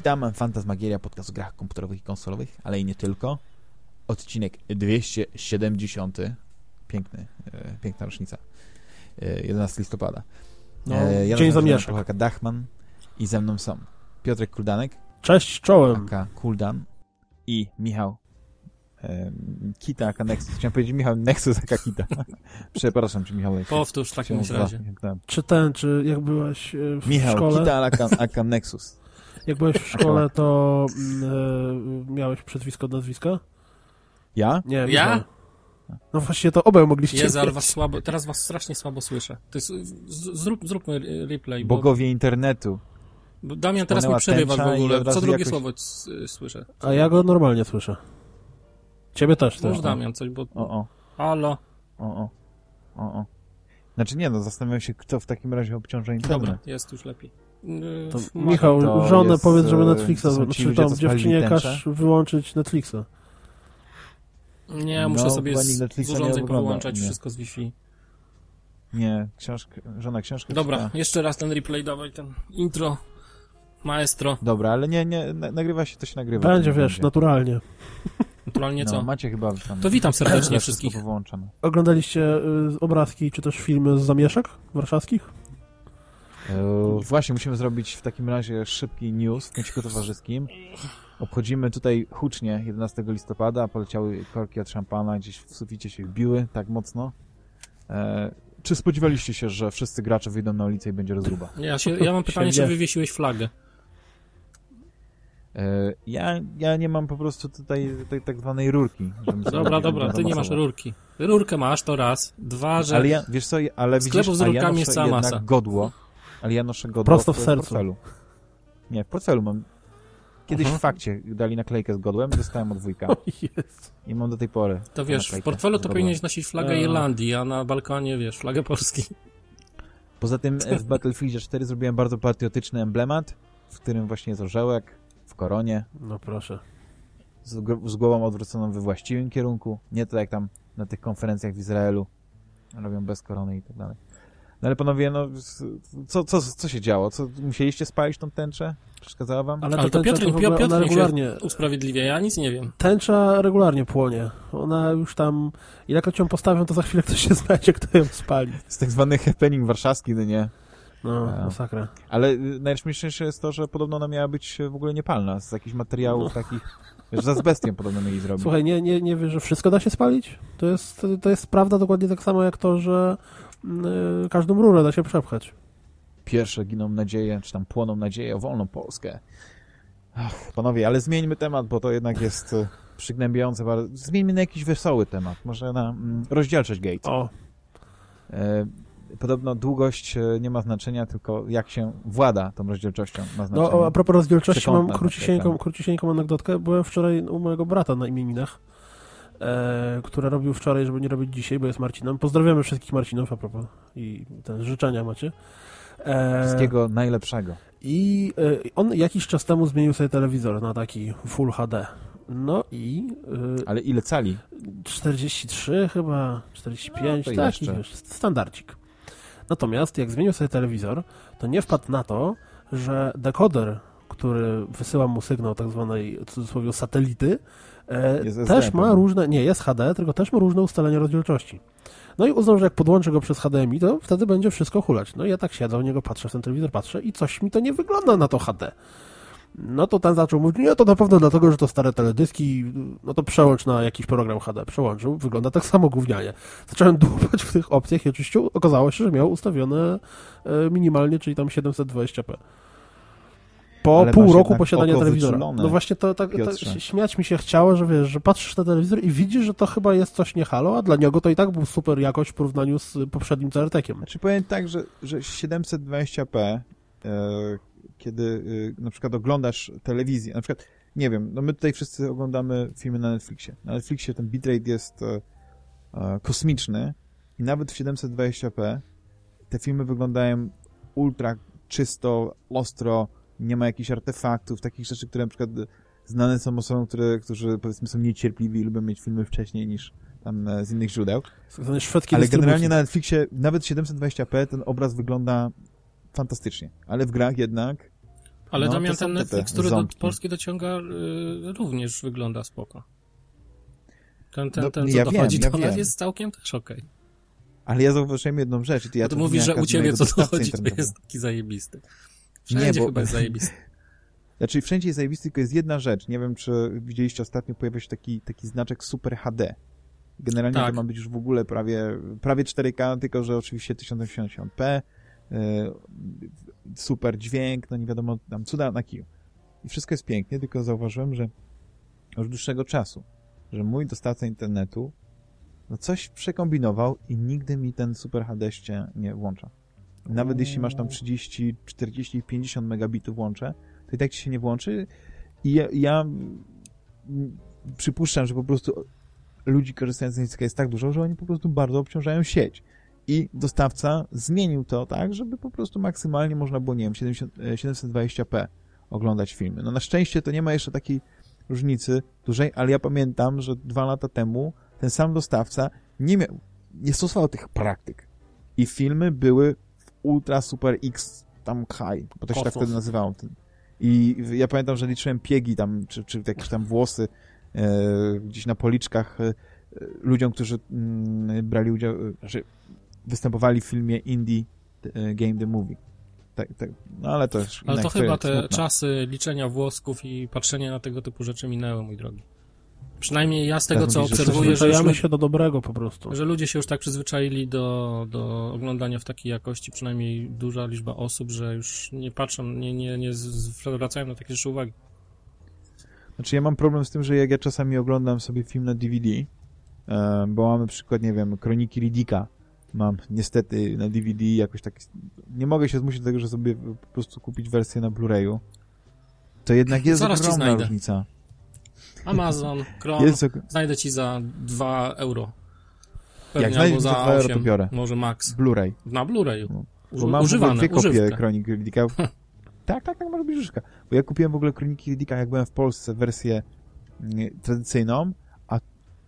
Witam, Fantasmagieria, podcast o grach komputerowych i konsolowych, ale i nie tylko. Odcinek 270. Piękny, e, piękna rocznica. E, 11 listopada. No, E, ja dzień zamieszek. Dachman i ze mną są Piotrek Kuldanek, Cześć, czołem. aka Kuldan i Michał e, Kita, aka Nexus. Chciałem powiedzieć Michał Nexus, aka Kita. Przepraszam cię, Michał. Powtórz w takim razie. Tak. Czy ten, czy jak byłeś e, w Michał szkole, Kita, aka, aka Nexus. Jak byłeś w szkole, to mm, e, miałeś przezwisko od nazwiska? Ja? Nie, Ja? No właśnie, to obaj mogliście Jezu, ale was słabo, teraz was strasznie słabo słyszę. To jest, z, zrób, zróbmy re- replay, bo, Bogowie internetu. bo Damian teraz mi przerywa w ogóle. Co drugie jakoś- słowo słyszę. A ja go normalnie słyszę. Ciebie też też. Może Damian coś, bo... O, o. Halo. O, o. O, o. Znaczy nie, no zastanawiam się, kto w takim razie obciąża internet. Dobra, jest już lepiej. Yy, To ma- Michał, to żonę jest, powiedz, żeby e, Netflixa, ludzie, tam dziewczynie każ wyłączyć Netflixa. Nie, muszę No, sobie z, z urządzeń nie. wszystko z Wi-Fi. Nie, książka, żona książkę Dobra, czyta. jeszcze raz ten replay, dawaj ten intro. Maestro. Dobra, ale nie, nie, na- nagrywa się, to się nagrywa. Będzie, wiesz, będzie. naturalnie. Naturalnie No, co? macie chyba tam... To witam serdecznie wszystkich. Oglądaliście y, obrazki, czy też filmy z zamieszek warszawskich? E, właśnie, musimy zrobić w takim razie szybki news w kąciku towarzyskim. Obchodzimy tutaj hucznie 11 listopada, poleciały korki od szampana, gdzieś w suficie się wbiły tak mocno. E, czy spodziewaliście się, że wszyscy gracze wyjdą na ulicę i będzie rozruba? Ja, się, ja mam pytanie, czy wywiesiłeś flagę? E, ja, ja nie mam po prostu tutaj tej tak zwanej rurki. Dobra, dobra, ty nie masz rurki. Rurkę masz, to raz. Dwa, że... Ale ja, wiesz co, ale widzisz, z a ja rurkami noszę jest cała jednak masa. godło, ale ja noszę godło Prosto w w sercu. portfelu. Nie, w portfelu mam. Kiedyś Aha. w fakcie dali naklejkę z godłem, dostałem od wujka i mam do tej pory. To wiesz, w portfelu to powinieneś nosić flagę A. Irlandii, a na balkonie, wiesz, flagę Polski. Poza tym e, w Battlefieldzie 4 zrobiłem bardzo patriotyczny emblemat, w którym właśnie jest orzełek w koronie, No proszę. z, z głową odwróconą we właściwym kierunku, nie tak jak tam na tych konferencjach w Izraelu, robią bez korony i tak dalej. No ale panowie, no, co, co, co się działo? Co, musieliście spalić tą tęczę? Przeszkadzała wam? Ale, Ale to Piotr, to ogóle Piotr niech się regularnie... usprawiedliwia, ja nic nie wiem. Tęcza regularnie płonie. Ona już tam... Ilekroć ją postawią, to za chwilę ktoś się znajdzie, kto ją spali. Jest tak zwany happening warszawski, no nie? No, A. masakra. Ale y, najśmieszniejsze jest to, że podobno ona miała być y, w ogóle niepalna, z jakichś materiałów takich, wiesz, z azbestią podobno mieli zrobić. Słuchaj, nie, nie, nie wiesz, że wszystko da się spalić? To jest, to jest prawda dokładnie tak samo jak to, że każdą rurę da się przepchać. Pierwsze giną nadzieje, czy tam płoną nadzieje o wolną Polskę. Ach, panowie, ale zmieńmy temat, bo to jednak jest y, przygnębiające bardzo. Zmieńmy na jakiś wesoły temat, może na mm, rozdzielczość Gates. O, E, podobno długość nie ma znaczenia, tylko jak się włada tą rozdzielczością ma znaczenie. no a propos rozdzielczości, mam Przekątna króciusieńką, taka. króciusieńką anegdotkę. Byłem wczoraj u mojego brata na imieninach, e, które robił wczoraj, żeby nie robić dzisiaj, bo jest Marcinem. Pozdrawiamy wszystkich Marcinów a propos i te życzenia macie. E, Wszystkiego najlepszego. I e, on jakiś czas temu zmienił sobie telewizor na taki Full HD. No i e, Ale ile cali? 43 chyba, 45, No taki wiesz, standardzik. Natomiast jak zmienił sobie telewizor, to nie wpadł na to, że dekoder, który wysyła mu sygnał tak zwanej w cudzysłowie satelity, e, Jest też ma różne, nie jest HD, tylko też ma różne ustalenia rozdzielczości. No i uznał, że jak podłączę go przez HDMI, to wtedy będzie wszystko hulać. No i ja tak siedzę u niego, patrzę w ten telewizor, patrzę i coś mi to nie wygląda na to HD. No to ten zaczął mówić, nie, to na pewno dlatego, że to stare teledyski, no to przełącz na jakiś program HD. Przełączył, wygląda tak samo gównianie. Zacząłem dłubać w tych opcjach i oczywiście okazało się, że miał ustawione e, minimalnie, czyli tam 720p. Po Ale pół roku jednak posiadania telewizora. wyczulone, No właśnie to tak, tak śmiać mi się chciało, że wiesz, że patrzysz na telewizor i widzisz, że to chyba jest coś nie halo, a dla niego to i tak był super jakość w porównaniu z poprzednim CRT-kiem. Znaczy powiem tak, że, że 720p, e, kiedy e, na przykład oglądasz telewizję, na przykład, nie wiem, no my tutaj wszyscy oglądamy filmy na Netflixie. Na Netflixie ten bitrate jest e, kosmiczny i nawet w 720p te filmy wyglądają ultra czysto, ostro, nie ma jakichś artefaktów, takich rzeczy, które na przykład znane są osobom, które, którzy powiedzmy są niecierpliwi i lubią mieć filmy wcześniej niż tam e, z innych źródeł. Ale generalnie na Netflixie nawet 720p ten obraz wygląda fantastycznie. Ale w grach jednak Ale No, Damian, ten te- Netflix, te który do. Polski dociąga, y, również wygląda spoko. Ten, ten, No, ten co ja wiem, dochodzi ja do nas wiem. jest całkiem też okej. Ale ja zauważyłem jedną rzecz. Ja to mówisz, że u ciebie co dochodzi, to jest taki zajebisty. Wszędzie bo- chyba jest zajebisty. Znaczy wszędzie jest zajebisty, tylko jest jedna rzecz. Nie wiem, czy widzieliście ostatnio, pojawia się taki, taki znaczek Super HD. Generalnie Tak. to ma być już w ogóle prawie, prawie 4K, tylko że oczywiście 1080p, yy, super dźwięk, no nie wiadomo, tam cuda na kiju. I wszystko jest pięknie, tylko zauważyłem, że już dłuższego czasu, że mój dostawca internetu no coś przekombinował i nigdy mi ten Super HD się nie włącza. Nawet jeśli masz tam 30, 40, 50 megabitów łącze, to i tak ci się nie włączy. I ja, ja przypuszczam, że po prostu ludzi korzystających z Netflixa jest tak dużo, że oni po prostu bardzo obciążają sieć. I dostawca zmienił to tak, żeby po prostu maksymalnie można było, nie wiem, 70, e, 720p oglądać filmy. No na szczęście to nie ma jeszcze takiej różnicy dużej, ale ja pamiętam, że dwa lata temu ten sam dostawca nie miał, nie stosował tych praktyk. I filmy były Ultra Super X tam high, bo to się tak wtedy nazywało. I ja pamiętam, że liczyłem piegi tam, czy, czy jakieś tam włosy e, gdzieś na policzkach e, ludziom, którzy mm, brali udział, e, znaczy występowali w filmie Indie e, Game The Movie. Tak, tak, no ale to już Ale to chyba te smutna. czasy liczenia włosków i patrzenia na tego typu rzeczy minęły, mój drogi. Przynajmniej ja z tego, Tak co mówisz, że obserwuję, że, już się do dobrego po prostu. że ludzie się już tak przyzwyczaili do, do oglądania w takiej jakości, przynajmniej duża liczba osób, że już nie patrzą, nie, nie, nie zwracają na takie rzeczy uwagi. Znaczy ja mam problem z tym, że jak ja czasami oglądam sobie film na DVD, e, bo mamy przykład, nie wiem, Kroniki Riddicka, mam niestety na DVD jakoś tak, nie mogę się zmusić do tego, że sobie po prostu kupić wersję na Blu-rayu, to jednak jest Zaraz ogromna różnica. Amazon, Chrome, Jest, znajdę ci za 2 euro. Jak Pewnie znajdziesz albo za za 2 euro, to 8, biorę. może max. Blu-ray. Na Blu-rayu. No. Bo mam używane, dwie kopie używkę. Kronik Riddicka. tak, tak, tak, może być używka. Bo ja kupiłem w ogóle Kroniki Riddicka, jak byłem w Polsce, wersję mm, tradycyjną,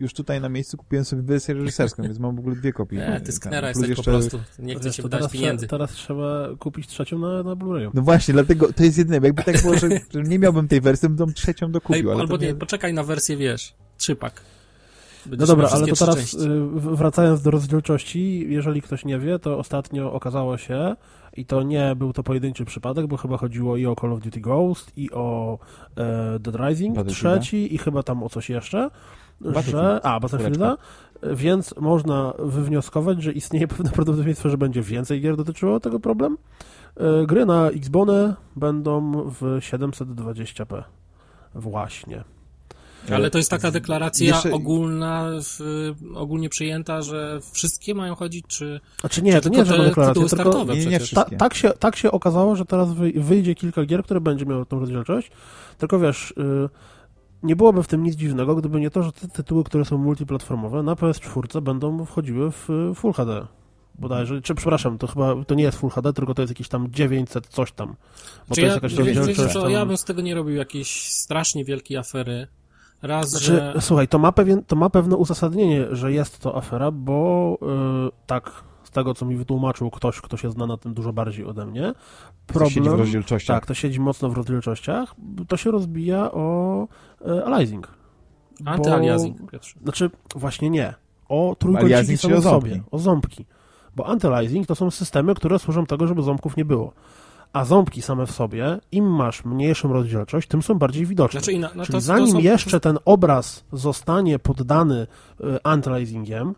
już tutaj na miejscu kupiłem sobie wersję reżyserską, więc mam w ogóle dwie kopie. Nie, ty sknera jesteś po jeszcze- prostu. Nie ci to wydać teraz, pieniędzy. Trzeba, teraz trzeba kupić trzecią na, na Blu-rayu. No właśnie, dlatego to jest jedyne. Jakby tak było, że, że nie miałbym tej wersji, bym tą trzecią Ej, dokupił. ale albo to nie, poczekaj na wersję, wiesz, trzypak. No Będziesz dobra, miał ale to teraz y, wracając do rozdzielczości, jeżeli ktoś nie wie, to ostatnio okazało się, i to nie był to pojedynczy przypadek, bo chyba chodziło i o Call of Duty Ghost, i o e, Dead Rising Battlefielda? trzeci, i chyba tam o coś jeszcze, Battlefield. Że... A, Battlefielda. Więc można wywnioskować, że istnieje pewne prawdopodobieństwo, że będzie więcej gier dotyczyło tego problem. E, Gry na Xbone będą w 720p. Właśnie. Ale to jest taka deklaracja Jeszcze- ogólna, w, ogólnie przyjęta, że wszystkie mają chodzić, czy Znaczy nie, czy to nie jest żadna deklaracja, tylko startowe Nie, nie przecież. ta, wszystkie. tak, się, tak się okazało, że teraz wy, wyjdzie kilka gier, które będzie miało tą rozdzielczość, tylko wiesz, y, nie byłoby w tym nic dziwnego, gdyby nie to, że te tytuły, które są multiplatformowe na PS4 będą wchodziły w y, Full HD. Bodajże, czy przepraszam, to chyba to nie jest Full HD, tylko to jest jakieś tam 900 coś tam. Bo Czy to ja, jest jakaś wie- wiecie rozdzielczość. co, tam- ja bym z tego nie robił jakiejś strasznie wielkiej afery. Raz, Znaczy, że... słuchaj, to ma, pewien, to ma pewne uzasadnienie, że jest to afera, bo y, tak, tego co mi wytłumaczył ktoś, kto się zna na tym dużo bardziej ode mnie, Co siedzi w rozdzielczościach. Tak, to siedzi mocno w rozdzielczościach. To się rozbija o e, aliasing. Antyaliasing. Znaczy, właśnie nie. O trójkąciki w o sobie. ząbki. O ząbki. Bo antyaliasing to są systemy, które służą tego, żeby ząbków nie było. A ząbki same w sobie, im masz mniejszą rozdzielczość, tym są bardziej widoczne. Znaczy, no Czyli to, zanim to są, jeszcze ten obraz zostanie poddany y, antyaliasingiem,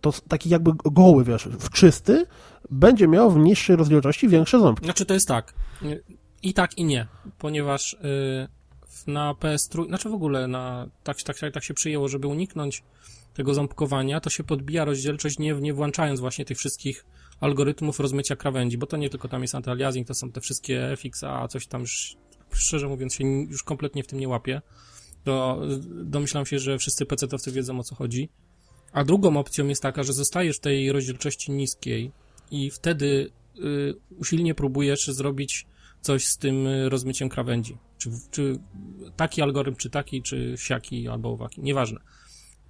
to taki jakby goły, wiesz, w czysty, będzie miał w niższej rozdzielczości większe ząbki. Znaczy to jest tak. I tak, i nie. Ponieważ y, na PS3, znaczy w ogóle na, tak, tak, tak, tak się przyjęło, żeby uniknąć tego ząbkowania, to się podbija rozdzielczość, nie, nie włączając właśnie tych wszystkich algorytmów rozmycia krawędzi, bo to nie tylko tam jest antyaliasing, to są te wszystkie FXA, coś tam już, szczerze mówiąc, się już kompletnie w tym nie łapie. To y, domyślam się, że wszyscy PC-towcy wiedzą o co chodzi. A drugą opcją jest taka, że zostajesz w tej rozdzielczości niskiej i wtedy y, usilnie próbujesz zrobić coś z tym y, rozmyciem krawędzi. Czy, czy taki algorytm, czy taki, czy siaki, albo owaki, nieważne.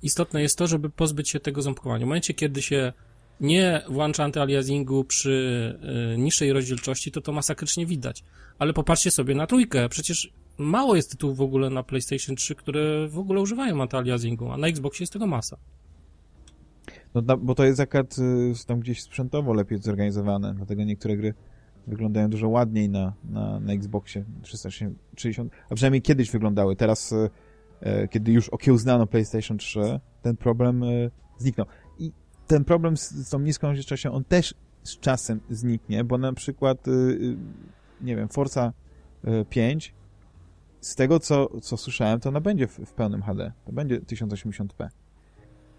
Istotne jest to, żeby pozbyć się tego ząbkowania. W momencie, kiedy się nie włącza antyaliasingu przy y, niższej rozdzielczości, to to masakrycznie widać. Ale popatrzcie sobie na trójkę, przecież mało jest tytułów w ogóle na PlayStation 3, które w ogóle używają antyaliasingu, a na Xboxie jest tego masa. No, bo to jest akurat y, tam gdzieś sprzętowo lepiej zorganizowane, dlatego niektóre gry wyglądają dużo ładniej na, na, na Xboxie 360, a przynajmniej kiedyś wyglądały. Teraz, y, y, kiedy już okiełznano PlayStation 3, ten problem zniknął. I ten problem z, z tą niską rozdzielczością, on też z czasem zniknie, bo na przykład, nie wiem, Forza y, 5, z tego co, co słyszałem, to ona będzie w, w pełnym HD. To będzie 1080p.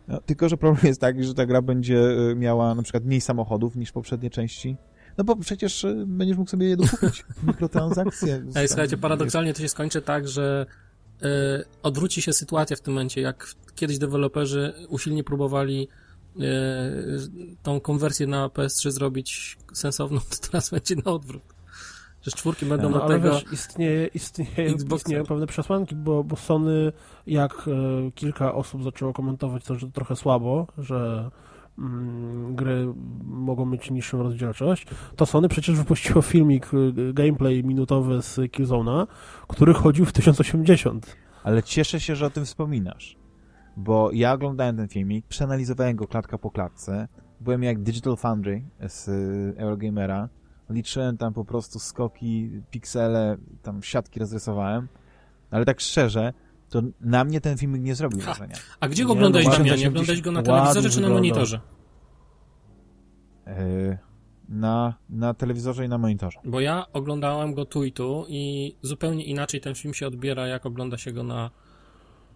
No, tylko, że problem jest taki, że ta gra będzie y, miała na przykład mniej samochodów niż poprzednie części. No bo przecież y, będziesz mógł sobie je dokupić. Mikrotransakcje. Ej, słuchajcie, paradoksalnie to się skończy tak, że y, odwróci się sytuacja w tym momencie, jak kiedyś deweloperzy usilnie próbowali y, tą konwersję na PS3 zrobić sensowną, to teraz będzie na odwrót. Że czwórki będą No, do ale tego... wiesz, istnieje, istnieje, istnieją pewne przesłanki, bo, bo Sony, jak e, kilka osób zaczęło komentować to, że to trochę słabo, że mm, gry mogą mieć niższą rozdzielczość, to Sony przecież wypuściło filmik, e, gameplay minutowy z Killzone'a, który chodził w 1080. Ale cieszę się, że o tym wspominasz. Bo ja oglądałem ten filmik, przeanalizowałem go klatka po klatce. Byłem jak Digital Foundry z y, Eurogamera. Liczyłem tam po prostu skoki, piksele, tam siatki rozrysowałem. Ale tak szczerze, to na mnie ten filmik nie zrobił wrażenia. A gdzie go Nie, oglądałeś, no, Damianie? 1080 Oglądałeś go na telewizorze czy na monitorze? Yy, na, na telewizorze i na monitorze. Bo ja oglądałem go tu i tu i zupełnie inaczej ten film się odbiera, jak ogląda się go na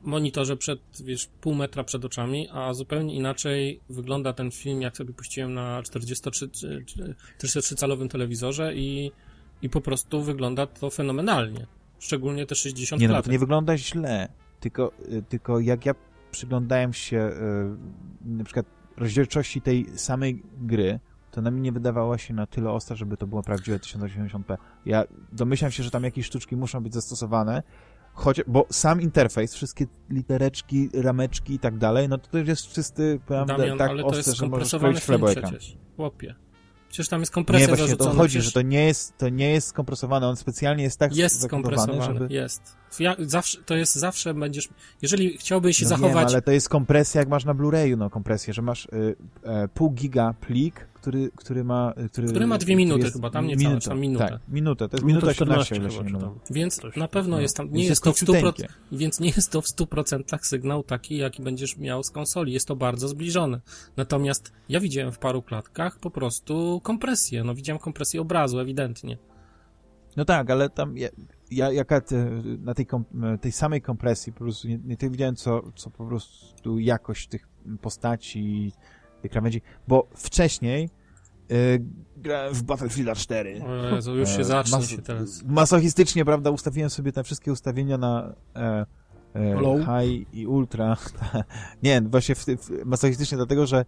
monitorze przed, wiesz, pół metra przed oczami, a zupełnie inaczej wygląda ten film, jak sobie puściłem na 43 czy- czy 43-calowym telewizorze i, i po prostu wygląda to fenomenalnie. Szczególnie te 60 Nie no, to nie wygląda źle, tylko, y, tylko jak ja przyglądałem się y, na przykład rozdzielczości tej samej gry, to na mnie nie wydawała się na tyle ostra, żeby to było prawdziwe 1080p. Ja domyślam się, że tam jakieś sztuczki muszą być zastosowane, choć, bo sam interfejs, wszystkie litereczki, rameczki i tak dalej, no to to jest czysty, powiem, Damian, tak ale jest że możesz skompresowany kroić film chlebo ekran. przecież. Chłopie. Przecież tam jest Nie, kompresja właśnie o to chodzi, przecież że to nie jest, to nie jest skompresowane, on specjalnie jest tak jest skompresowany, żeby... jest. Ja, zawsze, to jest zawsze będziesz, jeżeli chciałbyś No zachować Wiem, ale to jest kompresja, jak masz na Blu-rayu, no kompresję, że masz y, e, pół giga plik, który, który ma... y, Który, Który ma dwie minuty jest chyba, tam nie całe, tam minutę. Tak, minutę, to jest Minuta minuta 17, 14 ile się chyba, nie czy mylę. tam. Więc Coś na pewno no. jest tam, nie Więc jest to w 100%, króciuteńkie. więc nie jest to w 100% sygnał taki, jaki będziesz miał z konsoli. Jest to bardzo zbliżone. Natomiast ja widziałem w paru klatkach po prostu kompresję. No widziałem kompresję obrazu, ewidentnie. No tak, ale tam ja, ja jaka te, na tej, kom, tej samej kompresji po prostu nie, nie tyle widziałem, co, co po prostu jakość tych postaci, tych krawędzi, bo wcześniej y, grałem w Battlefield 4. O Jezu, już się E, zacznie mas- się teraz. Masochistycznie, prawda, ustawiłem sobie te wszystkie ustawienia na e, e, high i ultra. Nie, właśnie w, w, masochistycznie dlatego, że e,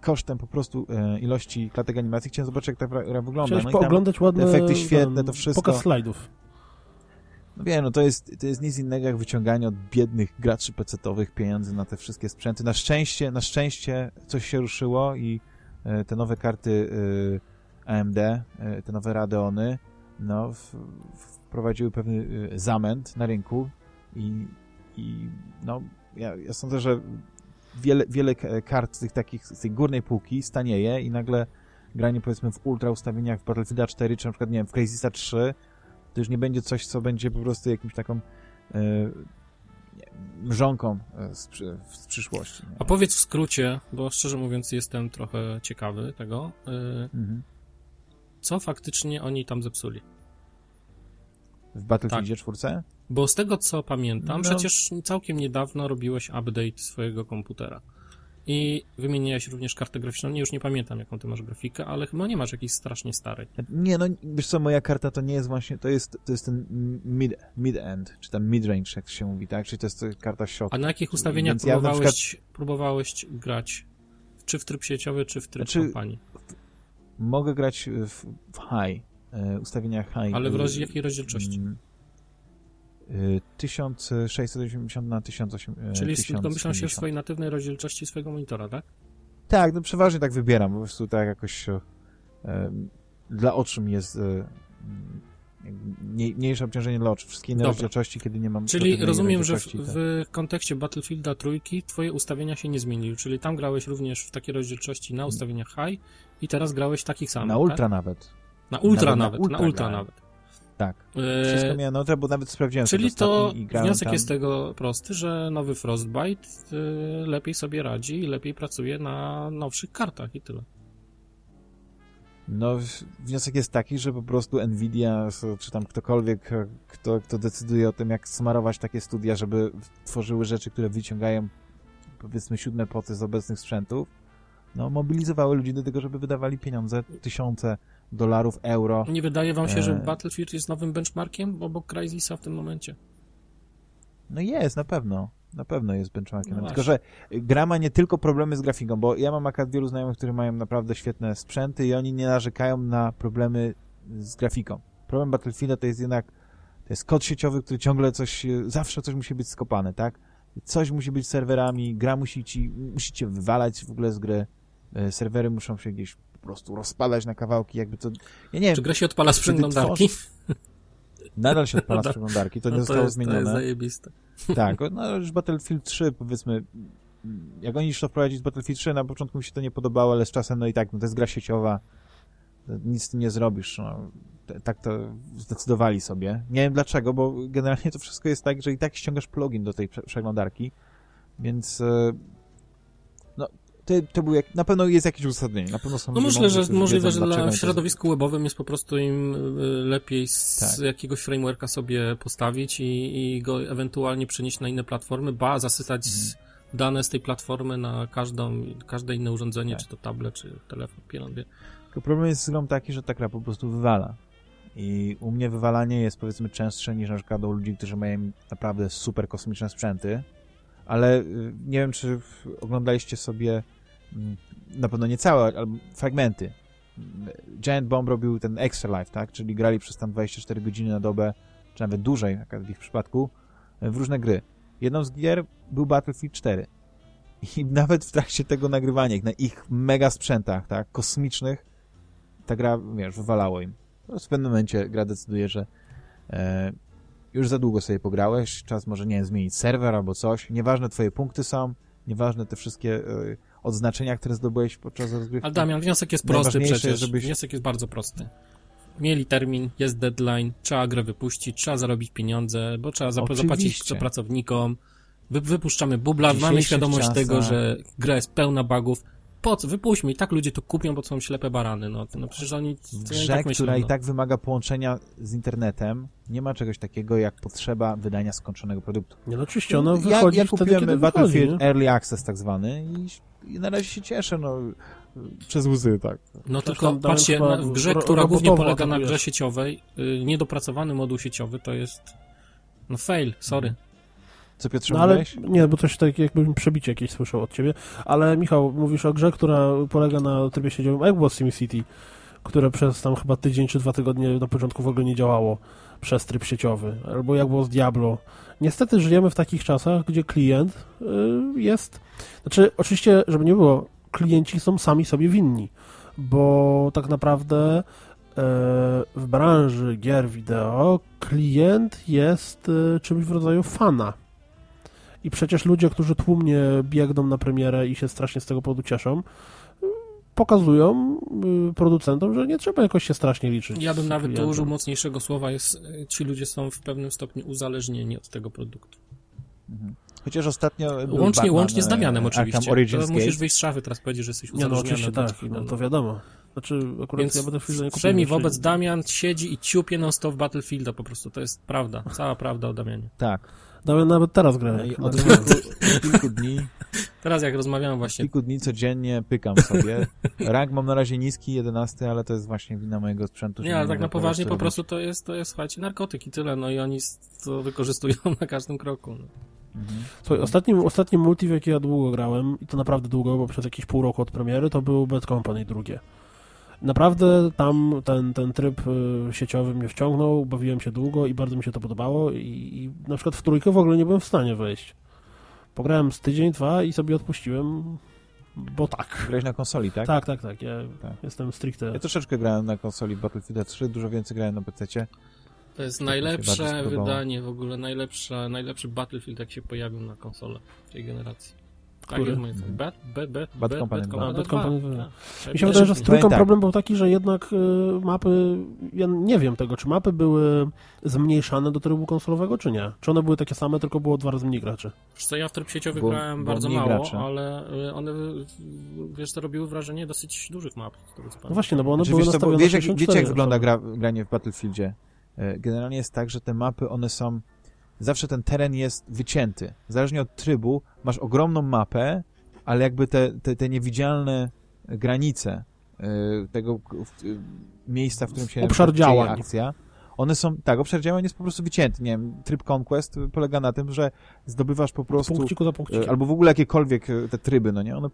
kosztem po prostu e, ilości klatek animacji chciałem zobaczyć, jak ta gra wygląda. Chciałeś No pooglądać ładne... efekty świetne, to wszystko. Pokaz slajdów. No wiem, no to jest, to jest nic innego jak wyciąganie od biednych graczy pecetowych pieniędzy na te wszystkie sprzęty. Na szczęście, na szczęście coś się ruszyło i e, te nowe karty e, AMD, e, te nowe Radeony, no, wprowadziły pewny zamęt na rynku i, i no, ja, ja sądzę, że wiele, wiele kart z tych takich, z tej górnej półki stanieje i nagle granie powiedzmy w ultra ustawieniach w Battlefield 4, czy na przykład, nie wiem, w Crysis 3, to już nie będzie coś, co będzie po prostu jakimś taką e, mrzonką e, z, z przyszłości. Nie? A powiedz w skrócie, bo szczerze mówiąc jestem trochę ciekawy tego, y, Mhm. co faktycznie oni tam zepsuli. W Battlefieldzie 4? Bo z tego co pamiętam, No. przecież całkiem niedawno robiłeś update swojego komputera. I wymieniłeś również kartę graficzną. Nie, już nie pamiętam, jaką ty masz grafikę, ale chyba nie masz jakiejś strasznie starej. Nie, no wiesz co, moja karta to nie jest właśnie, to jest, to jest ten mid, mid-end, czy tam mid-range, jak się mówi, tak? Czyli to jest karta środka. A na jakich ustawieniach Więc ja na próbowałeś, próbowałeś grać? Czy w tryb sieciowy, czy w tryb Znaczy, kampanii? Mogę grać w, w high, e, ustawienia high. Ale w e, roz... jakiej rozdzielczości? mm, 1680 na 1080. Czyli jest- domyślam się w swojej natywnej rozdzielczości swojego monitora, tak? Tak, no przeważnie tak wybieram, po prostu tak jakoś e, dla oczu mi jest e, mniej- mniejsze obciążenie dla oczu. Wszystkie inne Dobra. rozdzielczości, kiedy nie mam... Czyli rozumiem, że w, tak. w kontekście Battlefielda trójki twoje ustawienia się nie zmieniły, czyli tam grałeś również w takiej rozdzielczości na ustawieniach high i teraz grałeś takich samych, Na ultra Tak? nawet. Na ultra Nawet na nawet, ultra na ultra nawet. Tak. E, Wszystko miałem ultra, bo nawet sprawdziłem Czyli to wniosek tam. jest tego prosty, że nowy Frostbite y, lepiej sobie radzi i lepiej pracuje na nowszych kartach i tyle. No, wniosek jest taki, że po prostu Nvidia, czy tam ktokolwiek, e, kto, kto decyduje o tym, jak smarować takie studia, żeby tworzyły rzeczy, które wyciągają, powiedzmy, siódme poty z obecnych sprzętów, no, mobilizowały ludzi do tego, żeby wydawali pieniądze, tysiące dolarów, euro. Nie wydaje wam się, że E. Battlefield jest nowym benchmarkiem obok Crysisa w tym momencie? No jest, na pewno. Na pewno jest benchmarkiem. No Tylko, że gra ma nie tylko problemy z grafiką, bo ja mam akurat wielu znajomych, którzy mają naprawdę świetne sprzęty i oni nie narzekają na problemy z grafiką. Problem Battlefielda to jest jednak to jest kod sieciowy, który ciągle coś, zawsze coś musi być skopane, tak? Coś musi być serwerami, gra musi ci, musicie wywalać w ogóle z gry, e, serwery muszą się gdzieś po prostu rozpadać na kawałki, jakby to, ja nie Czy gra się odpala z przeglądarki? nadal się odpala z No, przeglądarki, to nie No zostało jest, To zmienione. jest zajebiste. Tak, no już Battlefield 3 powiedzmy, jak oni to wprowadzili z Battlefield 3, na początku mi się to nie podobało, ale z czasem, no i tak, no to jest gra sieciowa, to nic z tym nie zrobisz, no, tak to zdecydowali sobie. Nie wiem dlaczego, bo generalnie to wszystko jest tak, że i tak ściągasz plugin do tej prze przeglądarki, więc e, no, to, to był jak, na pewno jest jakieś uzasadnienie, na pewno są No myślę, że możliwe, że dla, w środowisku webowym jest po prostu im y, lepiej z Tak. jakiegoś frameworka sobie postawić i, i go ewentualnie przenieść na inne platformy, ba, zasypać z- dane z tej platformy na każdą, każde inne urządzenie, Tak. czy to tablet, czy telefon, pielon wie. Tylko problem jest z grą taki, że ta gra po prostu wywala. I u mnie wywalanie jest powiedzmy częstsze niż na przykład u ludzi, którzy mają naprawdę super kosmiczne sprzęty. Ale y, nie wiem, czy oglądaliście sobie mm, na pewno nie całe, ale fragmenty. Giant Bomb robił ten Extra Life, tak? Czyli grali przez tam 24 godziny na dobę, czy nawet dłużej, jak w ich przypadku, y, w różne gry. Jedną z gier był Battlefield 4. I nawet w trakcie tego nagrywania, na ich mega sprzętach, tak, kosmicznych, ta gra, wiesz, wywalało im. W pewnym momencie gra decyduje, że e, już za długo sobie pograłeś, czas może, nie wiem, zmienić serwer albo coś. Nieważne twoje punkty są, nieważne te wszystkie e, odznaczenia, które zdobyłeś podczas rozgrywki. Ale Damian, wniosek jest prosty przecież. żebyś- Wniosek jest bardzo prosty. Mieli termin, jest deadline, trzeba grę wypuścić, trzeba zarobić pieniądze, bo trzeba zap- Oczywiście. zapłacić to pracownikom. Wy, wypuszczamy bubla, mamy świadomość czasach- tego, że gra jest pełna bugów. Po co? Wypuśćmy i tak ludzie to kupią, bo to są ślepe barany. No, no przecież oni oni grze, tak myślą. która i no. tak wymaga połączenia z internetem, nie ma czegoś takiego jak potrzeba wydania skończonego produktu. Nie no, oczywiście ja, wychodzi ja wtedy, kupiłem kiedy Battlefield wychodzi? Early Access tak zwany i, i na razie się cieszę, no, przez łzy, tak. No Też tylko patrzcie, chyba na, w grze, która głównie polega na grze sieciowej, y, niedopracowany moduł sieciowy to jest no fail, sorry. Co Piotrze No ale mówiłeś? nie, bo coś tak jakbym przebicie jakieś słyszał od ciebie. Ale Michał, mówisz o grze, która polega na trybie sieciowym, jak było z SimCity, które przez tam chyba tydzień czy dwa tygodnie na początku w ogóle nie działało przez tryb sieciowy. Albo jak było z Diablo. Niestety żyjemy w takich czasach, gdzie klient y, jest... Znaczy, oczywiście, żeby nie było, klienci są sami sobie winni, bo tak naprawdę e, w branży gier wideo klient jest e, czymś w rodzaju fana. I przecież ludzie, którzy tłumnie biegną na premierę i się strasznie z tego powodu cieszą, pokazują y, producentom, że nie trzeba jakoś się strasznie liczyć. Ja bym nawet klientem. użył mocniejszego słowa, jest, y, ci ludzie są w pewnym stopniu uzależnieni od tego produktu. Chociaż ostatnio Łącznie, Batman, łącznie z e, Damianem Arkham oczywiście. Origins To musisz wyjść z szafy teraz powiedzieć, że jesteś Nie no, uzależniony. oczywiście od tak, no, to wiadomo. Znaczy, akurat Więc ja Battlefielda nie kupiłem. Przemi wobec Damian siedzi i ciupie non stop Battlefielda po prostu. To jest prawda. Cała prawda o Damianie. Tak. Damian nawet teraz gra. Od kilku, kilku dni, Teraz jak rozmawiałem właśnie, kilku dni codziennie pykam sobie. Rank mam na razie niski, 11, ale to jest właśnie wina mojego sprzętu. nie, ale tak na poważnie po prostu to jest, to jest, słuchajcie, narkotyk i tyle, no i oni to wykorzystują na każdym kroku. No. Mhm. Słuchaj, ostatnim, ostatnim multi, w jaki ja długo grałem, i to naprawdę długo, bo przez jakieś pół roku od premiery, to był Bad Company drugie. Naprawdę tam ten, ten tryb y, sieciowy mnie wciągnął, bawiłem się długo i bardzo mi się to podobało i, i na przykład w trójkę w ogóle nie byłem w stanie wejść. Pograłem z tydzień, dwa i sobie odpuściłem bo tak. Grałeś na konsoli, tak? Tak, tak, tak. Ja Tak. jestem stricte... Ja troszeczkę grałem na konsoli Battlefield 3, dużo więcej grałem na PC. To jest Tak najlepsze wydanie w ogóle, najlepsze, najlepszy Battlefield jak się pojawił na konsolę tej generacji. Tak Który? jest. Bad, bad, bad, Bad Company Bad dwa. Company Bad 2. Company dwa. Tak. Mi się wydaje, że z trójką Powiem tak. problem był taki, że jednak y, mapy, ja nie wiem tego, czy mapy były zmniejszane do trybu konsolowego, czy nie? Czy one były takie same, tylko było dwa razy mniej graczy? Wiesz co, ja w tryb sieciowy Było- grałem bardzo mało, graczy. ale y, one, y, wiesz co, robiły wrażenie dosyć dużych map. No właśnie, no bo one Znaczy, były wiesz, co, bo nastawione wiesz, jak, 64 wiecie jak wygląda gra, granie w Battlefieldzie? Generalnie jest tak, że te mapy, one są... Zawsze ten teren jest wycięty. Zależnie od trybu masz ogromną mapę, ale jakby te, te, te niewidzialne granice e, tego e, miejsca, w którym się Obszar działań. akcja, one są, tak, obszar działań jest po prostu wycięty. Nie wiem, tryb Conquest polega na tym, że zdobywasz po prostu Punkciku za punkcikiem. albo w ogóle jakiekolwiek te tryby, no nie, one,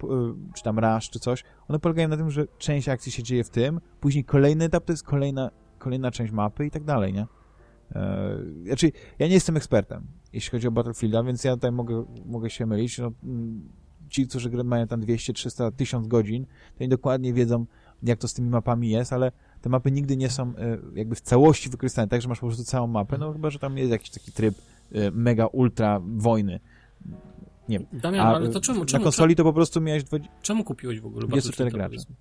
czy tam rush, czy coś, one polegają na tym, że część akcji się dzieje w tym, później kolejny etap to jest kolejna, kolejna część mapy i tak dalej, nie? E, Znaczy, ja nie jestem ekspertem, jeśli chodzi o Battlefielda, więc ja tutaj mogę, mogę się mylić, no, mm, ci, którzy mają tam 200, 300, 1000 godzin, to oni dokładnie wiedzą, jak to z tymi mapami jest, ale te mapy nigdy nie są e, jakby w całości wykorzystane, tak, że masz po prostu całą mapę, no chyba, że tam jest jakiś taki tryb e, mega, ultra wojny. Damian, A ale to czemu, na czemu, konsoli to po prostu miałeś 20, czemu kupiłeś w ogóle 24 Battlefielda, gracze.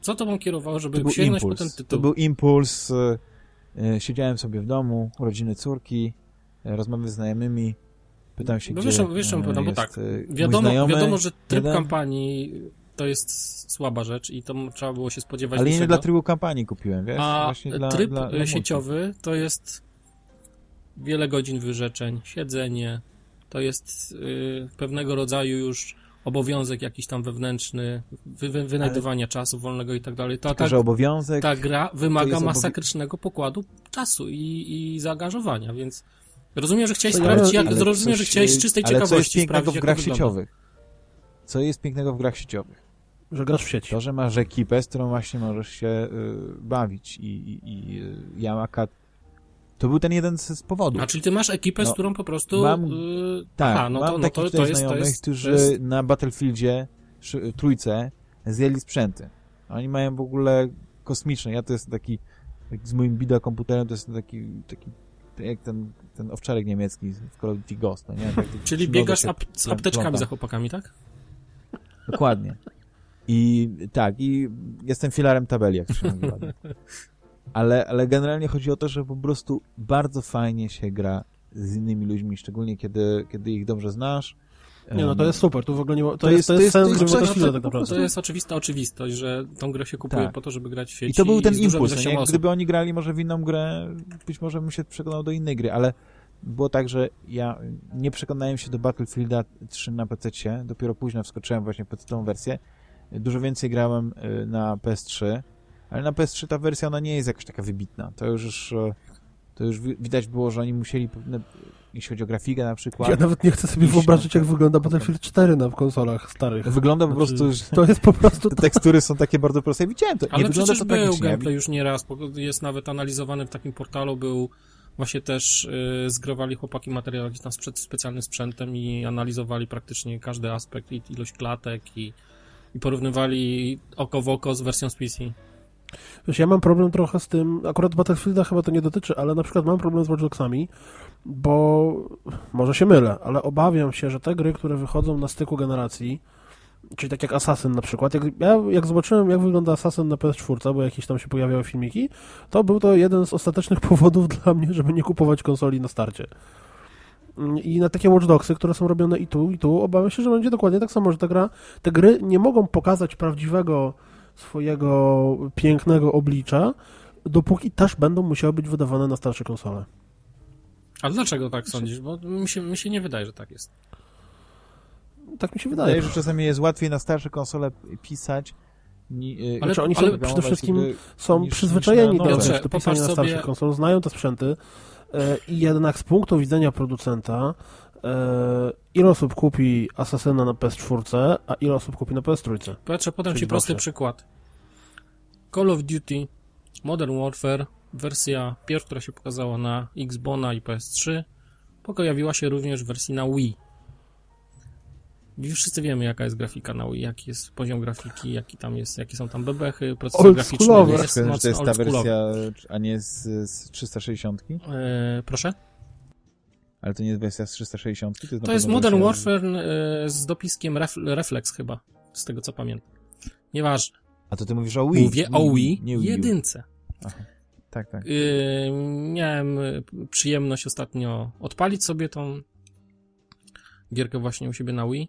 Co tobą kierowało, To żeby był sięgnąć po ten impuls. tytuł? To był impuls. E, Siedziałem sobie w domu, urodziny córki, e, rozmawiam z znajomymi, pytam się, Bo gdzie wiesz, e, bo jest, tak, e, mój Wiadomo, znajomy, wiadomo, że tryb jeden- kampanii to jest słaba rzecz i to trzeba było się spodziewać Ale nie dla trybu kampanii kupiłem, wiesz? A Właśnie tryb dla, dla sieciowy to jest wiele godzin wyrzeczeń, siedzenie, to jest y, pewnego rodzaju już obowiązek jakiś tam wewnętrzny, wy, wy, wynajdywania czasu wolnego i tak dalej. Ta, ta, obowiązek... ta gra wymaga masakrycznego pokładu czasu i, i zaangażowania, więc rozumiem, że chciałeś To ja- sprawdzić, jak, ale rozumiem, że chciałeś z czystej ale co jest ciekawości pięknego sprawdzić, w grach sieciowych? Co jest pięknego w grach sieciowych? Że grasz w sieci. To, że masz ekipę, z którą właśnie możesz się y, bawić i, i, i y, akurat... To był ten jeden z, z powodów. A czyli ty masz ekipę, z No, którą po prostu... mam- y, Tak, aha, no mam to, no takich to, jest... To jest, którzy jest na Battlefieldzie trójce zjęli sprzęty. Oni mają w ogóle kosmiczne. Ja to jest taki, taki z moim bida komputerem, to jest taki, taki jak ten, ten owczarek niemiecki w Call of Duty Ghost, no nie? Tak, Czyli przy biegasz z, ap z apteczkami za chłopakami, tak? Dokładnie. I tak, i jestem filarem tabeli, jak to się nazywa. Ale, ale generalnie chodzi o to, że po prostu bardzo fajnie się gra z innymi ludźmi, szczególnie kiedy, kiedy ich dobrze znasz. Nie no, to jest super, tu w ogóle nie ma, to, To jest, jest- to to jest sens to jest tak naprawdę. To jest oczywista oczywistość, że tą grę się kupuje Tak. po to, żeby grać w sieci I to był ten impuls, nie? Gdyby oni grali może w inną grę, być może bym się przekonał do innej gry, ale było tak, że ja nie przekonałem się do Battlefielda 3 na PC, dopiero późno wskoczyłem właśnie pod tą wersję. Dużo więcej grałem y, na PS3, ale na PS3 ta wersja ona nie jest jakaś taka wybitna. To już, już e, to już wi- widać było, że oni musieli pewne, jeśli chodzi o grafikę na przykład, Ja nawet nie chcę sobie wyobrazić, jak wygląda Battlefield 4 na konsolach starych. wygląda po Znaczy, prostu, To jest po prostu te tekstury są takie bardzo proste. Widziałem to, nie Ale wygląda przecież to był tragicznie. gameplay już nieraz, bo jest nawet analizowany w takim portalu, był właśnie też y, zgrowali chłopaki materiał jakiś tam sprzed, specjalnym sprzętem i analizowali praktycznie każdy aspekt, i ilość klatek i, i porównywali oko w oko z wersją z PC. Wiesz, ja mam problem trochę z tym, akurat Battlefielda chyba to nie dotyczy, ale na przykład mam problem z Watch Dogsami, bo może się mylę, ale obawiam się, że te gry, które wychodzą na styku generacji, czyli tak jak Assassin na przykład, jak, ja jak zobaczyłem jak wygląda Assassin na PS4, bo jakieś tam się pojawiały filmiki, to był to jeden z ostatecznych powodów dla mnie, żeby nie kupować konsoli na starcie. I na takie Watch Dogsy, które są robione i tu, i tu, obawiam się, że będzie dokładnie tak samo, że ta gra, te gry nie mogą pokazać prawdziwego swojego pięknego oblicza, dopóki też będą musiały być wydawane na starsze konsole. Ale dlaczego tak sądzisz? Bo mi się, mi się nie wydaje, że tak jest. Tak mi się Wydaje, wydaje. że czasami jest łatwiej na starsze konsole pisać. Ni, y, Ale- Znaczy, oni są ale przede programować wszystkim są niż- przyzwyczajeni niż na do, wiesz, do pisania na starszych sobie- konsol, znają te sprzęty e, i jednak z punktu widzenia producenta ile osób kupi Assassina na PS4, a ile osób kupi na PS3. Piotrze, podam Czyli ci prosty przykład. Call of Duty Modern Warfare, wersja pierwsza, która się pokazała na Xbona i PS3, pojawiła się również w wersji na Wii. Wszyscy wiemy, jaka jest grafika na Wii, jaki jest poziom grafiki, jaki tam jest, jakie są tam bebechy, procesory graficzne. Jest to jest ta wersja, a nie z, z 360? E, proszę? Ale to nie jest wersja z 360? To jest, to jest Modern Warfare e, z dopiskiem ref, Reflex chyba, z tego co pamiętam. Nieważne. A to ty mówisz o Wii? Mówię o Wii, nie Wii jedynce. Aha. Tak, tak. Yy, miałem przyjemność ostatnio odpalić sobie tą gierkę właśnie u siebie na Wii.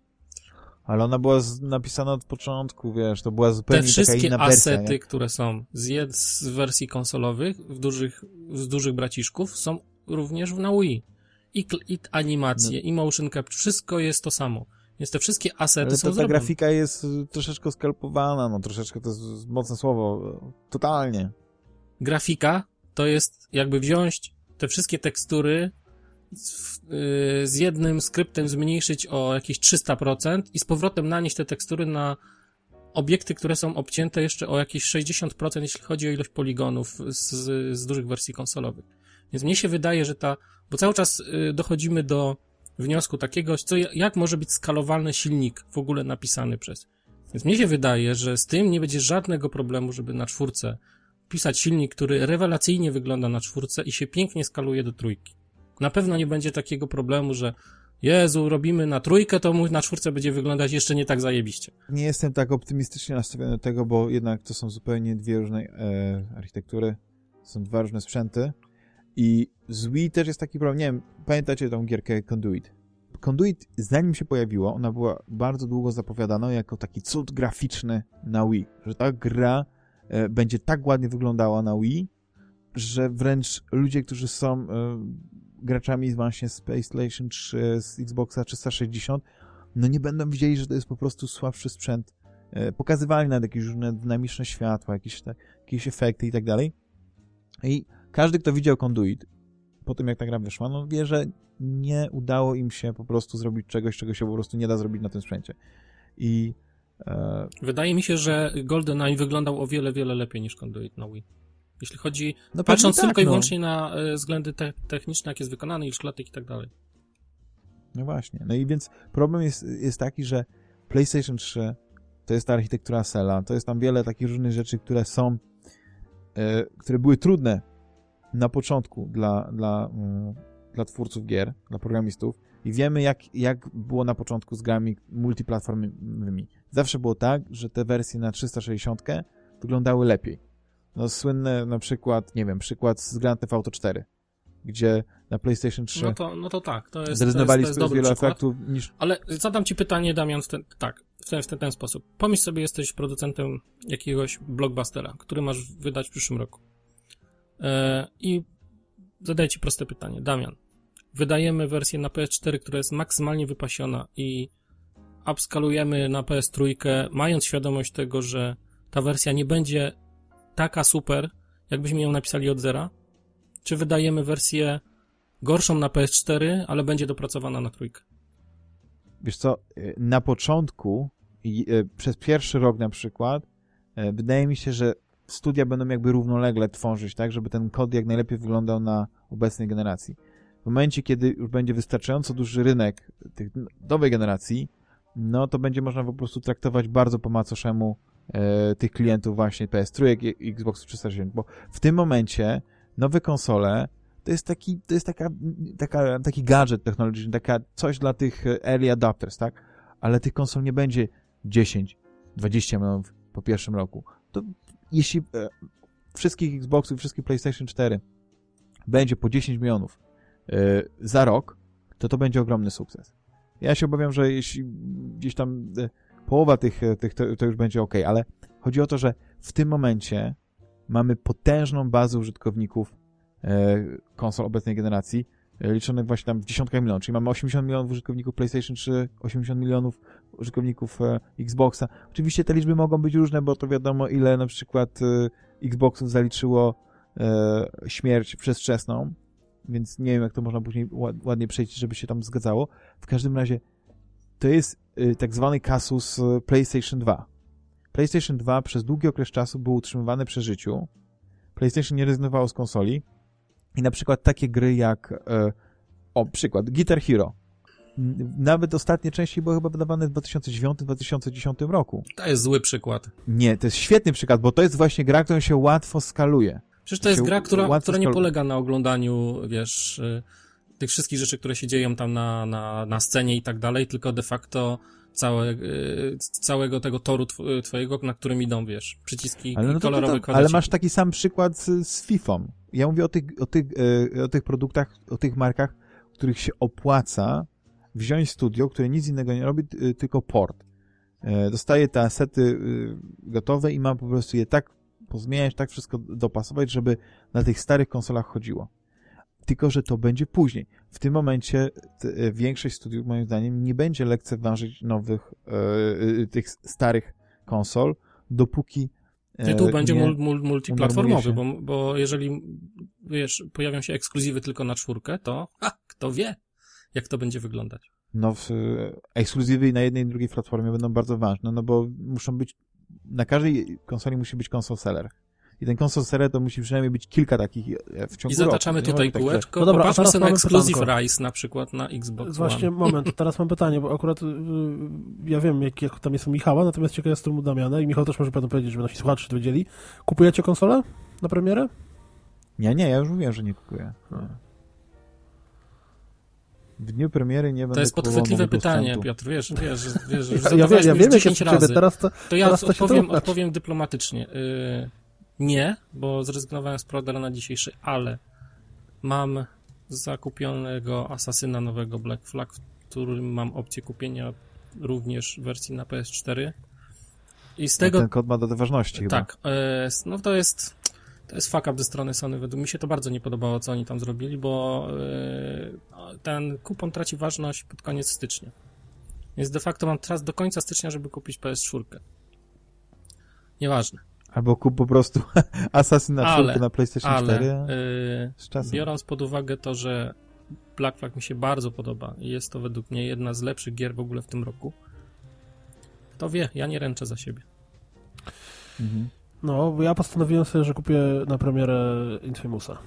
Ale ona była z, napisana od początku, wiesz, to była zupełnie Te wszystkie taka inna wersja, asety, które są z, z wersji konsolowych, w dużych, z dużych braciszków, są również na Wii. I, i animacje, no. i motion capture, wszystko jest to samo. Więc te wszystkie asety Ale są to, ta zrobione. grafika jest troszeczkę skalpowana, no troszeczkę to jest mocne słowo, totalnie. Grafika to jest jakby wziąć te wszystkie tekstury Y, z jednym skryptem zmniejszyć o jakieś 300% i z powrotem nanieść te tekstury na obiekty, które są obcięte jeszcze o jakieś 60%, jeśli chodzi o ilość poligonów z, z dużych wersji konsolowych. Więc mnie się wydaje, że ta, bo cały czas y, dochodzimy do wniosku takiego, co, jak może być skalowalny silnik w ogóle napisany przez. Więc mnie się wydaje, że z tym nie będzie żadnego problemu, żeby na czwórce pisać silnik, który rewelacyjnie wygląda na czwórce i się pięknie skaluje do trójki. Na pewno nie będzie takiego problemu, że Jezu, robimy na trójkę, to na czwórce będzie wyglądać jeszcze nie tak zajebiście. Nie jestem tak optymistycznie nastawiony do tego, bo jednak to są zupełnie dwie różne e, architektury, są dwa różne sprzęty i z Wii też jest taki problem, nie wiem, pamiętacie tą gierkę Conduit? Conduit, zanim się pojawiło, ona była bardzo długo zapowiadana jako taki cud graficzny na Wii, że ta gra e, będzie tak ładnie wyglądała na Wii, że wręcz ludzie, którzy są e, graczami właśnie z PlayStation 3, z Xboxa 360, no nie będą widzieli, że to jest po prostu słabszy sprzęt. E, pokazywali nawet jakieś różne dynamiczne światła, jakieś, jakieś efekty i tak dalej. I każdy, kto widział Conduit, po tym jak ta gra wyszła, no wie, że nie udało im się po prostu zrobić czegoś, czego się po prostu nie da zrobić na tym sprzęcie. I e... Wydaje mi się, że GoldenEye wyglądał o wiele, wiele lepiej niż Conduit na Wii. Jeśli chodzi, no patrząc tak, tylko i no. wyłącznie na y, względy te techniczne, jak jest wykonany, ilość klatek i tak dalej. No właśnie. No i więc problem jest, jest taki, że PlayStation 3 to jest ta architektura Sela, to jest tam wiele takich różnych rzeczy, które są, y, które były trudne na początku dla, dla, y, dla twórców gier, dla programistów i wiemy, jak, jak było na początku z grami multiplatformowymi. Zawsze było tak, że te wersje na 360 wyglądały lepiej no słynny na przykład, nie wiem, przykład z Grand Theft Auto 4, gdzie na PlayStation 3 no to, no to tak, to jest, zrezygnowali to jest, to jest z wielu przykład. efektów niż... Ale zadam ci pytanie, Damian, w ten, tak, w ten, w ten, ten sposób. Pomyśl sobie, jesteś producentem jakiegoś blockbustera, który masz wydać w przyszłym roku. E, I zadaję ci proste pytanie. Damian, wydajemy wersję na PS4, która jest maksymalnie wypasiona i upskalujemy na PS3, mając świadomość tego, że ta wersja nie będzie taka super, jakbyśmy ją napisali od zera? Czy wydajemy wersję gorszą na PS4, ale będzie dopracowana na trójkę? Wiesz co, y, na początku, y, przez pierwszy rok na przykład, wydaje mi się, że studia będą jakby równolegle tworzyć, tak, żeby ten kod jak najlepiej wyglądał na obecnej generacji. W momencie, kiedy już będzie wystarczająco duży rynek tych nowej generacji, no to będzie można po prostu traktować bardzo po macoszemu e, tych klientów właśnie PS3 i Xbox 360, bo w tym momencie nowe konsole to jest taki, to jest taka, taka, taki gadżet technologiczny, taka coś dla tych early adapters, tak? Ale tych konsol nie będzie 10, 20 milionów po pierwszym roku. To jeśli e, wszystkich Xboxów, wszystkich PlayStation 4 będzie po 10 milionów e, za rok, to to będzie ogromny sukces. Ja się obawiam, że jeśli gdzieś tam e, połowa tych, e, tych to, to, już będzie ok, ale chodzi o to, że w tym momencie mamy potężną bazę użytkowników e, konsol obecnej generacji, liczonych właśnie tam w dziesiątkach milionów, czyli mamy 80 milionów użytkowników PlayStation 3, 80 milionów użytkowników e, Xboxa. Oczywiście te liczby mogą być różne, bo to wiadomo ile na przykład e, Xboxów zaliczyło e, śmierć przedwczesną, więc nie wiem jak to można później ładnie przejść, żeby się tam zgadzało. W każdym razie to jest tak zwany kasus PlayStation 2. PlayStation 2 przez długi okres czasu był utrzymywany przy życiu. PlayStation nie rezygnowało z konsoli i na przykład takie gry jak e, o, przykład Guitar Hero. nawet ostatnie części były chyba wydawane w 2009-2010 roku. To jest zły przykład. Nie, to jest świetny przykład, bo to jest właśnie gra, którą się łatwo skaluje. Przecież to jest gra, która, która nie polega na oglądaniu, wiesz, y, tych wszystkich rzeczy, które się dzieją tam na, na, na scenie i tak dalej, tylko de facto całe, y, całego tego toru tw- twojego, na którym idą, wiesz, przyciski Ale, no to, to, kolorowe to, ale kwadraciki. masz taki sam przykład z, z FIFA. Ja mówię o tych, o, tych, e, o tych produktach, o tych markach, których się opłaca wziąć studio, które nic innego nie robi, y, tylko port. E, Dostaje te asety y, gotowe i mam po prostu je tak pozmieniać, tak wszystko dopasować, żeby na tych starych konsolach chodziło. Tylko, że to będzie później. W tym momencie e, większość studiów, moim zdaniem, nie będzie lekceważyć nowych, e, e, tych starych konsol, dopóki e, Tytuł będzie mul, mul, multiplatformowy, bo, bo jeżeli, wiesz, pojawią się ekskluzywy tylko na czwórkę, to ha, kto wie, jak to będzie wyglądać. No, w, ekskluzywy na jednej i drugiej platformie będą bardzo ważne, no bo muszą być, na każdej konsoli musi być console seller. I ten seller to musi przynajmniej być kilka takich e, w ciągu I zataczamy roku. Tutaj kółeczko, No dobra, a popatrzmy teraz sobie na mamy Exclusive pytanko. Rise na przykład na Xbox Właśnie, One. moment, teraz mam pytanie, bo akurat y, ja wiem, jak, jak tam jest u Michała, natomiast ciekaw jestem u Damiana i Michał też może pewnie powiedzieć, żeby nasi słuchacze to wiedzieli. Kupujecie konsolę na premierę? Nie, nie, ja już mówiłem, że nie kupuję. No. W dniu premiery nie będę To jest podchwytliwe pytanie, sprzętu. Piotr, wiesz, wiesz, wiesz, że Ja, ja, ja wiem, jak 10 jest ciebie, razy. teraz to... To ja teraz to się odpowiem, odpowiem dyplomatycznie. Yy, nie, bo zrezygnowałem z preordera na dzisiejszy, ale mam zakupionego asasyna nowego Black Flag, w którym mam opcję kupienia również wersji na PS4. I z No, tego Ten kod ma do ważności chyba. tak, e, no to jest to jest fuck up ze strony Sony. Według mi się to bardzo nie podobało, co oni tam zrobili, bo e, ten kupon traci ważność pod koniec stycznia. Więc de facto mam teraz do końca stycznia, żeby kupić PS4. Nieważne. Albo kup po prostu Assassin na Ale- 4 na PlayStation Ale 4 e, z czasem. biorąc pod uwagę to, że Black Flag mi się bardzo podoba i jest to według mnie jedna z lepszych gier w ogóle w tym roku, to wie, ja nie ręczę za siebie. Mhm. No, bo ja postanowiłem sobie, że kupię na premierę Infamousa.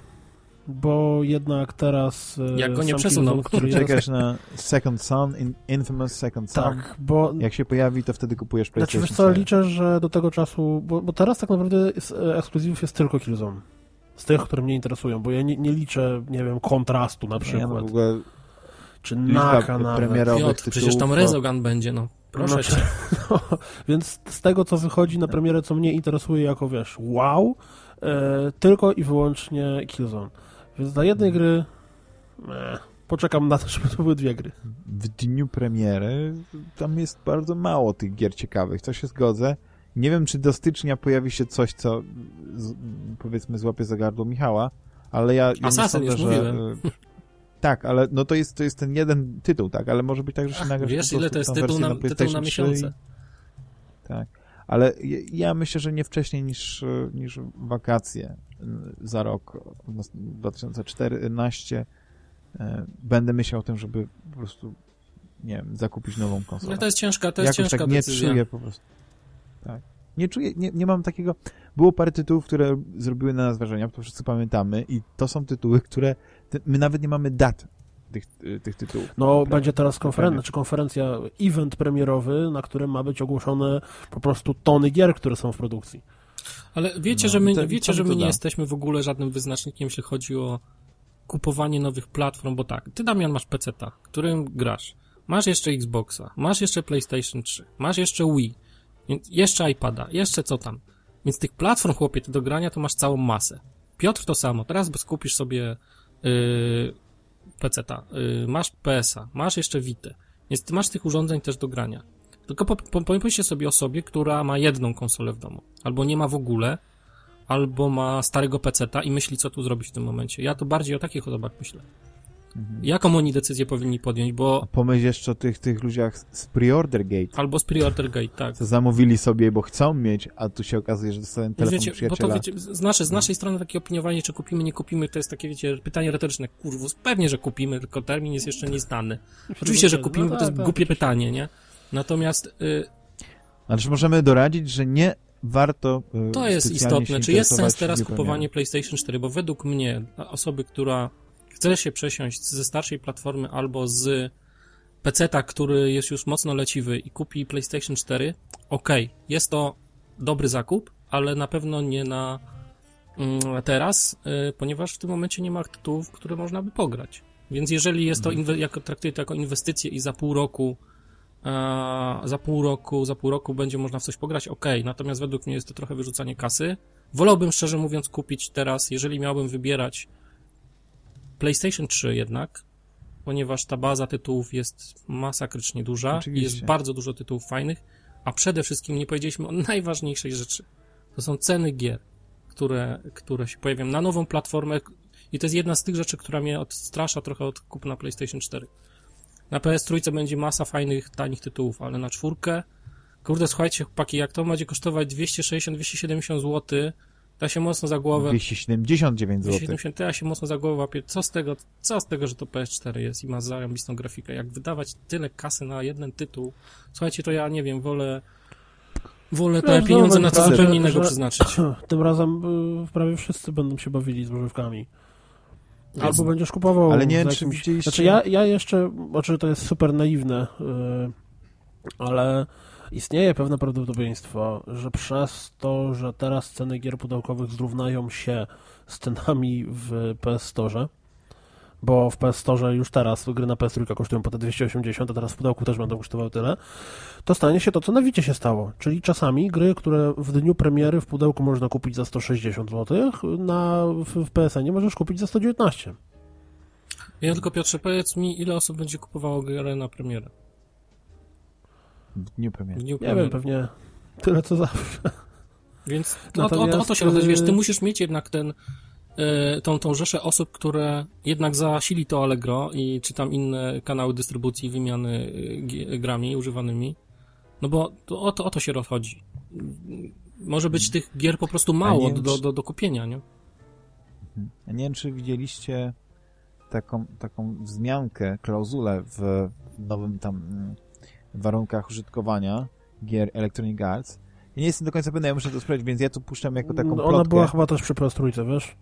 Bo jednak teraz... e, Jak go nie przesuną. Który jest... Czekasz na Second Son, in, Infamous Second Son. Tak, bo... Jak się pojawi, to wtedy kupujesz Znaczy, PlayStation wiesz co, 4. liczę, że do tego czasu... Bo, bo teraz tak naprawdę e, ekskluzywów jest tylko Killzone. Z tych, które mnie interesują, bo ja nie, nie liczę, nie wiem, kontrastu na przykład. no w ogóle czy naka nawet. Piotr, tytułów, przecież tam to- Rezogun będzie, no. Proszę No, cię. No, więc z tego, co wychodzi na premierę, co mnie interesuje jako, wiesz, wow, e, tylko i wyłącznie Killzone. Więc dla jednej gry poczekam na to, żeby to były dwie gry. w dniu premiery tam jest bardzo mało tych gier ciekawych, to się zgodzę. Nie wiem, czy do stycznia pojawi się coś, co z, powiedzmy złapie za gardło Michała, ale ja, ja Assassin, sądzę, już że... mówiłem. Tak, ale no to jest, to jest ten jeden tytuł, tak, ale może być tak, że się nagra Wiesz, ile to jest tytuł wersję na, tytuł na 3 i- miesiące? Tak, ale ja, ja myślę, że nie wcześniej niż, niż wakacje za rok, no, 2014, e, będę myślał o tym, żeby po prostu, nie wiem, zakupić nową konsolę. No to jest ciężka, to jest Jakoś ciężka tak nie decyzja. czuję po prostu. Tak. Nie czuję, nie, nie mam takiego... Było parę tytułów, które zrobiły na nas wrażenia, to wszyscy pamiętamy i to są tytuły, które... Ty, my nawet nie mamy dat tych, y, tych tytułów. No, będzie teraz konferencja, premier. czy konferencja, event premierowy, na którym ma być ogłoszone po prostu tony gier, które są w produkcji. Ale wiecie, No, że my, to- wiecie, że my nie da. jesteśmy w ogóle żadnym wyznacznikiem, jeśli chodzi o kupowanie nowych platform, bo tak, ty Damian masz PC-ta, którym grasz, masz jeszcze Xboxa, masz jeszcze PlayStation 3, masz jeszcze Wii, jeszcze iPada, jeszcze co tam. Więc tych platform, chłopie, ty do grania to masz całą masę. Piotr to samo, teraz skupisz sobie yy, PC-ta, yy, masz PS-a, masz jeszcze Vita, więc ty masz tych urządzeń też do grania. Tylko po, po, pomyślcie sobie o sobie, która ma jedną konsolę w domu, albo nie ma w ogóle, albo ma starego peceta i myśli, co tu zrobić w tym momencie. Ja to bardziej o takich osobach myślę. Mhm. Jaką oni decyzję powinni podjąć, bo Pomyśl jeszcze o tych, tych ludziach z Preorder Gate, albo z pre-order gate, tak. co zamówili sobie, bo chcą mieć, a tu się okazuje, że dostają telefon Wiecie, bo to przyjaciela. wiecie, z naszej, z naszej strony takie opiniowanie, czy kupimy, nie kupimy, to jest takie, wiecie, pytanie retoryczne. Kurwus, pewnie, że kupimy, tylko termin jest jeszcze nieznany. Oczywiście, że kupimy, No bo to jest tak, głupie tak. pytanie, nie? Natomiast y, możemy doradzić, że nie warto y, To jest istotne. Czy jest sens teraz kupowanie PlayStation 4? Bo według mnie, osoby, która chce się przesiąść ze starszej platformy albo z peceta, który jest już mocno leciwy i kupi PlayStation 4, okej, okay, jest to dobry zakup, ale na pewno nie na mm, teraz, y, ponieważ w tym momencie nie ma tytułów, które można by pograć. Więc jeżeli jest to, mhm. jak traktuję to jako inwestycję i za pół roku za pół roku, za pół roku będzie można w coś pograć, ok, natomiast według mnie jest to trochę wyrzucanie kasy. Wolałbym szczerze mówiąc kupić teraz, jeżeli miałbym wybierać PlayStation 3 jednak, ponieważ ta baza tytułów jest masakrycznie duża i jest bardzo dużo tytułów fajnych, a przede wszystkim nie powiedzieliśmy o najważniejszej rzeczy. To są ceny gier, które, które się pojawią na nową platformę i to jest jedna z tych rzeczy, która mnie odstrasza trochę od kupna PlayStation 4. Na PS3 będzie masa fajnych, tanich tytułów, ale na czwórkę, kurde, słuchajcie, chłopaki, jak to będzie kosztować 260-270 zł, to się mocno za głowę... 279 zł. 270, to ja się mocno za głowę łapię. Co z tego, co z tego, że to PS4 jest i ma zarąbistą grafikę? Jak wydawać tyle kasy na jeden tytuł? Słuchajcie, to ja nie wiem, wolę wolę te no, pieniądze na co zupełnie innego przeznaczyć. Tym razem y, prawie wszyscy będą się bawili z używkami. Albo będziesz kupował. Ale nie, czy widzieliście... Znaczy ja, ja jeszcze, oczywiście to jest super naiwne, yy, ale istnieje pewne prawdopodobieństwo, że przez to, że teraz ceny gier pudełkowych zrównają się z cenami w PS Store, bo w PS Store już teraz gry na PS3 kosztują po te 280, a teraz w pudełku też będą kosztowały tyle, to stanie się to, co na Wicie się stało. Czyli czasami gry, które w dniu premiery w pudełku można kupić za 160 zł, na, w, w PSN-ie możesz kupić za 119. Ja tylko Piotrze, powiedz mi, ile osób będzie kupowało grę na premierę? W dniu premiery. W dniu premiery. Nie wiem, pewnie tyle co zawsze. Więc Natomiast... o, o, o to się rozchodzi, wiesz, ty y- musisz mieć jednak ten tą, tą rzeszę osób, które jednak zasili to Allegro i czy tam inne kanały dystrybucji wymiany e, grami używanymi. No bo to, o, to, o to się rozchodzi. Może być tych gier po prostu mało wiem, do, do, do kupienia, nie? Ja nie wiem, czy widzieliście taką, taką wzmiankę, klauzulę w nowym tam mm, warunkach użytkowania gier Electronic Arts. Ja nie jestem do końca pewny, ja muszę to sprawdzić, więc ja to puszczam jako taką no, Ona była chyba też przy PS wiesz?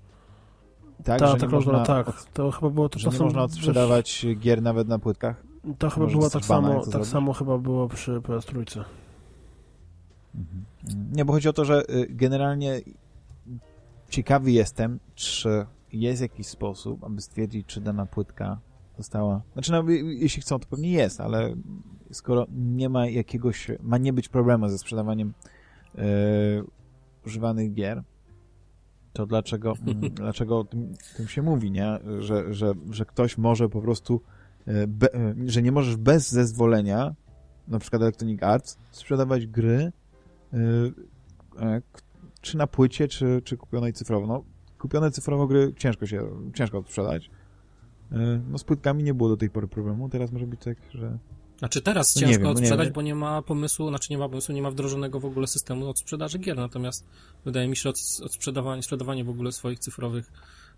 Tak, Ta, że tak, można, tak. To chyba było to że nie można odsprzedawać wiesz, gier nawet na płytkach? To chyba było tak samo, tak samo chyba było przy PS Trójce. Mhm. Nie, bo chodzi o to, że y, generalnie ciekawy jestem, czy jest jakiś sposób, aby stwierdzić, czy dana płytka została... Znaczy, no, jeśli chcą, to pewnie jest, ale skoro nie ma jakiegoś... ma nie być problemu ze sprzedawaniem yy, używanych gier, to dlaczego, mm, dlaczego o tym, tym, się mówi, nie? Że, że, że ktoś może po prostu, e, be, e, że nie możesz bez zezwolenia, na przykład Electronic Arts, sprzedawać gry e, czy na płycie, czy, czy kupionej cyfrowo. No, kupione cyfrowo gry ciężko się, ciężko sprzedać. No z płytkami nie było do tej pory problemu, teraz może być tak, że znaczy teraz no ciężko wiem, odsprzedać, no bo nie ma pomysłu, znaczy nie ma pomysłu, nie ma wdrożonego w ogóle systemu od sprzedaży gier, natomiast wydaje mi się, od, od sprzedawanie, sprzedawanie w ogóle swoich cyfrowych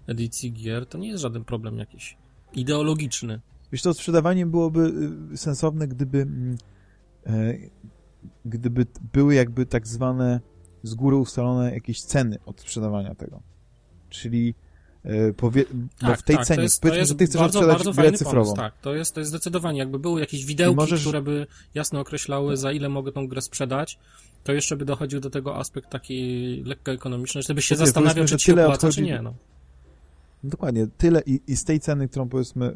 edycji gier to nie jest żaden problem jakiś ideologiczny. Wiesz to sprzedawanie byłoby y, sensowne, gdyby mm, e, gdyby były jakby tak zwane z góry ustalone jakieś ceny od sprzedawania tego. Czyli E, powie, tak, w tej tak, cenie, jest, powiedzmy, że ty chcesz bardzo, sprzedać bardzo grę cyfrową. Pomysł, tak, to jest, to jest zdecydowanie, jakby były jakieś widełki, możesz... które by jasno określały, za ile mogę tą grę sprzedać, to jeszcze by dochodził do tego aspekt taki lekko ekonomiczny, że byś się zastanawiał, czy ci się opłaca, odchodzi... czy nie, no. Dokładnie, tyle i, i z tej ceny, którą powiedzmy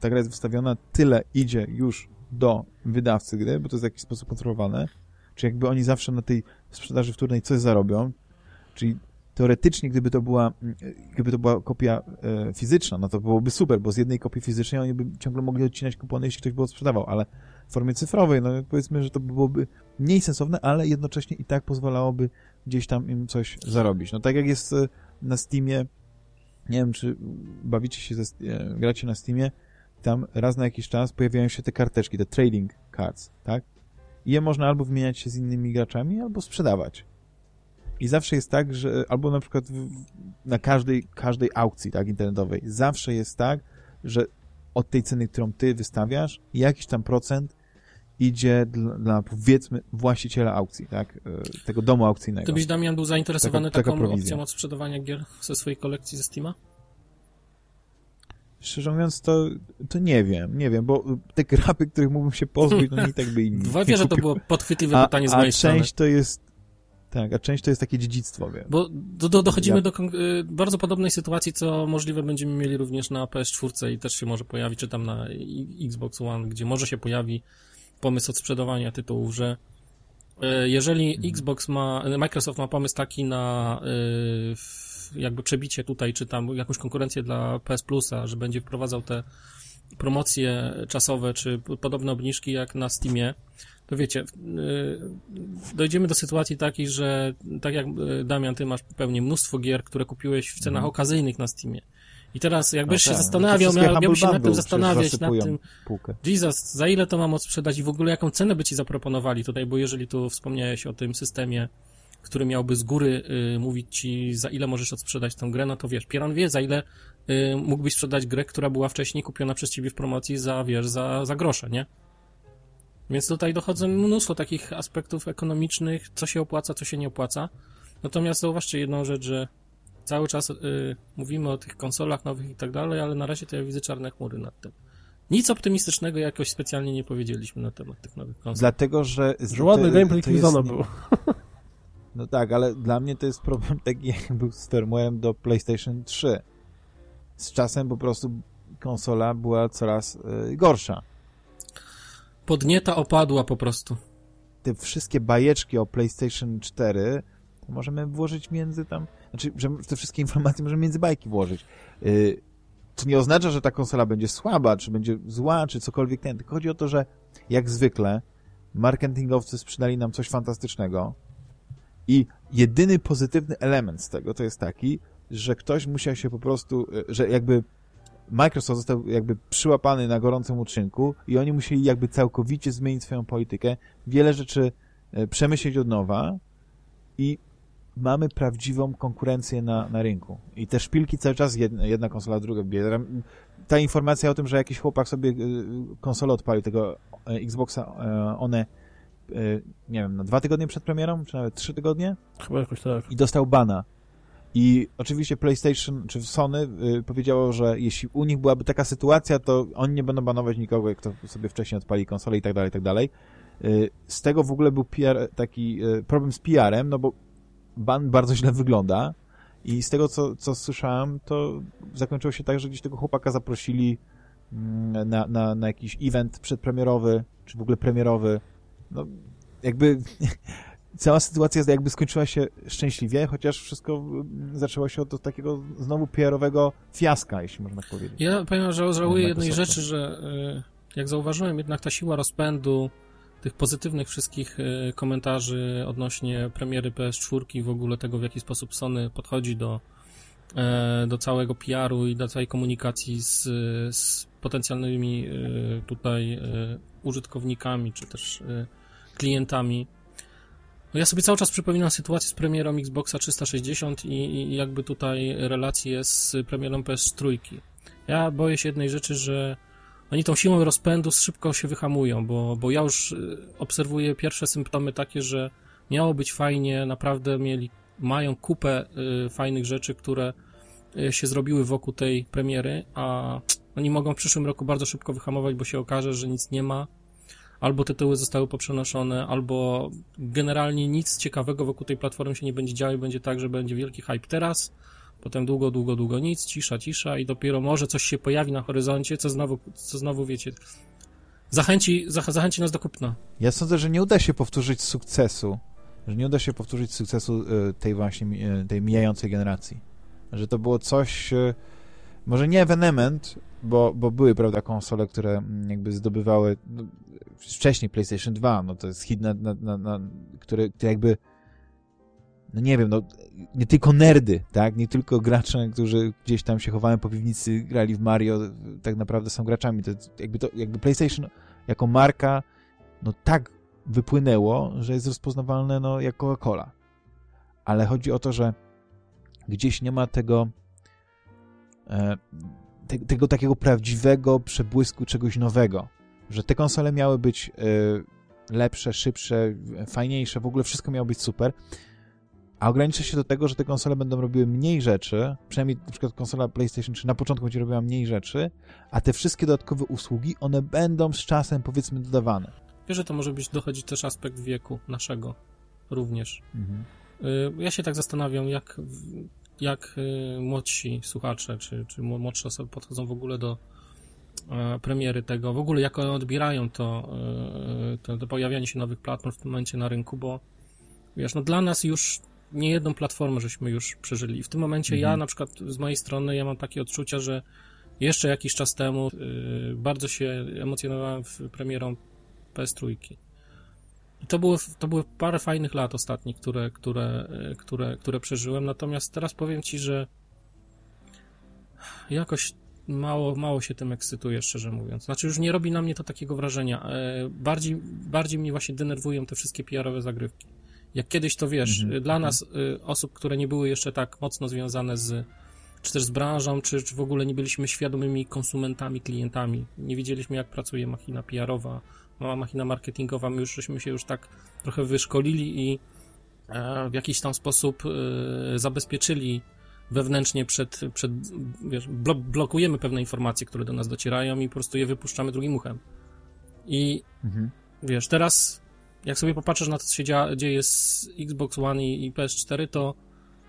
ta gra jest wystawiona, tyle idzie już do wydawcy gry, bo to jest w jakiś sposób kontrolowane, czy jakby oni zawsze na tej sprzedaży wtórnej coś zarobią, czyli teoretycznie, gdyby to była, gdyby to była kopia e, fizyczna, no to byłoby super, bo z jednej kopii fizycznej oni by ciągle mogli odcinać kupony, jeśli ktoś by sprzedawał, ale w formie cyfrowej, no powiedzmy, że to byłoby mniej sensowne, ale jednocześnie i tak pozwalałoby gdzieś tam im coś zarobić. No tak jak jest e, na Steamie, nie wiem, czy bawicie się, ze, e, gracie na Steamie, tam raz na jakiś czas pojawiają się te karteczki, te trading cards, tak? I je można albo wymieniać się z innymi graczami, albo sprzedawać. I zawsze jest tak, że albo na przykład na każdej, każdej aukcji tak, internetowej, zawsze jest tak, że od tej ceny, którą ty wystawiasz, jakiś tam procent idzie dla, dla powiedzmy właściciela aukcji, tak, e, tego domu aukcyjnego. Ty byś, Damian, był zainteresowany taka, taką taka opcją odsprzedawania gier ze swojej kolekcji ze Steama? Szczerze mówiąc, to, to nie wiem, nie wiem, bo te grapy, których mógłbym się pozbyć, no i tak by inni Dwa wie, że to było podchwytliwe a, pytanie z a mojej strony. część to jest, tak, a część to jest takie dziedzictwo, wiem. Bo do, do, dochodzimy Ja- do y, bardzo podobnej sytuacji, co możliwe będziemy mieli również na PS4 i też się może pojawić, czy tam na Xbox One, gdzie może się pojawi pomysł odsprzedawania tytułów, że y, jeżeli Xbox ma, Microsoft ma pomysł taki na y, jakby przebicie tutaj, czy tam jakąś konkurencję dla PS Plusa, że będzie wprowadzał te promocje czasowe, czy podobne obniżki jak na Steamie, to wiecie, y, dojdziemy do sytuacji takiej, że tak jak y, Damian, ty masz pewnie mnóstwo gier, które kupiłeś w cenach Mhm. okazyjnych na Steamie. I teraz jakbyś No się tak, zastanawiał, to wszystkie miał, miałbyś się nad tym zastanawiać, nad tym, półkę. Jesus, za ile to mam odsprzedać i w ogóle jaką cenę by ci zaproponowali tutaj, bo jeżeli tu wspomniałeś o tym systemie, który miałby z góry y, mówić ci, za ile możesz odsprzedać tę grę, no to wiesz, Pieran wie, za ile y, mógłbyś sprzedać grę, która była wcześniej kupiona przez ciebie w promocji za, wiesz, za, za grosze, nie? Więc tutaj dochodzą mnóstwo takich aspektów ekonomicznych, co się opłaca, co się nie opłaca. Natomiast zauważcie jedną rzecz, że cały czas y, mówimy o tych konsolach nowych i tak dalej, ale na razie to ja widzę czarne chmury nad tym. Nic optymistycznego jakoś specjalnie nie powiedzieliśmy na temat tych nowych konsol. Dlatego, że... Że ładny gameplay jest nie- był. No tak, ale dla mnie to jest problem taki, jak był z firmware'em do PlayStation 3. Z czasem po prostu konsola była coraz y, gorsza. Podnieta opadła po prostu. Te wszystkie bajeczki o PlayStation 4 to możemy włożyć między tam... Znaczy, że te wszystkie informacje możemy między bajki włożyć. Y, to nie oznacza, że ta konsola będzie słaba, czy będzie zła, czy cokolwiek ten. Tylko chodzi o to, że jak zwykle marketingowcy sprzedali nam coś fantastycznego i jedyny pozytywny element z tego to jest taki, że ktoś musiał się po prostu, y, że jakby Microsoft został jakby przyłapany na gorącym uczynku i oni musieli jakby całkowicie zmienić swoją politykę, wiele rzeczy y, przemyśleć od nowa i mamy prawdziwą konkurencję na, na rynku. I te szpilki cały czas jedna, jedna konsola, druga. Ta informacja o tym, że jakiś chłopak sobie y, konsolę odpalił, tego y, Xboxa One, nie wiem, na dwa tygodnie przed premierą, czy nawet trzy tygodnie Chyba jakoś tak. i dostał bana. I oczywiście PlayStation czy Sony y, powiedziało, że jeśli u nich byłaby taka sytuacja, to oni nie będą banować nikogo, kto sobie wcześniej odpali konsolę i tak dalej, i tak dalej. Y, z tego w ogóle był PR, taki y, problem z PR-em, no bo ban bardzo źle wygląda i z tego, co, co słyszałem, to zakończyło się tak, że gdzieś tego chłopaka zaprosili mm, na, na, na jakiś event przedpremierowy, czy w ogóle premierowy. No, jakby cała sytuacja jakby skończyła się szczęśliwie, chociaż wszystko mm, zaczęło się od takiego znowu PR-owego fiaska, jeśli można tak powiedzieć. Ja powiem, że żałuję jednej rzeczy, że jak zauważyłem, jednak ta siła rozpędu tych pozytywnych wszystkich y, komentarzy odnośnie premiery PS4 i w ogóle tego, w jaki sposób Sony podchodzi do, e, do całego PR-u i do całej komunikacji z, z potencjalnymi y, tutaj użytkownikami, czy też klientami. No ja sobie cały czas przypominam sytuację z premierą Xboxa 360 i, i jakby tutaj relacje z premierą PS3. Ja boję się jednej rzeczy, że oni tą siłą rozpędu szybko się wyhamują, bo, bo ja już y, obserwuję pierwsze symptomy takie, że miało być fajnie, naprawdę mieli, mają kupę y, fajnych rzeczy, które y, się zrobiły wokół tej premiery, a oni mogą w przyszłym roku bardzo szybko wyhamować, bo się okaże, że nic nie ma, albo tytuły zostały poprzenoszone, albo generalnie nic ciekawego wokół tej platformy się nie będzie działo i będzie tak, że będzie wielki hype teraz, potem długo, długo, długo nic, cisza, cisza i dopiero może coś się pojawi na horyzoncie, co znowu, co znowu wiecie, zachęci, zach, zachęci nas do kupna. Ja sądzę, że nie uda się powtórzyć sukcesu, że nie uda się powtórzyć sukcesu y, tej właśnie, y, tej mijającej generacji. Że to było coś, y, może nie ewenement, bo, bo były, prawda, konsole, które jakby zdobywały no, wcześniej PlayStation 2, no to jest hit, na, na, na, na, który, który jakby no nie wiem, no nie tylko nerdy, tak, nie tylko gracze, którzy gdzieś tam się chowają po piwnicy, grali w Mario, tak naprawdę są graczami. To jakby, to, jakby PlayStation jako marka no tak wypłynęło, że jest rozpoznawalne no, jak Coca-Cola. Ale chodzi o to, że gdzieś nie ma tego e, te, tego takiego prawdziwego przebłysku czegoś nowego. Że te konsole miały być e, lepsze, szybsze, fajniejsze, w ogóle wszystko miało być super, a ogranicza się do tego, że te konsole będą robiły mniej rzeczy, przynajmniej na przykład konsola PlayStation 3 na początku będzie robiła mniej rzeczy, a te wszystkie dodatkowe usługi, one będą z czasem powiedzmy dodawane. Wiesz, że to może być, dochodzi też aspekt wieku naszego również. Mhm. Ja się tak zastanawiam, jak, jak y, młodsi słuchacze, czy, czy młodsze osoby podchodzą w ogóle do e, premiery tego, w ogóle jak one odbierają to, e, to, to pojawianie się nowych platform w tym momencie na rynku, bo wiesz, no dla nas już nie jedną platformę żeśmy już przeżyli. I w tym momencie mhm. ja na przykład z mojej strony ja mam takie odczucia, że jeszcze jakiś czas temu yy, bardzo się emocjonowałem w premierą PS3. I to było, to były parę fajnych lat ostatnich, które, które, które, które przeżyłem, natomiast teraz powiem Ci, że jakoś mało, mało się tym ekscytuję, szczerze mówiąc. Znaczy już nie robi na mnie to takiego wrażenia. Yy, bardziej, bardziej mnie właśnie denerwują te wszystkie PR-owe zagrywki. Jak kiedyś to wiesz, mhm. dla nas, y, osób, które nie były jeszcze tak mocno związane z, czy też z branżą, czy, czy w ogóle nie byliśmy świadomymi konsumentami, klientami, nie wiedzieliśmy, jak pracuje machina PR-owa, mała machina marketingowa, my już żeśmy się już tak trochę wyszkolili i e, w jakiś tam sposób e, zabezpieczyli wewnętrznie przed, przed wiesz, blokujemy pewne informacje, które do nas docierają i po prostu je wypuszczamy drugim uchem. I mhm. wiesz, teraz jak sobie popatrzysz na to, co się dzieje, dzieje z Xbox One i, i PS4, to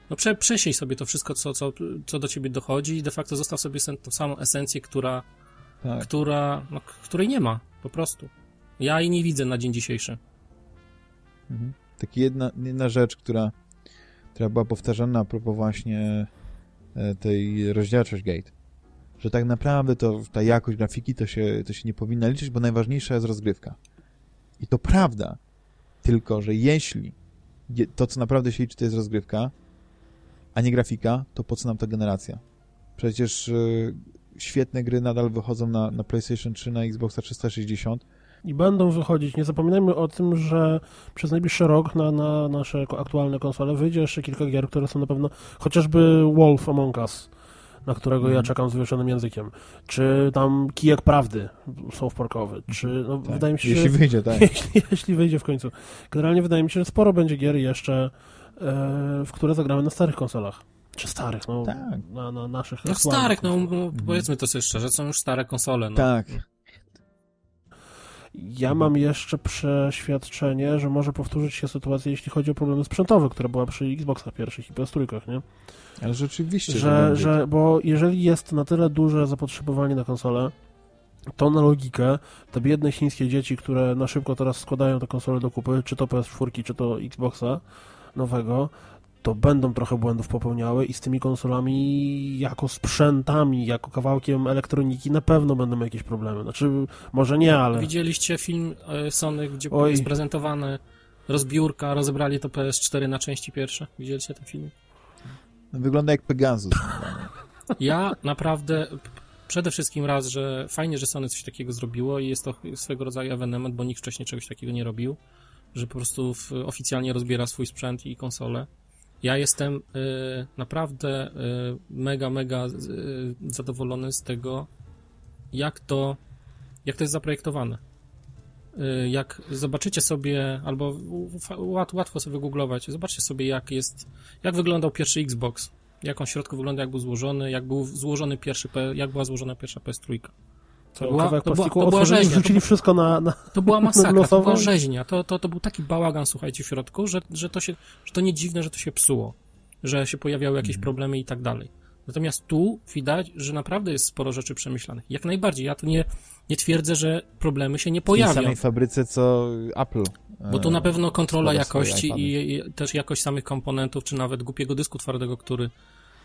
no prze, przesiej sobie to wszystko, co, co, co do ciebie dochodzi i de facto zostaw sobie tą samą esencję, która, tak. która, no, której nie ma, po prostu. Ja jej nie widzę na dzień dzisiejszy. Mhm. Taka jedna, jedna rzecz, która, która była powtarzana a propos właśnie e, tej rozdzielczość Gate, że tak naprawdę to ta jakość grafiki to się, to się nie powinna liczyć, bo najważniejsza jest rozgrywka. I to prawda. Tylko, że jeśli to, co naprawdę się liczy, to jest rozgrywka, a nie grafika, to po co nam ta generacja? Przecież y, świetne gry nadal wychodzą na, na PlayStation 3, na Xboxa 360. I będą wychodzić. Nie zapominajmy o tym, że przez najbliższy rok na, na nasze aktualne konsole wyjdzie jeszcze kilka gier, które są na pewno, chociażby Wolf Among Us, na którego ja mhm. czekam z wywieszonym językiem, czy tam Kijek Prawdy South Parkowy, czy no, tak. wydaje mi się, jeśli wyjdzie, tak. Jeśli, jeśli wyjdzie w końcu. Generalnie wydaje mi się, że sporo będzie gier jeszcze, e, w które zagramy na starych konsolach. Czy starych, no, tak. na, na naszych No starych, no, no powiedzmy to sobie szczerze, są już stare konsole. No. Tak. Ja mam jeszcze przeświadczenie, że może powtórzyć się sytuacja, jeśli chodzi o problemy sprzętowe, która była przy Xboxach pierwszych i PS3, nie? Ale rzeczywiście. Że, że, bo jeżeli jest na tyle duże zapotrzebowanie na konsolę, to na logikę te biedne chińskie dzieci, które na szybko teraz składają te konsole do kupy, czy to PS4, czy to Xboxa nowego, to będą trochę błędów popełniały i z tymi konsolami jako sprzętami, jako kawałkiem elektroniki na pewno będą jakieś problemy. Znaczy, może nie, ale... Widzieliście film e, Sony, gdzie Oj. jest prezentowany rozbiórka, rozebrali to PS4 na części pierwsze? Widzieliście ten film? Wygląda jak Pegasus. Ja naprawdę przede wszystkim raz, że fajnie, że Sony coś takiego zrobiło i jest to swego rodzaju ewenement, bo nikt wcześniej czegoś takiego nie robił, że po prostu w, oficjalnie rozbiera swój sprzęt i konsole. Ja jestem y, naprawdę y, mega, mega y, zadowolony z tego, jak to, jak to jest zaprojektowane. Jak zobaczycie sobie, albo łatwo sobie googlować, zobaczcie sobie, jak jest, jak wyglądał pierwszy Xbox, jak on środku wygląda, jak był złożony, jak był złożony pierwszy, jak była złożona pierwsza PS3. To, była, to, była, to była rzeźnia. Rzucili to, wszystko na, na To była masakra, to była rzeźnia. To, to, to był taki bałagan, słuchajcie, w środku, że, że, to się, że to nie dziwne, że to się psuło, że się pojawiały jakieś mhm. problemy i tak dalej. Natomiast tu widać, że naprawdę jest sporo rzeczy przemyślanych. Jak najbardziej. Ja tu nie, nie twierdzę, że problemy się nie pojawią. W tej samej fabryce co Apple. Bo tu na pewno kontrola jakości i, i, też jakość samych komponentów, czy nawet głupiego dysku twardego, który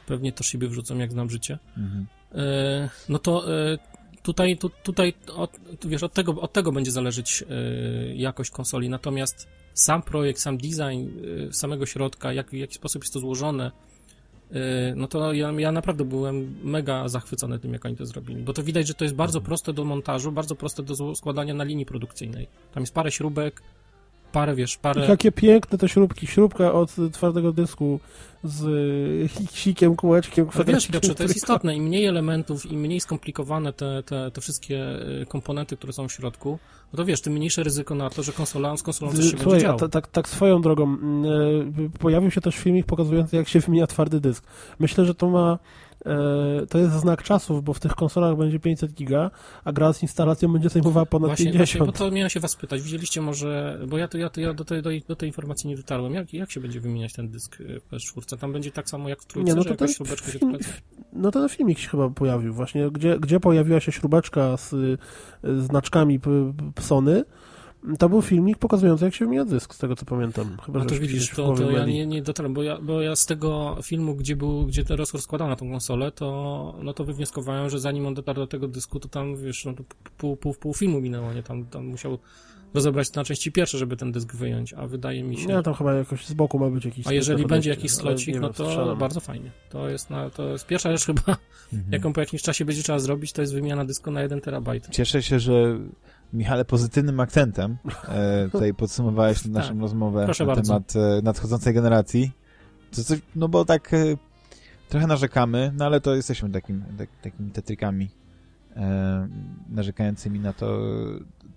pewnie to szyby wrzucą, jak znam życie. Mhm. E, no to e, tutaj, tu, tutaj od, wiesz, od tego, od tego będzie zależeć e, jakość konsoli. Natomiast sam projekt, sam design e, samego środka, jak, w jaki sposób jest to złożone, Y, no to ja, ja naprawdę byłem mega zachwycony tym, jak oni to zrobili, bo to widać, że to jest bardzo proste do montażu, bardzo proste do składania na linii produkcyjnej. Tam jest parę śrubek, parę, wiesz, parę... Jakie piękne te śrubki, śrubka od twardego dysku z hiksikiem, kółeczkiem, wiesz, kwadracikiem. Piotrze, to jest istotne. Im mniej elementów, im mniej skomplikowane te, te, te wszystkie y, komponenty, które są w środku, no to wiesz, tym mniejsze ryzyko na to, że konsola, z konsolą coś się będzie Słuchaj, ta, tak, tak swoją drogą, mm, e, pojawił się też filmik pokazujący, jak się wymienia twardy dysk. Myślę, że to ma, to jest znak czasów, bo w tych konsolach będzie 500 giga, a gra z instalacją będzie zajmowała ponad Właśnie, 50. właśnie, bo to miałem się was pytać. Widzieliście może, bo ja, to, ja, to, ja do, tej, do, tej informacji nie dotarłem. Jak, jak się będzie wymieniać ten dysk y, w PS4? Tam będzie tak samo jak w trójce, Nie, no że to ten jakaś śrubeczka się film, wkleja? no ten filmik się chyba pojawił właśnie, gdzie, gdzie pojawiła się śrubeczka z y, znaczkami Sony. To był filmik pokazujący, jak się wymienia dysk, z tego co pamiętam. Chyba, No to widzisz, to, to ja nie, nie dotarłem, bo ja, bo ja z tego filmu, gdzie był, gdzie ten rozkład składał na tą konsolę, to, no to wywnioskowałem, że zanim on dotarł do tego dysku, to tam, wiesz, no to pół, pół, pół filmu minęło, nie? Tam, tam musiał rozebrać to na części pierwsze, żeby ten dysk wyjąć, a wydaje mi się... Nie, tam chyba jakoś z boku ma być jakiś... A jeżeli będzie jakiś slocik, no to strzelam. bardzo fajnie. To jest, na, to jest pierwsza rzecz chyba, Mhm. jaką po jakimś czasie będzie trzeba zrobić, to jest wymiana dysku na 1 terabajt. Cieszę się, że Michale pozytywnym akcentem e, tutaj podsumowałeś naszą rozmowę Tak. Proszę na bardzo. temat e, nadchodzącej generacji. To coś, no bo tak e, trochę narzekamy, no ale to jesteśmy takim, tak, takimi tetrykami e, narzekającymi na to,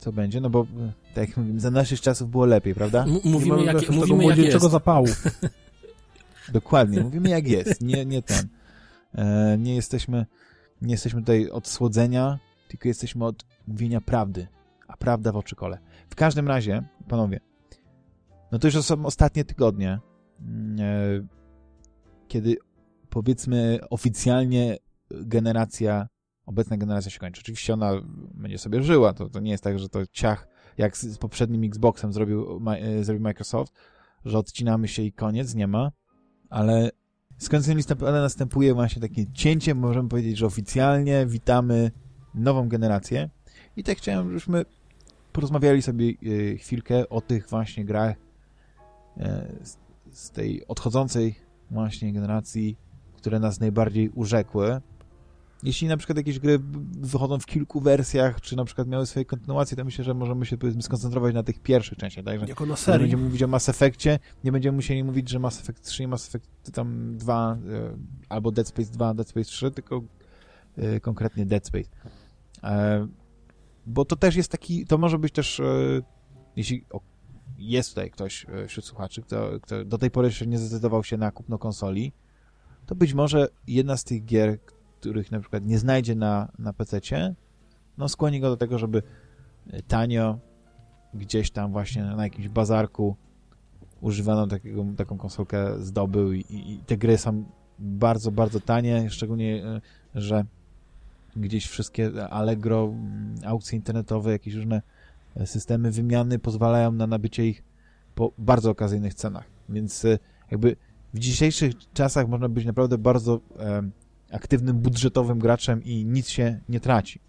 co będzie, no bo e, tak jak mówimy, za naszych czasów było lepiej, prawda? M- Nie mówimy mamy jak, mówimy jak jest. zapału. Dokładnie, mówimy jak jest, nie, nie ten. E, nie jesteśmy nie jesteśmy tutaj od słodzenia, tylko jesteśmy od mówienia prawdy, a prawda w oczy kole. W każdym razie, panowie, no to już są ostatnie tygodnie, mm, e, kiedy powiedzmy oficjalnie generacja, obecna generacja się kończy. Oczywiście ona będzie sobie żyła, to, to nie jest tak, że to ciach, jak z, z poprzednim Xboxem zrobił, ma, e, zrobił Microsoft, że odcinamy się i koniec, nie ma, ale z końcem listopada następuje właśnie takie cięcie, możemy powiedzieć, że oficjalnie witamy nową generację i tak chciałem, żebyśmy porozmawiali sobie e, chwilkę o tych właśnie grach e, z, z tej odchodzącej właśnie generacji, które nas najbardziej urzekły. Jeśli na przykład jakieś gry wychodzą w kilku wersjach, czy na przykład miały swoje kontynuacje, to myślę, że możemy się powiedzmy skoncentrować na tych pierwszych częściach, tak? Że Jako na nie serii. będziemy mówić o Mass Effectie, nie będziemy musieli mówić, że Mass Effect 3 i Mass Effect tam 2 e, albo Dead Space 2, Dead Space 3, tylko e, konkretnie Dead Space. E, bo to też jest taki, to może być też, jeśli jest tutaj ktoś wśród słuchaczy, kto, kto do tej pory jeszcze nie zdecydował się na kupno konsoli, to być może jedna z tych gier, których na przykład nie znajdzie na, na PC-cie, no skłoni go do tego, żeby tanio gdzieś tam właśnie na jakimś bazarku używaną takiego, taką konsolkę zdobył i, i, i te gry są bardzo, bardzo tanie, szczególnie, e, że gdzieś wszystkie Allegro, mm, aukcje internetowe, jakieś różne e, systemy wymiany pozwalają na nabycie ich po bardzo okazyjnych cenach. Więc e, jakby w dzisiejszych czasach można być naprawdę bardzo e, aktywnym, budżetowym graczem i nic się nie traci.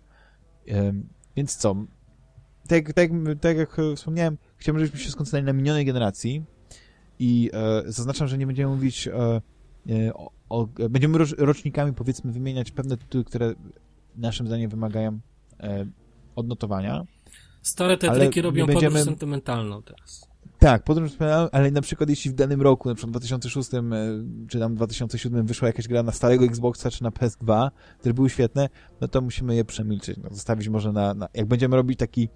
Więc co? Tak, tak, tak jak e, wspomniałem, chciałbym, żebyśmy się skoncentrowali na minionej generacji i e, zaznaczam, że nie będziemy mówić e, o, o, będziemy roc, rocznikami, powiedzmy, wymieniać pewne tytuły, które naszym zdaniem wymagają odnotowania. Stare te Ale triki nie robią będziemy- podróż sentymentalną teraz. Tak, podróż wspomniałem, ale na przykład jeśli w danym roku, na przykład w 2006 e, czy tam 2007 wyszła jakaś gra na starego Xboxa czy na PS2, które były świetne, no to musimy je przemilczeć, no, zostawić może na, na jak będziemy robić taki,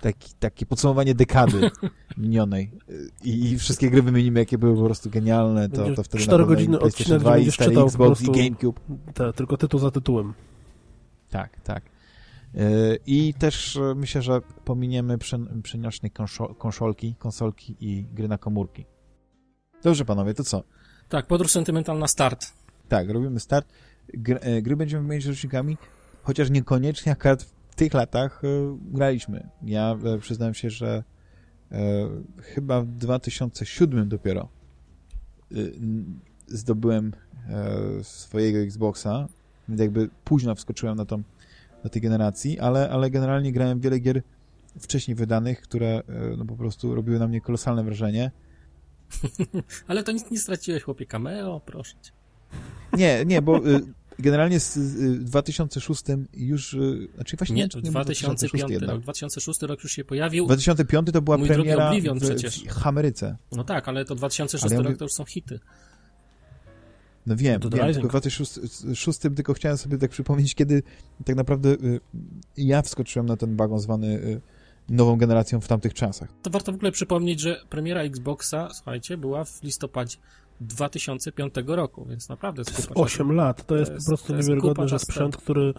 taki, takie podsumowanie dekady minionej y, i, i wszystkie gry wymienimy, jakie były po prostu genialne, to, to wtedy cztery na pewno godziny i PlayStation odcinek, 2 gdzie i stary Xbox i GameCube. Te, tylko tytuł za tytułem. Tak, tak. Yy, I też e, myślę, że pominiemy przen- przenośnej konszo- konsolki, konsolki i gry na komórki. Dobrze, panowie, to co? Tak, podróż sentymentalna start. Tak, robimy start. Gry, e, gry będziemy wymieniać z rocznikami, chociaż niekoniecznie akurat w tych latach e, graliśmy. Ja e, przyznam się, że e, chyba w 2007 dopiero e, zdobyłem e, swojego Xboxa, więc jakby późno wskoczyłem na tą na tej generacji, ale, ale generalnie grałem wiele gier wcześniej wydanych, które e, no, po prostu robiły na mnie kolosalne wrażenie. Ale to nic nie straciłeś, chłopie, cameo, proszę cię. Nie, nie, bo y, generalnie w 2006 już, y, znaczy właśnie Nie, to nie był 2005 jednak. rok. 2006 rok już się pojawił. 2005 to była Mój premiera w, w Ameryce. No tak, ale to 2006 Ale ja rok mówię- to już są hity. No wiem, Dead wiem, tylko w 2006 tylko chciałem sobie tak przypomnieć, kiedy tak naprawdę y, ja wskoczyłem na ten wagon zwany y, nową generacją w tamtych czasach. To warto w ogóle przypomnieć, że premiera Xboxa, słuchajcie, była w listopadzie 2005 roku, więc naprawdę To jest jest kupa 8 lat. To jest To jest- po prostu jest niewiarygodne, że sprzęt, temu. który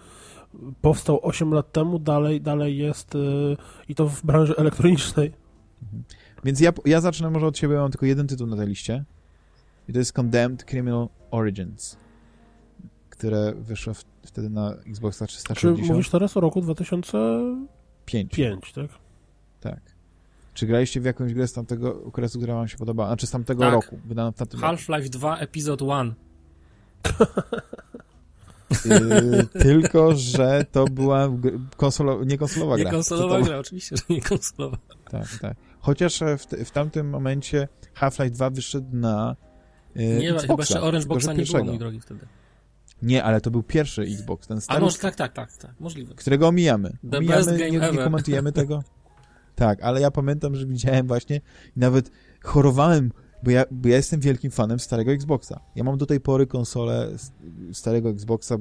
powstał 8 lat temu, dalej, dalej jest y, i to w branży elektronicznej. Więc ja, ja zacznę może od siebie, mam tylko jeden tytuł na tej liście i to jest Condemned Criminal Origins, które wyszło w, wtedy na Xboxa Czy 360. mówisz teraz o roku 2005, 5. tak? Tak. Czy graliście w jakąś grę z tamtego okresu, która wam się podobała? Znaczy z tamtego Tak. roku, wydana w tamtym. Half-Life 2 Episode 1. Yy, tylko, że to była konsolo, nie konsolowa Nie gra. konsolowa To- gra, oczywiście, że nie konsolowa. Tak, tak. Chociaż e, w, w tamtym momencie Half-Life 2 wyszedł na yy, Nie, chyba Xboxa, jeszcze Orange Boxa nie było, mój drogi, wtedy. Nie, ale to był pierwszy Xbox, ten A stary, może tak, tak, tak, tak, możliwe. którego omijamy. The omijamy, nie, nie komentujemy tego. Tak, ale ja pamiętam, że widziałem właśnie i nawet chorowałem, bo ja, bo ja jestem wielkim fanem starego Xboxa. Ja mam do tej pory konsolę starego Xboxa,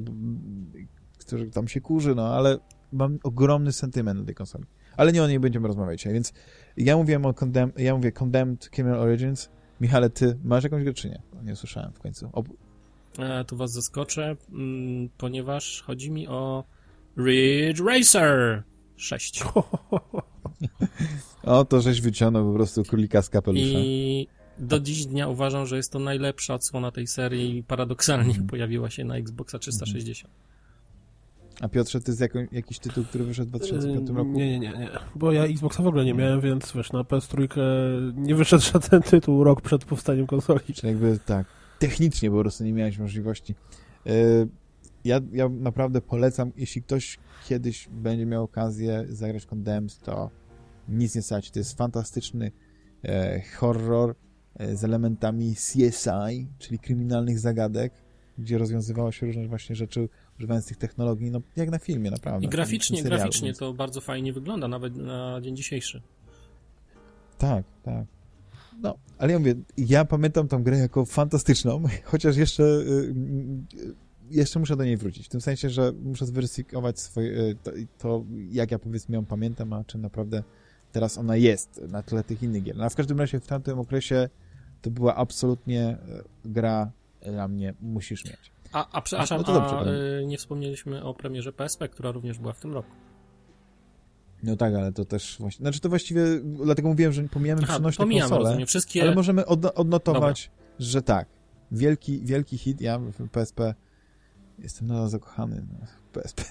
który tam się kurzy, no ale mam ogromny sentyment do tej konsoli. Ale nie o niej będziemy rozmawiać dzisiaj, więc ja mówiłem o Condemn, ja mówię Condemned Criminal Origins. Michale, ty masz jakąś grę, czy nie? Nie usłyszałem w końcu. O, E, tu was zaskoczę, mm, ponieważ chodzi mi o Ridge Racer 6. o to żeś wyciągnął po prostu królika z kapelusza. I do dziś dnia uważam, że jest to najlepsza odsłona tej serii i paradoksalnie Mhm. pojawiła się na Xboxa 360. A Piotrze, ty z jaką, jakiś tytuł, który wyszedł w 2005 roku? Y, Nie, nie, nie, nie. Bo ja Xboxa w ogóle nie miałem, więc wiesz, na PS3 nie wyszedł żaden tytuł rok przed powstaniem konsoli. Czyli jakby tak, technicznie po prostu nie miałeś możliwości. Yy, Ja, ja naprawdę polecam, jeśli ktoś kiedyś będzie miał okazję zagrać Condemned, to nic nie straci. To jest fantastyczny e, horror e, z elementami CSI, czyli kryminalnych zagadek, gdzie rozwiązywało się różne właśnie rzeczy używając tych technologii, no jak na filmie, naprawdę. I graficznie, serialu, graficznie więc- to bardzo fajnie wygląda, nawet na dzień dzisiejszy. Tak, tak. No, ale ja mówię, ja pamiętam tą grę jako fantastyczną, chociaż jeszcze, y, y, jeszcze muszę do niej wrócić. W tym sensie, że muszę zweryfikować swoje, y, to, to, jak ja powiedzmy ją pamiętam, a czy naprawdę teraz ona jest na tle tych innych gier. No, a w każdym razie w tamtym okresie to była absolutnie gra dla mnie musisz mieć. A, a przepraszam, No dobrze, a no. y, nie wspomnieliśmy o premierze PSP, która również była w tym roku. No tak, ale to też właśnie, znaczy to właściwie, dlatego mówiłem, że pomijamy Aha, przenośne pomijam, konsole. rozumiem. Wszystkie... Ale możemy odno- odnotować, że tak. Wielki, wielki hit. Ja w PSP jestem nadal zakochany w PSP.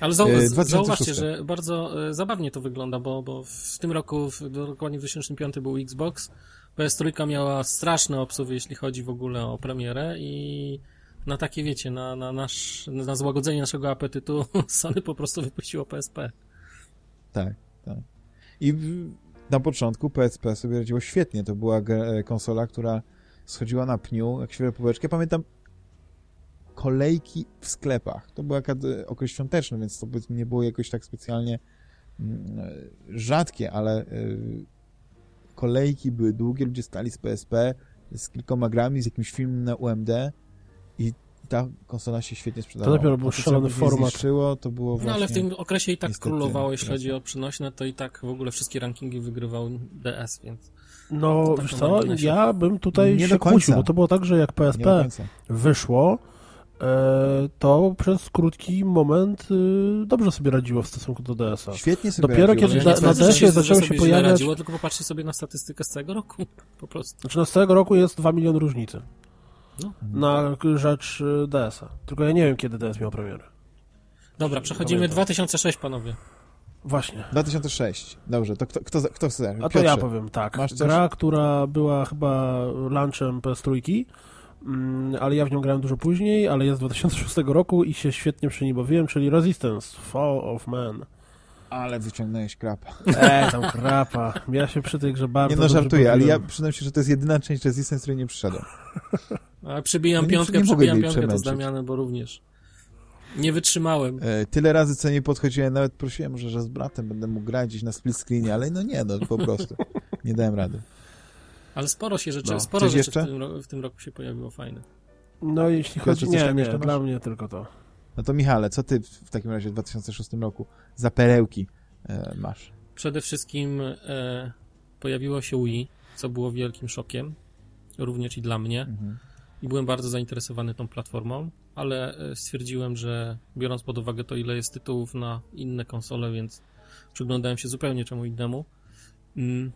Ale zau E, z- 2006. zauważcie, że bardzo e, zabawnie to wygląda, bo, bo w tym roku, w, dokładnie w 2005 był Xbox, PS3 miała straszne obsuwy, jeśli chodzi w ogóle o premierę i na takie, wiecie, na, na, nasz, na złagodzenie naszego apetytu Sony po prostu wypuściło PSP. Tak, tak. I na początku PSP sobie radziło świetnie. To była ge- konsola, która schodziła na pniu, jak świeże półeczkę. Pamiętam kolejki w sklepach. To był e, okres świąteczny, więc to nie było jakoś tak specjalnie mm, e, rzadkie, ale e, kolejki były długie, ludzie stali z PSP z kilkoma grami, z jakimś filmem na UMD i ta konsola się świetnie sprzedawała. dopiero był szalony format. Zniszczyło, to było właśnie... No ale w tym okresie i tak niestety królowało, jeśli chodzi o przynośne, to i tak w ogóle wszystkie rankingi wygrywał DS, więc No, Tak wiesz co, ja bym tutaj Nie się do końca. kłócił, bo to było tak, że jak PSP wyszło, e, to przez krótki moment y, dobrze sobie radziło w stosunku do DS-a. Świetnie sobie Dopiero radziło. kiedy Ja na- nie na DS-ie że zaczęły się pojawiać- Radziło, tylko popatrzcie sobie na statystykę z całego roku, po prostu. Znaczy no z tego roku jest 2 miliony różnicy No. na rzecz y, DS-a. Tylko ja nie wiem, kiedy DS miał premierę. Dobra, przechodzimy Pamiętam. 2006, panowie. Właśnie. 2006. Dobrze, to kto, kto, kto chce? A to Piotrze. ja powiem tak. masz coś? Gra, która była chyba launchem PS3, mm, ale ja w nią grałem dużo później, ale jest z 2006 roku i się świetnie przy niej bawiłem, czyli Resistance, Fall of Man. Ale wyciągnąłeś krapa. Eee, tam krapa. Ja się przy tej grze bardzo Nie no, żartuję, ale ja przyznam się, że to jest jedyna część Resistance, której nie przyszedłem. A przybijam No nie- piątkę, nie przybijam piątkę to z. Damianem, bo również nie wytrzymałem. E, tyle razy, co nie podchodziłem, nawet prosiłem, może, że z bratem będę mógł grać gdzieś na split screenie, ale no nie, no po prostu. Nie dałem rady. Ale sporo się rzeczy, No. sporo Coś rzeczy w tym, w tym roku się pojawiło fajne. No jeśli chodzi... Nie, nie, masz? dla mnie tylko to. No to Michale, co ty w takim razie w 2006 roku za perełki e, masz? Przede wszystkim e, pojawiło się Wii, co było wielkim szokiem, również i dla mnie. Mhm. I byłem bardzo zainteresowany tą platformą, ale e, stwierdziłem, że biorąc pod uwagę to, ile jest tytułów na inne konsole, więc przyglądałem się zupełnie czemu innemu. Mm.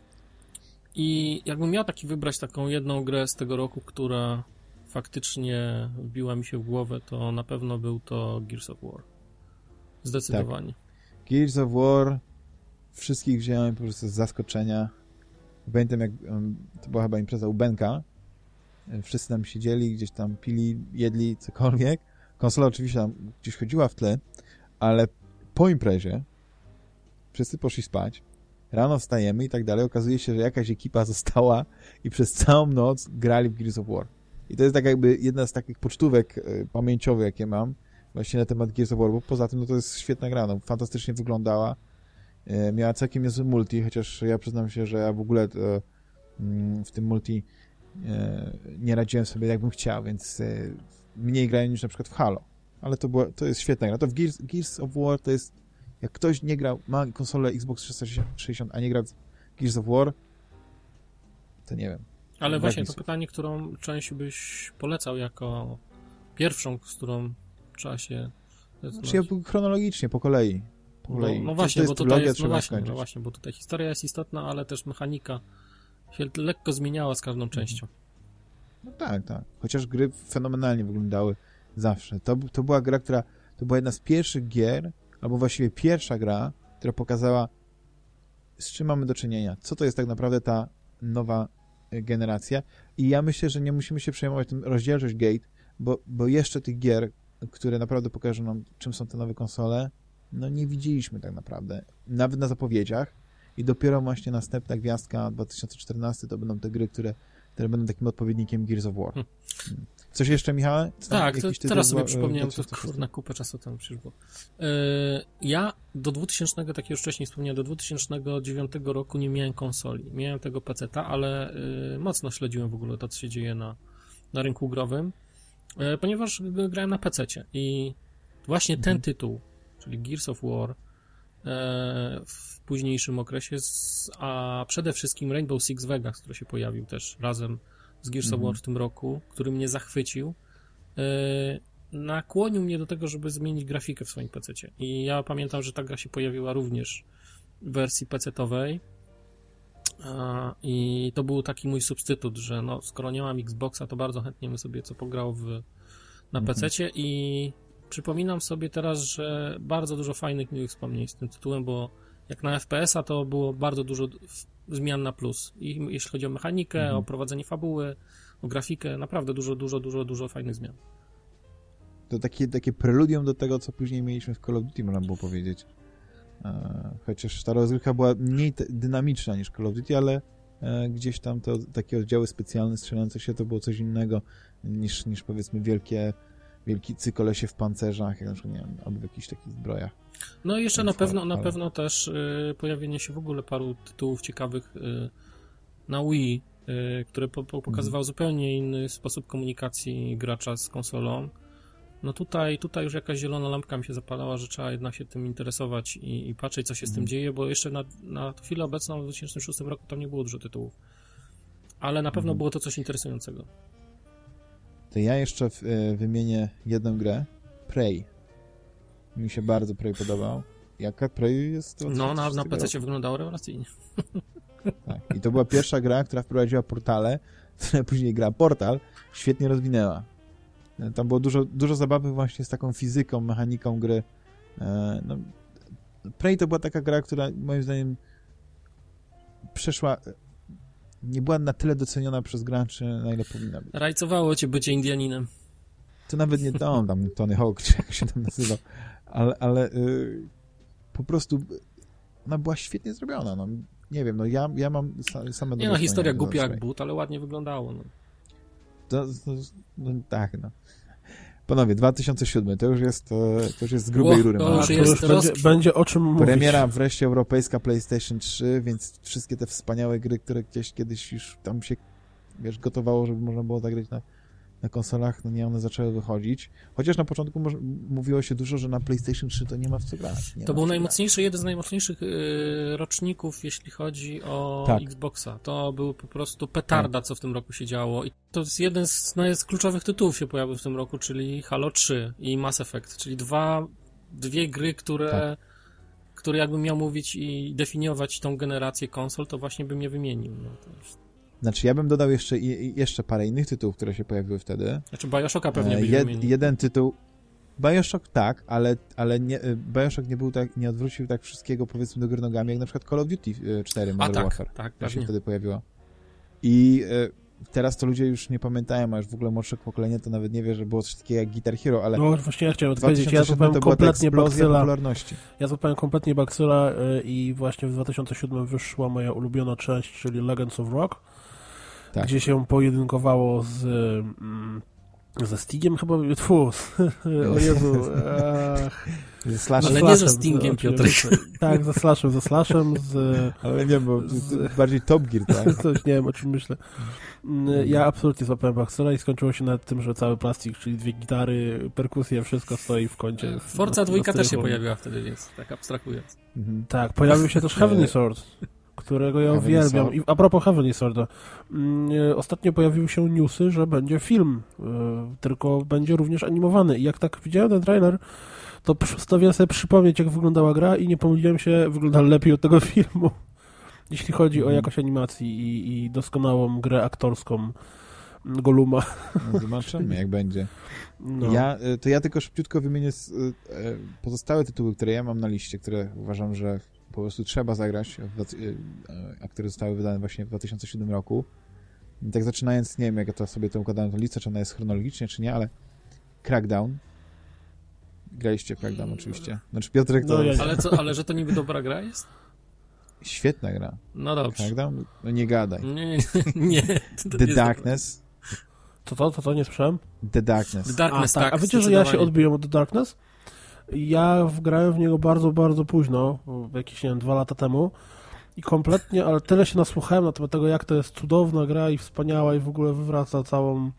I jakbym miał taki wybrać taką jedną grę z tego roku, która faktycznie wbiła mi się w głowę, to na pewno był to Gears of War. Zdecydowanie. Gears of War wszystkich wziąłem po prostu z zaskoczenia. Pamiętam jak to była chyba impreza u Benka. Wszyscy tam siedzieli, gdzieś tam pili, jedli, cokolwiek. Konsola oczywiście tam gdzieś chodziła w tle, ale po imprezie wszyscy poszli spać. Rano wstajemy i tak dalej. Okazuje się, że jakaś ekipa została i przez całą noc grali w Gears of War. I to jest tak jakby jedna z takich pocztówek e, pamięciowych, jakie mam właśnie na temat Gears of War, bo poza tym no to jest świetna gra, no, fantastycznie wyglądała. E, miała całkiem niezły multi, chociaż ja przyznam się, że ja w ogóle e, mm, w tym multi nie radziłem sobie jak bym chciał, więc mniej grałem niż na przykład w Halo. Ale to, była, to jest świetna gra. To w Gears, Gears of War to jest jak ktoś nie grał, ma konsolę Xbox 360, a nie gra w Gears of War, to nie wiem. Ale właśnie to pytanie, którą część byś polecał jako pierwszą, z którą trzeba się Znaczy ja chronologicznie, po kolei. Po No, kolei. no Czy właśnie, bo tutaj jest, no właśnie, no właśnie, bo tutaj historia jest istotna, ale też mechanika się lekko zmieniała z Mhm. każdą częścią. No tak, tak. Chociaż gry fenomenalnie wyglądały zawsze. To, to była gra, która to była jedna z pierwszych gier, albo właściwie pierwsza gra, która pokazała, z czym mamy do czynienia. Co to jest tak naprawdę ta nowa generacja. I ja myślę, że nie musimy się przejmować tym rozdzielczość Gate, bo, bo jeszcze tych gier, które naprawdę pokażą nam, czym są te nowe konsole, no nie widzieliśmy tak naprawdę. Nawet na zapowiedziach. I dopiero właśnie następna gwiazdka 2014 to będą te gry, które, które będą takim odpowiednikiem Gears of War. Hmm. Coś jeszcze, tam, Tak, to teraz sobie przypomniałem, to 2006? kurna kupę czasu temu przecież było. Yy, ja do 2000, tak jak już wcześniej wspomniałem, do 2009 roku nie miałem konsoli. Miałem tego PC-ta, ale yy, mocno śledziłem w ogóle to, co się dzieje na, na rynku growym, yy, ponieważ grałem na PC-cie i właśnie ten Mhm. tytuł, czyli Gears of War, w późniejszym okresie, a przede wszystkim Rainbow Six Vegas, który się pojawił też razem z Gears of Mhm. War w tym roku, który mnie zachwycił, yy, nakłonił mnie do tego, żeby zmienić grafikę w swoim PC-cie. I ja pamiętam, że ta gra się pojawiła również w wersji PC-towej. A, I to był taki mój substytut, że no, skoro nie mam Xboxa, to bardzo chętnie bym sobie co pograł w, na Mhm. PC-cie i przypominam sobie teraz, że bardzo dużo fajnych miłych wspomnień z tym tytułem, bo jak na FPS-a to było bardzo dużo zmian na plus. I jeśli chodzi o mechanikę, Mhm. o prowadzenie fabuły, o grafikę, naprawdę dużo, dużo, dużo, dużo fajnych zmian. To takie, takie preludium do tego, co później mieliśmy w Call of Duty, można było powiedzieć. E, chociaż ta rozgrywka była mniej dynamiczna niż Call of Duty, ale e, gdzieś tam to takie oddziały specjalne strzelające się to było coś innego niż, niż powiedzmy wielkie wielkicy kolesie w pancerzach, jak na przykład, nie wiem, albo w jakichś takich zbrojach. No i jeszcze na pewno, na pewno też y, pojawienie się w ogóle paru tytułów ciekawych y, na Wii, y, które po, po, pokazywały Mhm. zupełnie inny sposób komunikacji gracza z konsolą. No tutaj, tutaj już jakaś zielona lampka mi się zapalała, że trzeba jednak się tym interesować i, i patrzeć, co się z tym Mhm. dzieje, bo jeszcze na, na chwilę obecną w 2006 roku tam nie było dużo tytułów. Ale na pewno Mhm. było to coś interesującego. To ja jeszcze w, e, wymienię jedną grę, Prey. Mi się bardzo Prey podobał. Jaka Prey jest? to No, na, na 2006 PC wyglądało rewelacyjnie. Tak. I to była pierwsza gra, która wprowadziła portale, która później gra Portal świetnie rozwinęła. E, Tam było dużo, dużo zabawy właśnie z taką fizyką, mechaniką gry. E, No, Prey to była taka gra, która moim zdaniem przeszła, nie była na tyle doceniona przez graczy, na ile powinna być. Rajcowało cię bycie Indianinem. To nawet nie to, tam Tony Hawk, czy jak się tam nazywał, ale, ale y, po prostu ona była świetnie zrobiona. No, nie wiem, no ja, ja mam sa, same Nie no, historia głupia jak but, ale ładnie wyglądało. No. To, to, no, tak, no. Panowie, 2007, to już jest, e, to już jest z grubej rury. to już to jest już będzie, będzie o czym mówić. Premiera wreszcie europejska PlayStation 3, więc wszystkie te wspaniałe gry, które gdzieś kiedyś już tam się, wiesz, gotowało, żeby można było zagrać na, na konsolach, no nie, one zaczęły wychodzić. Chociaż na początku mówiło się dużo, że na PlayStation 3 to nie ma w co grać. To był najmocniejszy, jeden z najmocniejszych y, roczników, jeśli chodzi o Tak. Xboxa. To był po prostu petarda, co w tym roku się działo. I to jest jeden z, no, z kluczowych tytułów się pojawił w tym roku, czyli Halo 3 i Mass Effect, czyli dwa, dwie gry, które, Tak. które jakbym miał mówić i definiować tą generację konsol, to właśnie bym je wymienił. No, to jest... Znaczy, ja bym dodał jeszcze, jeszcze parę innych tytułów, które się pojawiły wtedy. Znaczy Bioshocka pewnie E, byś jed, wymienił. jeden tytuł. Bioshock tak, ale, ale nie, e, Bioshock nie był tak, nie odwrócił tak wszystkiego powiedzmy do góry nogami, jak na przykład Call of Duty e, 4 A Modern tak, Warfare. tak, To się wtedy pojawiło. I e, teraz to ludzie już nie pamiętają, a już w ogóle młodsze pokolenie to nawet nie wie, że było coś takiego jak Guitar Hero, ale No właśnie ja chciałem odpowiedzieć, ja 2007 złapałem kompletnie popularności. Ja złapałem kompletnie baksyla y, i właśnie w 2007 wyszła moja ulubiona część, czyli Legends of Rock, Tak. gdzie się pojedynkowało z mm, ze Stigiem chyba, tfu, o Jezu, ach, Ze Slash, Ale nie ze Slashem, Stingiem, Piotrek. Tak, ze Slashem, ze Slashem, z... ale nie, bo Z- bardziej Top Gear, tak? Coś, nie wiem, o czym myślę. Mm, Ja absolutnie złapałem baksyla i skończyło się na tym, że cały plastik, czyli dwie gitary, perkusje, wszystko stoi w kącie. Forza na- dwójka na też się pojawiła wtedy, więc tak abstrahując. Mhm. Tak, pojawił się też Heavenly Sword, którego ja Heavenly uwielbiam. Sword. I a propos Heavenly Sworda, mm, e, ostatnio pojawiły się newsy, że będzie film, e, tylko będzie również animowany. I jak tak widziałem ten trailer, to postanowiłem sobie przypomnieć, jak wyglądała gra i nie pomyliłem się, wygląda lepiej od tego filmu. Jeśli chodzi o Mhm. jakość animacji i, i doskonałą grę aktorską mm, Goluma. No, zobaczymy, jak będzie. No. Ja, y, to ja tylko szybciutko wymienię e, pozostałe tytuły, które ja mam na liście, które uważam, że po prostu trzeba zagrać, dwa- y, a które zostały wydane właśnie w 2007 roku. I tak zaczynając, nie wiem, jak ja to sobie to układałem tę listę, czy ona jest chronologicznie, czy nie, ale Crackdown. Graliście w Crackdown oczywiście. Znaczy Piotrek to No, nie. Ale, co, ale że to niby dobra gra jest? świetna gra. No dobrze. Crackdown? No nie gadaj. Nie, nie, nie. The jest Darkness. Co to, co to, nie słyszałem? The Darkness. The Darkness, a, tak. A wiecie, że ja się odbiłem od The Darkness? Ja wgrałem w niego bardzo, bardzo późno, jakieś, nie wiem, dwa lata temu i kompletnie, ale tyle się nasłuchałem na temat tego, jak to jest cudowna gra i wspaniała i w ogóle wywraca całą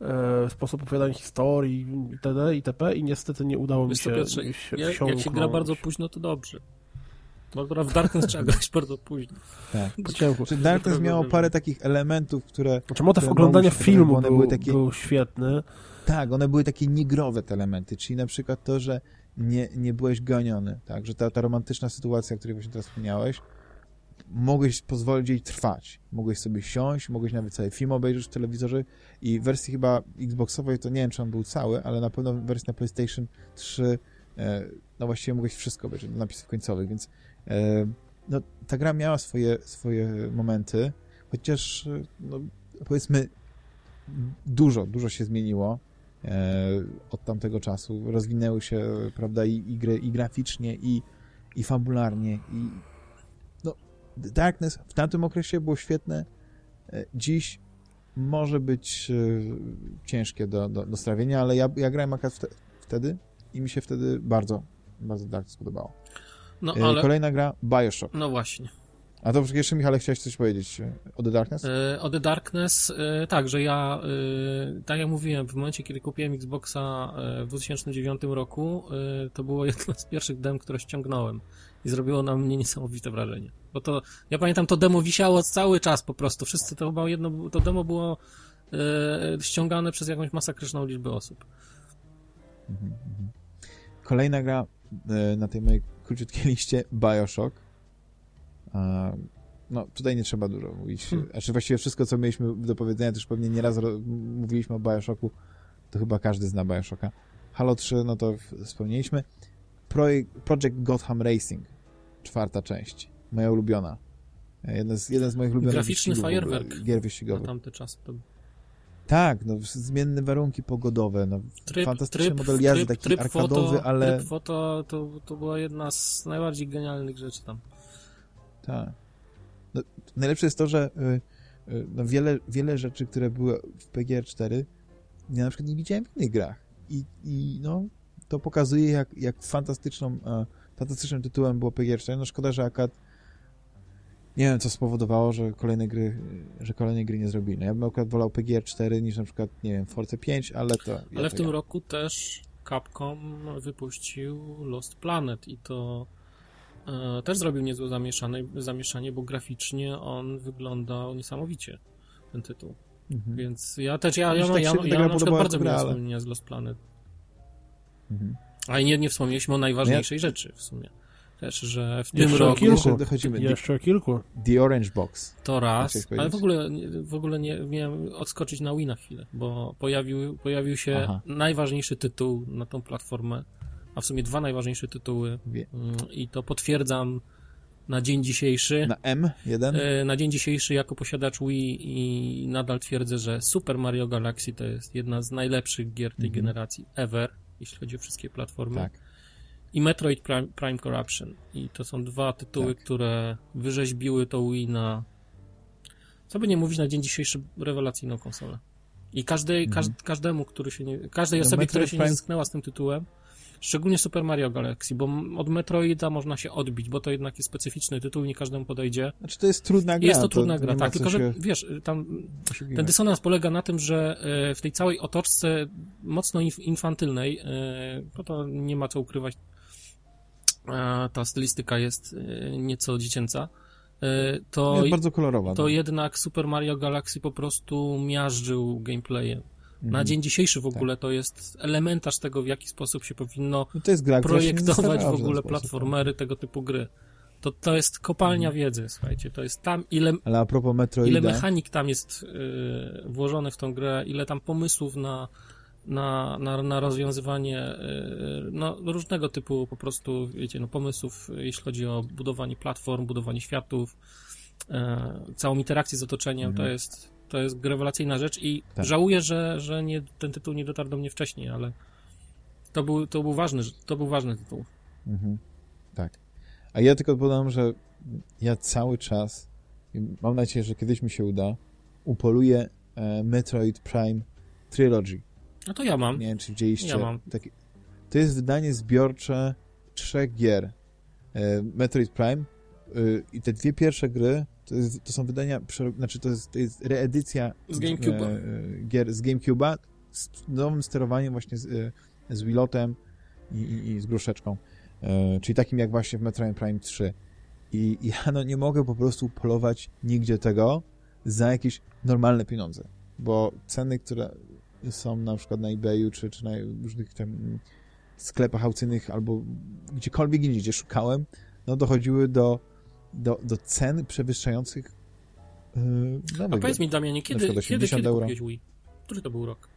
e, sposób opowiadania historii itd. itp. i niestety nie udało mi się, Piotrze, się ja, jak się gra bardzo późno, to dobrze. Bo gra w Darkness trzeba grać bardzo późno. Tak. Po ciemku. Czy Darkness miało parę takich elementów, które Znaczy motyw które oglądania filmu bo był, one były takie- był świetny. Tak, one były takie niegrowe te elementy, czyli na przykład to, że nie, nie byłeś goniony, tak, że ta, ta romantyczna sytuacja, o której właśnie teraz wspomniałeś, mogłeś pozwolić jej trwać. Mogłeś sobie siąść, mogłeś nawet cały film obejrzeć w telewizorze i w wersji chyba Xboxowej, to nie wiem, czy on był cały, ale na pewno w wersji na PlayStation 3 e, no właściwie mogłeś wszystko obejrzeć do napisów końcowych, więc no, ta gra miała swoje, swoje momenty, chociaż e, no, powiedzmy dużo, dużo się zmieniło e, od tamtego czasu. Rozwinęły się, prawda, i, i gry i graficznie, i, i fabularnie, i no, Darkness w tamtym okresie było świetne. E, Dziś może być e, ciężkie do, do, do strawienia, ale ja, ja grałem akurat wte, wtedy i mi się wtedy bardzo, bardzo Darkness podobało. No E, ale... Kolejna gra, Bioshock. No właśnie. A to jeszcze, Michale, chciałeś coś powiedzieć e, o The Darkness? E, O The Darkness, tak, że ja, tak jak mówiłem, w momencie, kiedy kupiłem Xboxa w 2009 roku, to było jedno z pierwszych dem, które ściągnąłem i zrobiło na mnie niesamowite wrażenie. Bo to, ja pamiętam, to demo wisiało cały czas po prostu. Wszyscy to chyba jedno, to demo było ściągane przez jakąś masakryczną liczbę osób. Mhm, mhm. Kolejna gra na tej mojej króciutkiej liście, Bioshock. E, No, tutaj nie trzeba dużo mówić. Hmm. Znaczy właściwie wszystko, co mieliśmy do powiedzenia, już pewnie nieraz mówiliśmy o Bioshocku, to chyba każdy zna Bioshocka. Halo 3, no to wspomnieliśmy. Projekt, Project Gotham Racing, czwarta część, moja ulubiona. E, Jeden z, jeden z moich ulubionych Graficzny fajerwerk. gier Na wyścigowych. tamte czasy to Tak, no zmienne warunki pogodowe, no tryb, fantastyczny tryb, model jazdy, tryb, taki tryb arkadowy, foto, ale... Tryb foto to, to była jedna z najbardziej genialnych rzeczy tam. Tak. No, najlepsze jest to, że y, y, no, wiele, wiele rzeczy, które były w PGR 4, ja na przykład nie widziałem w innych grach. I, i no, to pokazuje, jak, jak fantastyczną, e, fantastycznym tytułem było PGR 4. No szkoda, że akad nie wiem, co spowodowało, że kolejne gry, że kolejne gry nie zrobili. No, ja bym akurat wolał PGR 4 niż na przykład, nie wiem, Forza 5, ale to... Ja Ale to w tym ja. roku też Capcom wypuścił Lost Planet i to e, też zrobił niezłe zamieszanie, zamieszanie, bo graficznie on wyglądał niesamowicie, ten tytuł. Mhm. Więc ja też, ja, ja, się ja, tak ja, ja, gra na przykład bardzo miałem ale- wspomnienia z Lost Planet. Mhm. A i nie, nie wspomnieliśmy o najważniejszej rzeczy w sumie. Też, że w tym Jeszcze roku kilku. Jeszcze dochodzimy. Jeszcze o kilku. The Orange Box. to raz, Chciałeś ale w ogóle, nie- w ogóle nie miałem odskoczyć na Wii na chwilę, bo pojawił, pojawił się Aha. najważniejszy tytuł na tą platformę, a w sumie dwa najważniejsze tytuły Wie- Mm, i to potwierdzam na dzień dzisiejszy. Na M1? E, Na dzień dzisiejszy jako posiadacz Wii i nadal twierdzę, że Super Mario Galaxy to jest jedna z najlepszych gier tej Mhm. generacji ever, jeśli chodzi o wszystkie platformy. Tak. I Metroid Prime, Prime Corruption. I to są dwa tytuły, Tak. które wyrzeźbiły to Wii na, co by nie mówić, na dzień dzisiejszy rewelacyjną konsolę. I każdej, każ, każdemu, który się nie, każdej Mhm. No, osobie, która się nie Prime- zetknęła z tym tytułem, szczególnie Super Mario Galaxy, bo od Metroida można się odbić, bo to jednak jest specyficzny tytuł nie każdemu podejdzie. Znaczy to jest trudna gra. Jest to trudna nie gra, tak, tylko że wiesz, tam ten dysonans polega na tym, że e, w tej całej otoczce mocno inf- infantylnej, e, no to nie ma co ukrywać, e, ta stylistyka jest e, nieco dziecięca, e, to, jest bardzo kolorowa. to no. jednak Super Mario Galaxy po prostu miażdżył gameplayem. Na Mhm. dzień dzisiejszy w ogóle to jest elementarz tego, w jaki sposób się powinno No gra, projektować w ogóle sposób, no. platformery tego typu gry. To, to jest kopalnia wiedzy, słuchajcie, to jest tam, ile, Ale a propos ile Metroida, mechanik tam jest y, włożone w tą grę, ile tam pomysłów na, na, na, na rozwiązywanie y, no, różnego typu po prostu, wiecie, no, pomysłów, jeśli chodzi o budowanie platform, budowanie światów, y, całą interakcję z otoczeniem, Mhm. to jest to jest rewelacyjna rzecz i Tak. żałuję, że, że nie, ten tytuł nie dotarł do mnie wcześniej, ale to był, to był ważny, to był ważny tytuł. Mhm. Tak. A ja tylko dodam, że ja cały czas, i mam nadzieję, że kiedyś mi się uda, upoluję e, Metroid Prime Trilogy. No to ja mam. Nie wiem, czy widzieliście. Ja mam. Takie, to jest wydanie zbiorcze trzech gier. E, Metroid Prime y, i te dwie pierwsze gry to, jest, to są wydania, znaczy to jest, to jest reedycja Z GameCube'a. e, e, gier z GameCube'a z nowym sterowaniem właśnie z, e, z Wilotem i, i, i z gruszeczką. E, czyli takim jak właśnie w Metroid Prime 3. I ja no nie mogę po prostu polować nigdzie tego za jakieś normalne pieniądze, bo ceny, które są na przykład na eBayu czy, czy na różnych tam sklepach aukcyjnych albo gdziekolwiek indziej, gdzie szukałem, no dochodziły do, do, do cen przewyższających yy, A powiedz mi, Damianie, kiedy, kiedy, 80 kiedy euro. kupiłeś Wii? Który to był rok?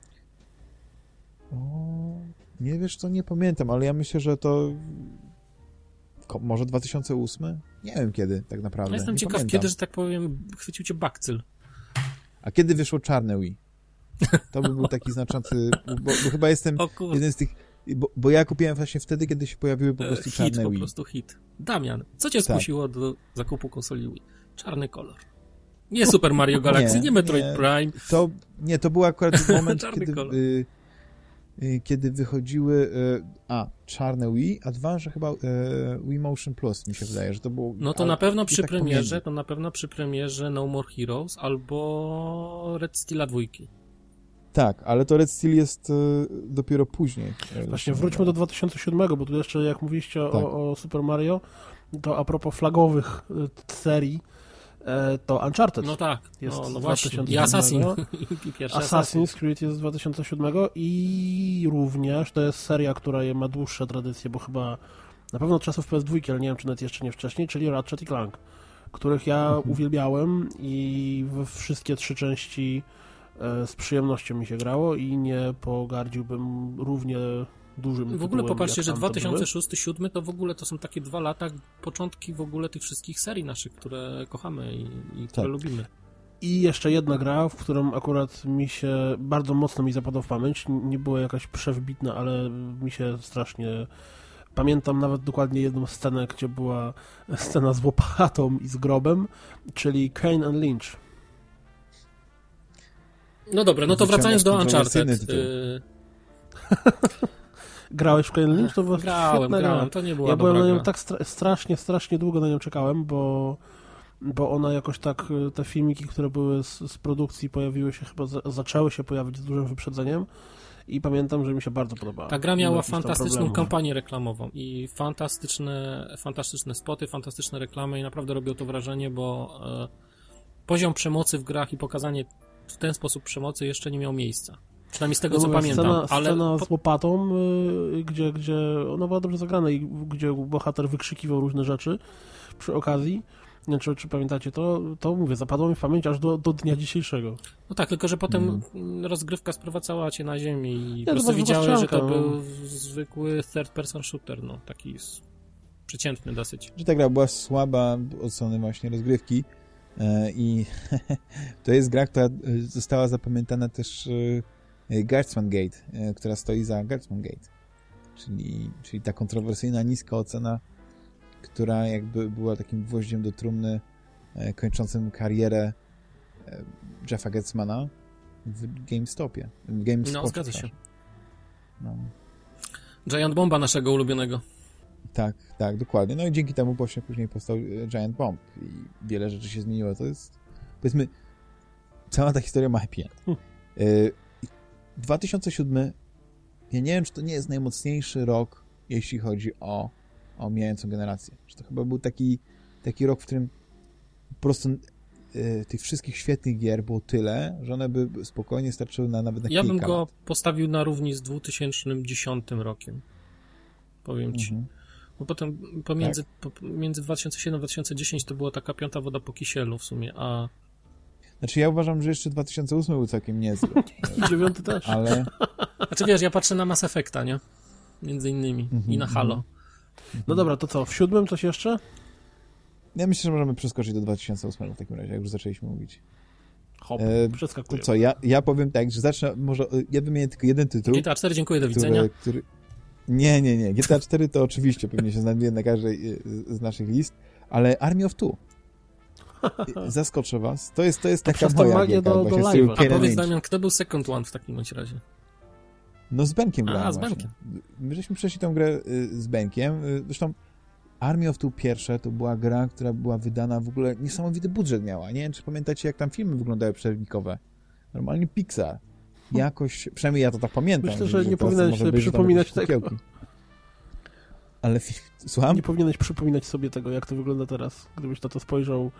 O, nie wiesz co, nie pamiętam, ale ja myślę, że to może 2008? Nie wiem kiedy tak naprawdę. Ja jestem nie ciekaw, pamiętam. kiedy, że tak powiem, chwycił cię bakcyl. A kiedy wyszło czarne Wii? To by był taki znaczący, bo, bo chyba jestem jeden z tych, bo, bo ja kupiłem właśnie wtedy, kiedy się pojawiły po prostu hit, czarne po Wii. prostu hit. Damian, co cię Tak. skusiło do zakupu konsoli Wii? Czarny kolor. Nie Super Mario Galaxy, nie, Nie, Metroid nie. Prime. To, nie, to był akurat moment, kiedy, y, y, kiedy wychodziły, y, a, czarne Wii, a dwa, że chyba y, Wii Motion Plus, mi się wydaje, że to było... No to ale- na pewno przy tak premierze, pomiędzy. to na pewno przy premierze No More Heroes albo Red Steela dwójki. Tak, ale to Red Steel jest y, dopiero później. y, Właśnie wróćmy do 2007, bo tu jeszcze jak mówiliście Tak. o, o Super Mario, to a propos flagowych y, serii, e, to Uncharted. No tak, Jest no, no właśnie. I 2007. Assassin. I pierwszy Assassin. Assassin's Creed jest z 2007 i również to jest seria, która ma dłuższe tradycje, bo chyba na pewno od czasów PS2, ale nie wiem, czy nawet jeszcze nie wcześniej, czyli Ratchet i Clank, których ja Mhm. uwielbiałem i we wszystkie trzy części e, z przyjemnością mi się grało i nie pogardziłbym równie dużym W ogóle popatrzcie, że tam to były. 2006-2007 to w ogóle to są takie dwa lata, początki w ogóle tych wszystkich serii naszych, które kochamy i, i które Tak. lubimy. I jeszcze jedna gra, w którą akurat mi się bardzo mocno mi zapadła w pamięć. Nie była jakaś przewbitna, ale mi się strasznie. Pamiętam nawet dokładnie jedną scenę, gdzie była scena z łopatą i z grobem, czyli Kane and Lynch. No dobra, no to wracając do Uncharted. y, Grałeś w Kane Lynch? To była grałem, świetna gra. grałem, to nie była Ja byłem na nią gra. tak stra- strasznie, strasznie długo na nią czekałem, bo bo ona jakoś tak, y, te filmiki, które były z, z produkcji, pojawiły się chyba, za, zaczęły się pojawić z dużym wyprzedzeniem i pamiętam, że mi się bardzo podobała. Ta gra miała fantastyczną kampanię reklamową i fantastyczne, fantastyczne spoty, fantastyczne reklamy i naprawdę robiło to wrażenie, bo e, poziom przemocy w grach i pokazanie ten sposób przemocy jeszcze nie miał miejsca. Przynajmniej z tego, co mówię, pamiętam. Scena, ale scena po, z łopatą, y, gdzie, gdzie ona była dobrze zagrana i gdzie bohater wykrzykiwał różne rzeczy przy okazji. Nie czy, czy pamiętacie to, to mówię, zapadło mi w pamięć aż do, do dnia dzisiejszego. no tak, tylko że potem mm, rozgrywka sprowadzała cię na ziemię i po to prostu była widziałeś, że to no. był zwykły third person shooter, no, taki przeciętny dosyć. że ta gra była słaba od strony właśnie rozgrywki i to jest gra, która e, została zapamiętana też e, Gertzman Gate, e, która stoi za Gertzman Gate, czyli, czyli ta kontrowersyjna, niska ocena, która jakby była takim gwoździem do trumny e, kończącym karierę e, Jeffa Gertzmana w GameStopie. W GameSpot, No, zgadza się. No. Giant Bomba naszego ulubionego. Tak, tak, dokładnie. No i dzięki temu właśnie później powstał e, Giant Bomb i wiele rzeczy się zmieniło. To jest, powiedzmy, cała ta historia ma happy end. Hmm. E, 2007, ja nie wiem, czy to nie jest najmocniejszy rok, jeśli chodzi o, o mijającą generację. Że to chyba był taki, taki rok, w którym po prostu e, tych wszystkich świetnych gier było tyle, że one by spokojnie starczyły na nawet na Ja bym kilka go lat. postawił na równi z 2010 rokiem. Powiem ci. Mhm. Bo potem pomiędzy, po, między 2007 a 2010 to była taka piąta woda po kisielu w sumie, a Znaczy ja uważam, że jeszcze 2008 był całkiem niezły, I dziewiąty też. ale... Znaczy wiesz, ja patrzę na Mass Effecta, nie? Między innymi. Mhm, I na Halo. No dobra, to co, w siódmym coś jeszcze? Ja myślę, że możemy przeskoczyć do 2008 w takim razie, jak już zaczęliśmy mówić. Hop, E, To przeskakuję. co, ja, ja powiem tak, że zacznę, może, e, ja wymienię tylko jeden tytuł, GTA 4, dziękuję, do widzenia. który, który... Nie, nie, nie, GTA 4 to oczywiście pewnie się znajduje na każdej e, z naszych list, ale Army of Two. Zaskoczę was. To jest, to jest To taka tą moja gierka do- do live'a. A powiedz. Damian, kto był second one w takim bądź razie? No z Benkiem A, grałem z właśnie. Benkiem. My żeśmy przeszli tę grę y, z Benkiem. Y, Zresztą Army of Two pierwsze to była gra, która była wydana w ogóle, niesamowity budżet miała. Nie wiem, czy pamiętacie, jak tam filmy wyglądały przerwnikowe. Normalnie Pixar. Jakoś, przynajmniej ja to tak pamiętam. Myślę, że nie teraz powinieneś sobie być, że przypominać tego. kukiełki. Ale, słucham? Nie powinieneś przypominać sobie tego, jak to wygląda teraz, gdybyś na to spojrzał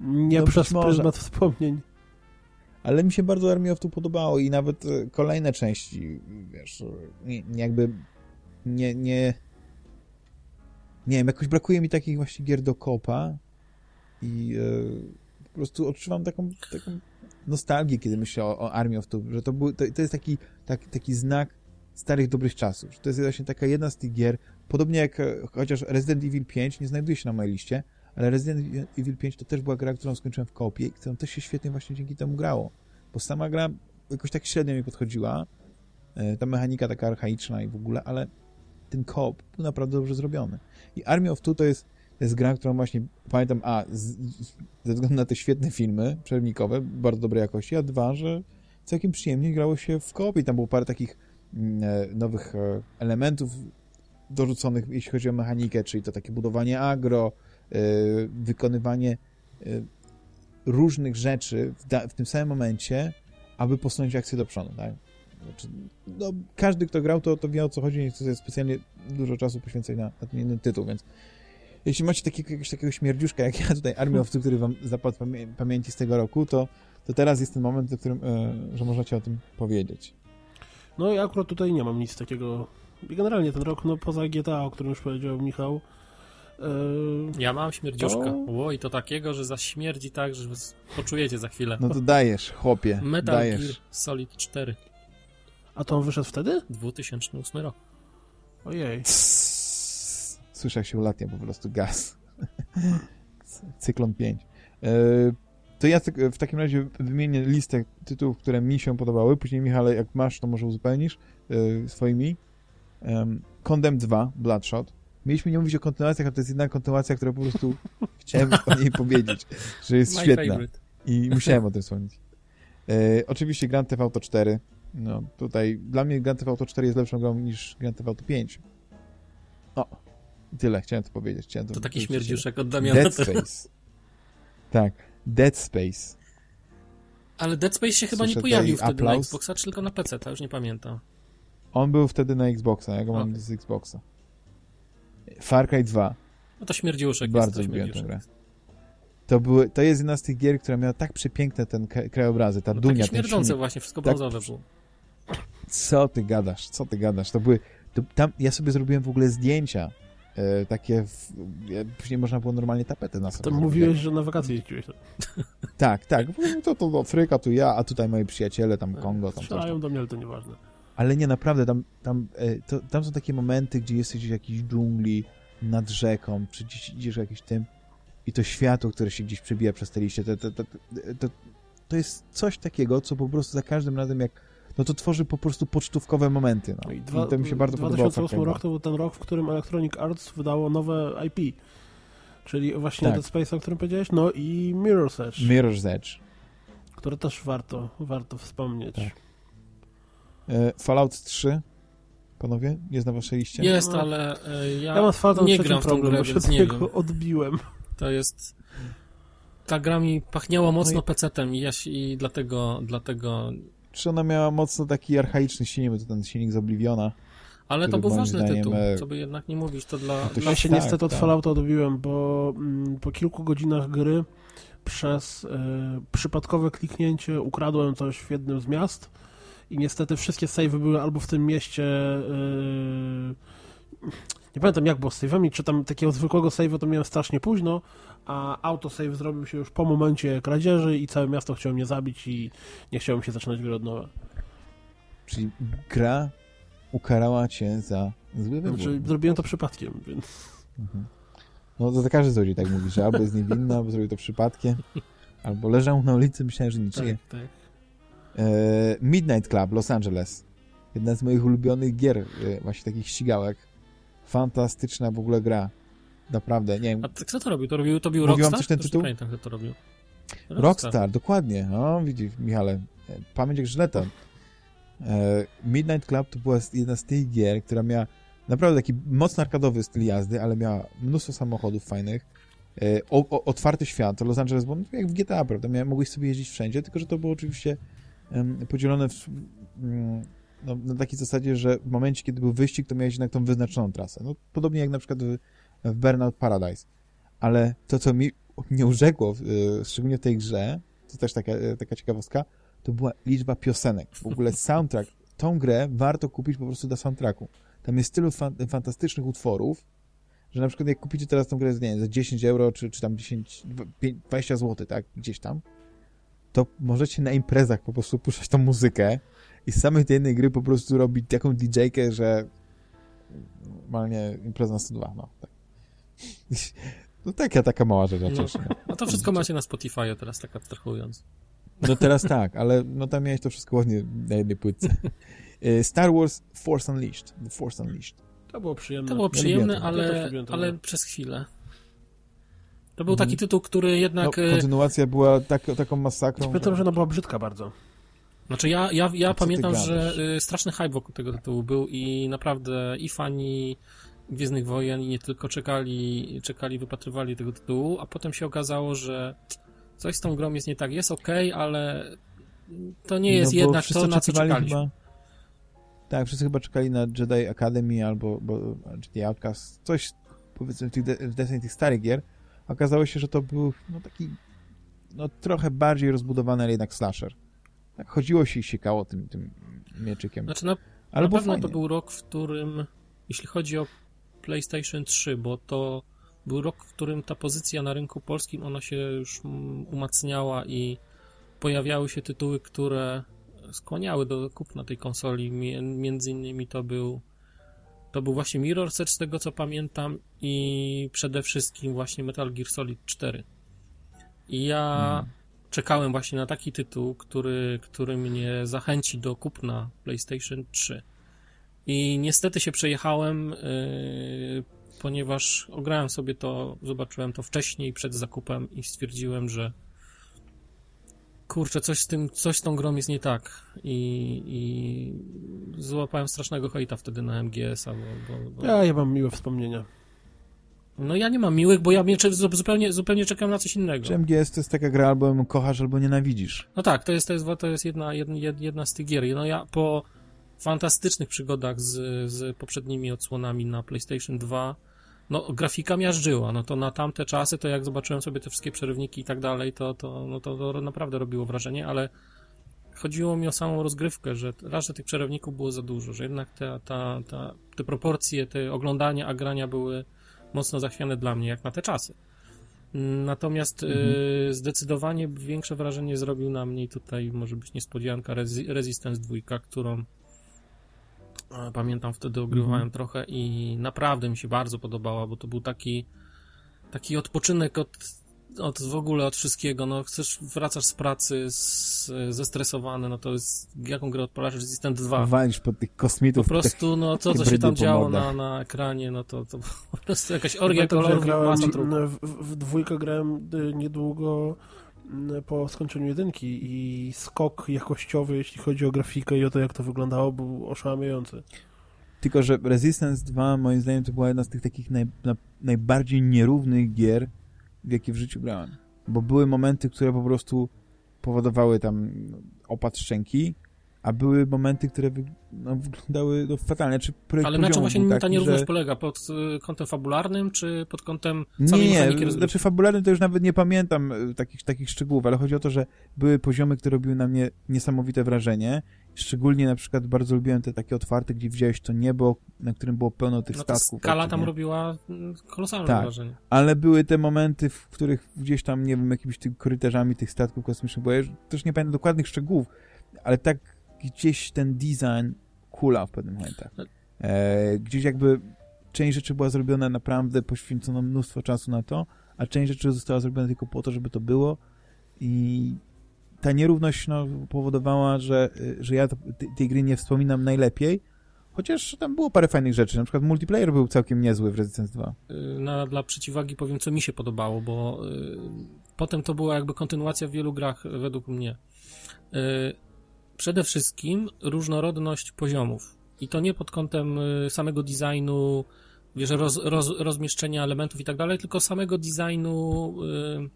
nie No przez pryzmat wspomnień. Ale mi się bardzo Army of Two podobało i nawet e, kolejne części, wiesz, e, nie- jakby nie, nie, nie wiem, jakoś brakuje mi takich właśnie gier do kopa i e, po prostu odczuwam taką, taką nostalgię, kiedy myślę o, o Army of Two, że to, był, to, to jest taki, tak, taki znak starych, dobrych czasów, że to jest właśnie taka jedna z tych gier, podobnie jak e, chociaż Resident Evil 5 nie znajduje się na mojej liście, ale Resident Evil 5 to też była gra, którą skończyłem w kopie i którą też się świetnie właśnie dzięki temu grało. Bo sama gra jakoś tak średnio mi podchodziła. E, Ta mechanika taka archaiczna i w ogóle, ale ten koop był naprawdę dobrze zrobiony. I Army of Two to jest, jest gra, którą właśnie pamiętam, a z, ze względu na te świetne filmy przerwnikowe, bardzo dobrej jakości, a dwa, że całkiem przyjemnie grało się w koopie. Tam było parę takich mm, e, nowych e, elementów dorzuconych, jeśli chodzi o mechanikę, czyli to takie budowanie agro, e, wykonywanie różnych rzeczy w, w tym samym momencie, aby posunąć akcję do przodu, tak? Znaczy, no, każdy, kto grał, to, to wie o co chodzi, nie chce specjalnie dużo czasu poświęcać na, na ten jeden tytuł, więc jeśli macie takiego, jakiegoś takiego śmierdziuszka, jak ja tutaj, Army of Two, który wam zapadł w pamię pamięci z tego roku, to, to teraz jest ten moment, w którym, e, że możecie o tym powiedzieć. No ja akurat tutaj nie mam nic takiego. Generalnie ten rok, no poza GTA, o którym już powiedział Michał, e, Ja mam śmierdziuszka. To- O, i to takiego, że zaśmierdzi tak, że poczujecie za chwilę. No to dajesz, chłopie, Metal Gear dajesz. Solid 4, a to on wyszedł wtedy? 2008 rok. Ojej. Tss. Słyszę, jak się ulatnia po prostu gaz. Cyklon 5. E, to ja w takim razie wymienię listę tytułów, które mi się podobały. Później, Michale, jak masz, to może uzupełnisz e, swoimi. Condemn 2, Bloodshot. Mieliśmy nie mówić o kontynuacjach, ale to jest jedna kontynuacja, która po prostu chciałem o niej powiedzieć, że jest My świetna. favorite. I musiałem o tym wspomnieć. E, oczywiście Grand Theft Auto 4. No, tutaj dla mnie Grand Theft Auto 4 jest lepszą grą niż Grand Theft Auto 5. O, tyle, chciałem to powiedzieć. Chciałem To taki powiedzieć. śmierdziuszek od Damiana. Dead Space. Tak. Dead Space. Ale Dead Space się chyba nie Słyszę pojawił tutaj wtedy na aplauz. Xboxa, czy tylko na PC, to już nie pamiętam. On był wtedy na Xboxa, ja go mam Okej. z Xboxa. Far Cry 2. No to śmierdziuszek Bardzo jest, to lubiłem tę grę. To, były, to jest jedna z tych gier, która miała tak przepiękne ten kra- krajobrazy, ta No, dunia, takie śmierdzące właśnie, wszystko Tak. brązowe było. Co ty gadasz, co ty gadasz? To były, to, tam, ja sobie zrobiłem w ogóle zdjęcia, takie, w, ja, później można było normalnie tapetę na sobie To mówiłeś, że na wakacje jeździłeś. Tak, tak, to, to Afryka, tu ja, a tutaj moi przyjaciele, tam Kongo, tam Strzelają tam. do mnie, ale to nieważne. Ale nie, naprawdę, tam, tam, e, to, tam są takie momenty, gdzie jesteś w jakiejś dżungli, nad rzeką, czy gdzieś idziesz jakimś tym i to światło, które się gdzieś przebija przez te liście, to, to, to, to jest coś takiego, co po prostu za każdym razem jak, no to tworzy po prostu pocztówkowe momenty, no. No I, i dwa, to mi się bardzo podobało. 2008 Far Cry rok to był ten rok, w którym Electronic Arts wydało nowe IP. Czyli właśnie Tak. Dead Space, o którym powiedziałeś, no i Mirror's Edge, 2. Mirror's Edge. które też warto, warto wspomnieć. Tak. E, Fallout 3, panowie, jest na waszej liście? Jest, No. ale e, ja, Ja mam z Falloutem nie gram w tą problem, grę, bo się więc od nie niego wiem. odbiłem. To jest... Ta gra mi pachniała mocno No i- PC-tem i, ja się, i dlatego, dlatego... Czy ona miała mocno taki archaiczny silnik, bo to ten silnik z Obliviona. Ale to był ważny zdaniem, tytuł, e, co by jednak nie mówić, to dla... to dla Ja się Tak, niestety od tak. Fallouta odbiłem, bo mm, po kilku godzinach gry przez e, przypadkowe kliknięcie ukradłem coś w jednym z miast i niestety wszystkie savey były albo w tym mieście e, nie pamiętam jak było z save'ami, czy tam takiego zwykłego save'a to miałem strasznie późno, a autosave zrobił się już po momencie kradzieży i całe miasto chciało mnie zabić i nie chciałem się zaczynać gry od nowa. Czyli gra ukarała cię za zły wybór. Znaczy, zrobiłem to przypadkiem, więc Mhm. No to każdy złodziej tak mówi, że albo jest niewinny, albo zrobił to przypadkiem, albo leżał na ulicy, myślałem, że nie żyje. tak, tak. E, Midnight Club, Los Angeles. Jedna z moich ulubionych gier, e, właśnie takich ścigałek. Fantastyczna w ogóle gra. Naprawdę, nie wiem. A kto to robił? To robił, to Mówiłam Rockstar? coś ten tytuł? Pamiętam, kto to robił. Rockstar, dokładnie. O, widzisz, Michale, e, pamięć jak żyleta. E, Midnight Club to była jedna z tych gier, która miała naprawdę taki mocno arkadowy styl jazdy, ale miała mnóstwo samochodów fajnych. E, o, o, otwarty świat, to Los Angeles, bo jak w GTA, prawda? Mogłeś sobie jeździć wszędzie, tylko że to było oczywiście podzielone w, no, na takiej zasadzie, że w momencie, kiedy był wyścig, to miałeś jednak tą wyznaczoną trasę. No, podobnie jak na przykład w, w Burnout Paradise. Ale to, co mi nie urzekło, y, szczególnie w tej grze, to też taka, y, taka ciekawostka, to była liczba piosenek. W ogóle soundtrack. Tą grę warto kupić po prostu dla soundtracku. Tam jest tylu fan fantastycznych utworów, że na przykład jak kupicie teraz tą grę nie za 10 euro, czy, czy tam 10, dwa- pię- 20 zł, tak, gdzieś tam, to możecie na imprezach po prostu puszczać tą muzykę i z samej tej jednej gry po prostu robić taką DJ-kę, że normalnie impreza na 102, no tak. No taka, taka mała rzecz, ja No. No. No to wszystko macie na Spotify teraz, tak abstrahując. No teraz tak, ale no tam miałeś to wszystko ładnie na jednej płytce. E, Star Wars Force Unleashed. The Force Unleashed. to było przyjemne. To było przyjemne, to. Ja ale, to, ale no. przez chwilę. To był Mhm. taki tytuł, który No, jednak... e, kontynuacja była tak, taką masakrą. Pamiętam, że ona była brzydka bardzo. Znaczy ja, ja, ja pamiętam, że y, straszny hype wokół tego tytułu był i naprawdę i fani Gwiezdnych Wojen i nie tylko czekali, czekali, wypatrywali tego tytułu, a potem się okazało, że coś z tą grą jest nie tak. Jest okej, ale to nie jest no, jednak to, na co czekaliśmy. Chyba, tak, wszyscy chyba czekali na Jedi Academy albo bo, Jedi Outcast, coś powiedzmy w, tych, w tych starych gier. Okazało się, że to był no, taki no, trochę bardziej rozbudowany, ale jednak slasher. Tak, chodziło się i siekało tym, tym mieczykiem. Znaczy na, ale na pewno fajnie. to był rok, w którym, jeśli chodzi o PlayStation 3, bo to był rok, w którym ta pozycja na rynku polskim, ona się już umacniała i pojawiały się tytuły, które skłaniały do kupna tej konsoli. Między innymi to był to był właśnie Mirror's Edge, z tego co pamiętam i przede wszystkim właśnie Metal Gear Solid 4. I ja Hmm. Czekałem właśnie na taki tytuł, który, który mnie zachęci do kupna PlayStation 3. I niestety się przejechałem, yy, ponieważ ograłem sobie to, zobaczyłem to wcześniej przed zakupem i stwierdziłem, że kurczę, coś z tym, coś z tą grą jest nie tak. I, i złapałem strasznego hejta wtedy na MGS-a, bo, bo, bo Ja, ja mam miłe wspomnienia. No ja nie mam miłych, bo ja zupełnie, zupełnie czekam na coś innego. Czy MGS to jest taka gra, albo ją kochasz, albo nienawidzisz. No tak, to jest, to jest, to jest jedna, jedna, jedna z tych gier. No ja po fantastycznych przygodach z, z poprzednimi odsłonami na PlayStation 2, no grafika miażdżyła, no to na tamte czasy, to jak zobaczyłem sobie te wszystkie przerywniki i tak dalej, to, to, no to, to naprawdę robiło wrażenie, ale chodziło mi o samą rozgrywkę, że raz, że tych przerywników było za dużo, że jednak ta, ta, ta, te proporcje, te oglądania, a grania były mocno zachwiane dla mnie, jak na te czasy. Natomiast Mhm. y, zdecydowanie większe wrażenie zrobił na mnie tutaj może być niespodzianka Resi Resistance 2, którą e, pamiętam wtedy ogrywałem Mhm. trochę i naprawdę mi się bardzo podobała, bo to był taki taki odpoczynek od, od w ogóle od wszystkiego, no chcesz, wracasz z pracy z, zestresowany, no to jest, jaką grę odpalasz? Resistant 2. Walisz pod tych Po kosmitów. prostu, no co, co się tam po działo na, na ekranie, no to, to po prostu jakaś orgia Pamiętam, że kolorów masa trupu. w, w, w dwójkę grałem y, niedługo y, po skończeniu jedynki i skok jakościowy, jeśli chodzi o grafikę i o to, jak to wyglądało, był oszałamiający. Tylko, że Resistance 2 moim zdaniem to była jedna z tych takich naj, na, najbardziej nierównych gier, w jakie w życiu grałem. Bo były momenty, które po prostu powodowały tam opad szczęki, a były momenty, które no, wyglądały no, fatalnie. Czy projekt Ale na czym właśnie był ta taki, nierówność że... polega? Pod y, kątem fabularnym, czy pod kątem samej Nie, mechaniki nie, znaczy fabularny to już nawet nie pamiętam y, takich, takich szczegółów, ale chodzi o to, że były poziomy, które robiły na mnie niesamowite wrażenie. Szczególnie na przykład bardzo lubiłem te takie otwarte, gdzie widziałeś to niebo, na którym było pełno tych No ta statków. skala takich, tam nie? robiła mm, kolosalne Tak. wrażenie. Ale były te momenty, w których gdzieś tam, nie wiem, jakimiś tych korytarzami tych statków kosmicznych, bo ja też nie pamiętam dokładnych szczegółów, ale tak gdzieś ten design kula w pewnych momentach. E, gdzieś jakby część rzeczy była zrobiona naprawdę, poświęcono mnóstwo czasu na to, a część rzeczy została zrobiona tylko po to, żeby to było i ta nierówność no, powodowała, że, że ja tej- gry nie wspominam najlepiej, chociaż tam było parę fajnych rzeczy, na przykład multiplayer był całkiem niezły w Resistance 2. Y, Na, dla przeciwwagi powiem, co mi się podobało, bo y, potem to była jakby kontynuacja w wielu grach, y, według mnie. Y, przede wszystkim różnorodność poziomów. I to nie pod kątem y, samego designu, wiesz, roz, roz, rozmieszczenia elementów i tak dalej, tylko samego designu y,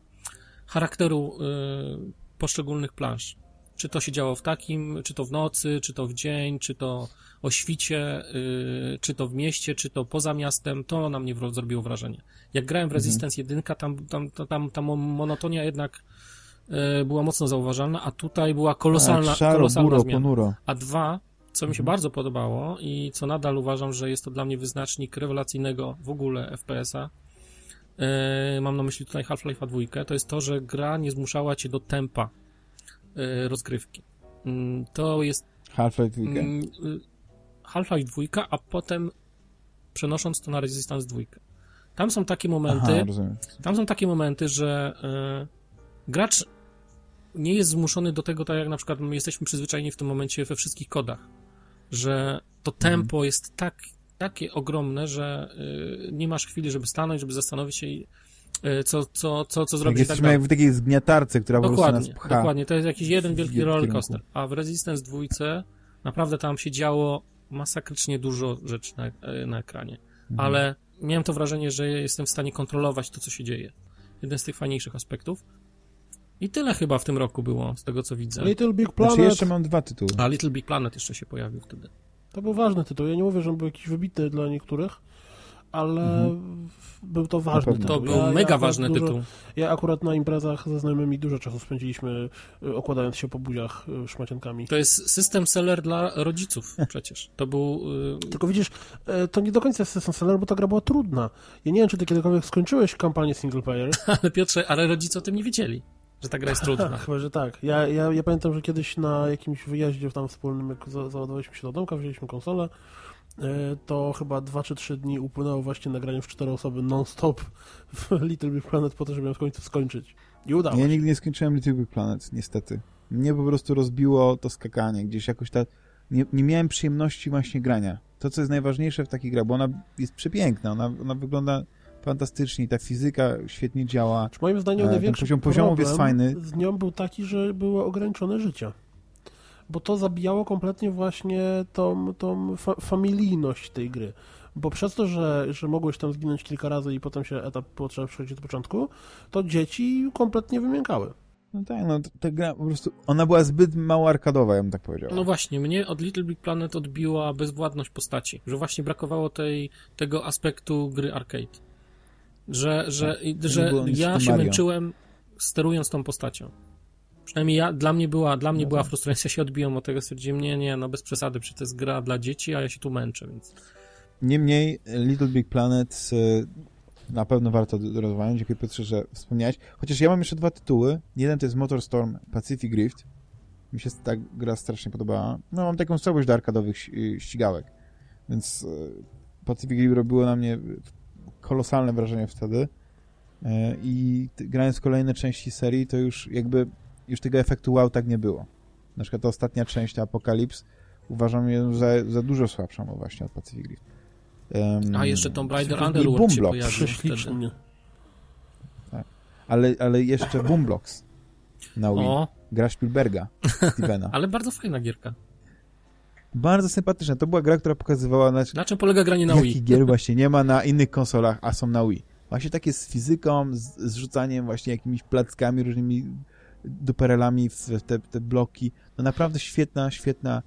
charakteru poszczególnych plansz. Czy to się działo w takim, czy to w nocy, czy to w dzień, czy to o świcie, y, czy to w mieście, czy to poza miastem, to na mnie zrobiło wrażenie. Jak grałem w Resistance 1, tam, tam, tam, tam ta mo- monotonia jednak y, była mocno zauważalna, a tutaj była kolosalna, tak, szaro, kolosalna buro, zmiana. ponuro. A dwa, co mi się Mhm. bardzo podobało i co nadal uważam, że jest to dla mnie wyznacznik rewelacyjnego w ogóle FPS-a, yy, mam na myśli tutaj Half-Life'a 2, to jest to, że gra nie zmuszała cię do tempa yy, rozgrywki. Mm, to jest Half-Life 2. mm, y, Half-Life 2, a potem przenosząc to na Resistance 2. Tam są takie momenty, Aha, tam są takie momenty, że y, gracz nie jest zmuszony do tego, tak jak na przykład my jesteśmy przyzwyczajeni w tym momencie we wszystkich kodach, że to tempo jest tak, takie ogromne, że y, nie masz chwili, żeby stanąć, żeby zastanowić się, y, co, co, co, co Jak zrobić i tak jesteśmy dalej. jak w takiej zgniatarce, która po prostu Dokładnie, nas pcha. dokładnie. To jest jakiś jeden wielki rollercoaster. A w Resistance 2 naprawdę tam się działo masakrycznie dużo rzeczy na, e, na ekranie. Mhm. Ale miałem to wrażenie, że jestem w stanie kontrolować to, co się dzieje. Jeden z tych fajniejszych aspektów. I tyle chyba w tym roku było, z tego co widzę. Little Big Planet, Znaczy jeszcze mam dwa tytuły. A Little Big Planet jeszcze się pojawił wtedy. To był ważny tytuł. Ja nie mówię, że on był jakiś wybitny dla niektórych, ale był to ważny tytuł. To był Ja- ja mega akurat ważny dużo, tytuł. Ja akurat na imprezach ze znajomymi dużo czasu spędziliśmy y, okładając się po buziach y, szmaciankami. To jest system seller dla rodziców przecież. To był... y, Tylko widzisz, to nie do końca jest system seller, bo ta gra była trudna. Ja nie wiem, czy ty kiedykolwiek skończyłeś kampanię single player. Ale Piotrze, ale rodzice o tym nie wiedzieli, że ta gra jest trudna. Chyba, że tak. Ja, ja, ja pamiętam, że kiedyś na jakimś wyjeździe tam wspólnym, jak za- załadowaliśmy się do domka, wzięliśmy konsolę, e, to chyba dwa czy trzy dni upłynęło właśnie nagranie w cztery osoby non-stop w Little Big Planet po to, żeby ją w końcu skończyć. I udało Ja się. nigdy nie skończyłem Little Big Planet, niestety. Mnie po prostu rozbiło to skakanie, gdzieś jakoś ta... Nie, nie miałem przyjemności właśnie grania. To, co jest najważniejsze w takiej grze, bo ona jest przepiękna, ona, ona wygląda fantastycznie, ta fizyka świetnie działa. Czy moim zdaniem E, największy poziom poziomów jest fajny. z nią był taki, że było ograniczone życie. Bo to zabijało kompletnie właśnie tą, tą fa familijność tej gry. bo przez to, że, że mogłeś tam zginąć kilka razy i potem się etap trzeba przechodzić od początku, to dzieci kompletnie wymiękały. No tak, no ta gra po prostu, ona była zbyt mało arkadowa, ja bym tak powiedział. No właśnie, mnie od Little Big Planet odbiła bezwładność postaci, że właśnie brakowało tej, tego aspektu gry arcade. Że, że, Tak, że ja się męczyłem sterując tą postacią. Przynajmniej ja, dla mnie była, dla mnie No była tak. frustracja, się odbiłem od tego, stwierdziłem, nie, nie, no bez przesady, przecież to jest gra dla dzieci, a ja się tu męczę, więc... Niemniej Little Big Planet y, na pewno warto rozważania. Dziękuję Piotrze, że wspomniałeś. Chociaż ja mam jeszcze dwa tytuły. Jeden to jest Motorstorm Pacific Rift. Mi się ta gra strasznie podobała. No mam taką słabość do arkadowych ścigałek. Więc y, Pacific Rift robiło na mnie kolosalne wrażenie wtedy. Y, I grając w kolejne części serii, to już jakby już tego efektu wow tak nie było. Na przykład ta ostatnia część Apokalips uważam ją za, za dużo słabszą właśnie od Pacific Rift. Em, A jeszcze Tomb Raider Underworld się Boomblocks. pojawił wtedy. Prześlicznie. Ale, ale jeszcze Boomblocks na Wii. O, Gra Spielberga, Stevena. ale bardzo fajna gierka. Bardzo sympatyczna. To była gra, która pokazywała, na, Na czym polega granie na jakich Wii? gier właśnie nie ma na innych konsolach, a są na Wii. Właśnie takie z fizyką, z, z rzucaniem właśnie jakimiś plackami, różnymi duperelami w te, te bloki. No naprawdę świetna, świetna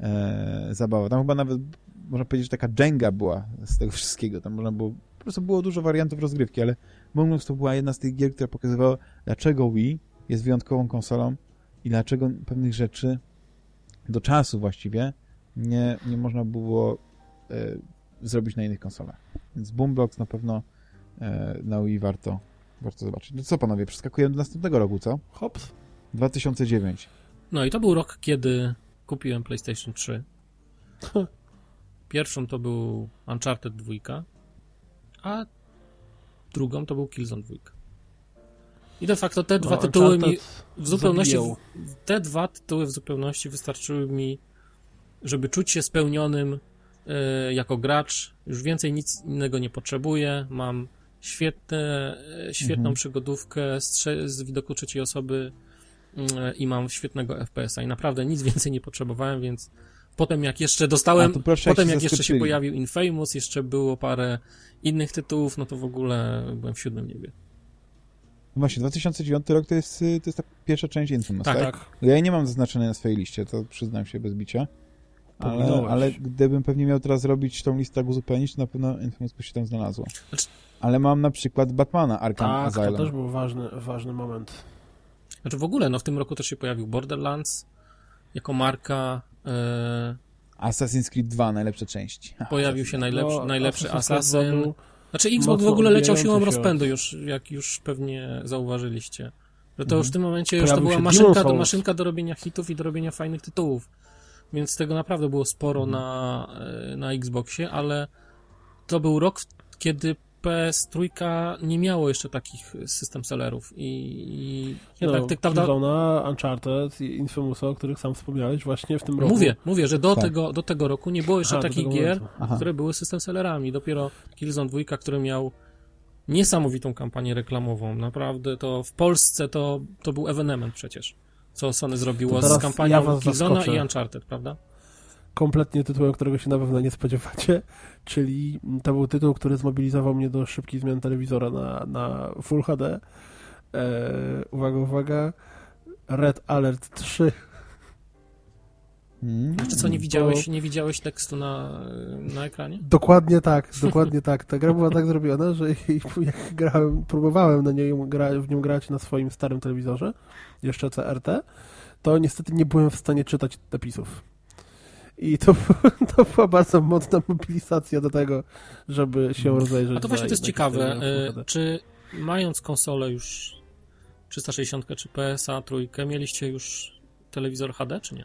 e, zabawa. Tam chyba nawet, można powiedzieć, że taka Jenga była z tego wszystkiego. Tam można było, po prostu było dużo wariantów rozgrywki, ale Boomblocks to była jedna z tych gier, która pokazywała, dlaczego Wii jest wyjątkową konsolą i dlaczego pewnych rzeczy do czasu właściwie nie, nie można było e, zrobić na innych konsolach. Więc Boomblocks na pewno e, na Wii warto, warto zobaczyć. No co panowie, przeskakujemy do następnego roku, co? Hops. 2009. No i to był rok, kiedy kupiłem PlayStation 3. Pierwszą to był Uncharted 2, a drugą to był Killzone 2. I de facto te dwa No, tytuły mi Uncharted w zupełności, zabijał. te dwa tytuły w zupełności wystarczyły mi, żeby czuć się spełnionym e, jako gracz. Już więcej nic innego nie potrzebuję. Mam świetne, e, świetną Mhm. przygodówkę z, z widoku trzeciej osoby mm, i mam świetnego FPS-a i naprawdę nic więcej nie potrzebowałem, więc potem jak jeszcze dostałem, proszę, jak potem się jak jeszcze się pojawił Infamous, jeszcze było parę innych tytułów, no to w ogóle byłem w siódmym niebie. No Właśnie, 2009 rok to jest, y, to jest ta pierwsza część Infamous, tak? Tak, Tak. Ja jej nie mam zaznaczonej na swojej liście, to przyznam się bez bicia. Ale, ale gdybym pewnie miał teraz robić tą listę, tak uzupełnić, to na pewno Infamous by się tam znalazło. Znaczy- Ale mam na przykład Batmana Arkham Tak, Asylum. to też był ważny, ważny moment. Znaczy w ogóle, no w tym roku też się pojawił Borderlands jako marka, e, Assassin's Creed 2, najlepsze części. pojawił się najlepszy, No, najlepszy Assassin's Assassin. był- Znaczy Xbox w ogóle leciał siłą się rozpędu już, jak już pewnie zauważyliście. Że to już w tym momencie już to była maszynka do, maszynka do robienia hitów i do robienia fajnych tytułów. Więc tego naprawdę było sporo na, e, na Xboxie, ale to był rok, kiedy PS3 nie miało jeszcze takich system sellerów i, i jednak no, tak, prawda, Killzone'a, Uncharted i Infamousa, o których sam wspomniałeś właśnie w tym roku. Mówię, mówię, że do, Tak. tego, do tego roku nie było jeszcze Aha, takich gier, które były system sellerami. Dopiero Killzone 2, który miał niesamowitą kampanię reklamową. Naprawdę to w Polsce to, to był ewenement przecież. Co Sony zrobiło z ja kampanią zaskoczę. i Uncharted, prawda? kompletnie tytułem, którego się na pewno nie spodziewacie, czyli to był tytuł, który zmobilizował mnie do szybkich zmian telewizora na, na Full HD. E, uwaga, uwaga. Red Alert 3. Mm. Czy co, nie widziałeś, nie widziałeś tekstu na, na ekranie? Dokładnie tak, dokładnie tak. Ta gra była tak zrobiona, że jak grałem, próbowałem na niej gra, w nią grać na swoim starym telewizorze, jeszcze CRT, to niestety nie byłem w stanie czytać napisów. I to, to była bardzo mocna mobilizacja do tego, żeby się rozejrzeć. A to właśnie to jest ciekawe. HD. Czy mając konsolę już 360 czy PSA trójkę, mieliście już telewizor HD, czy nie?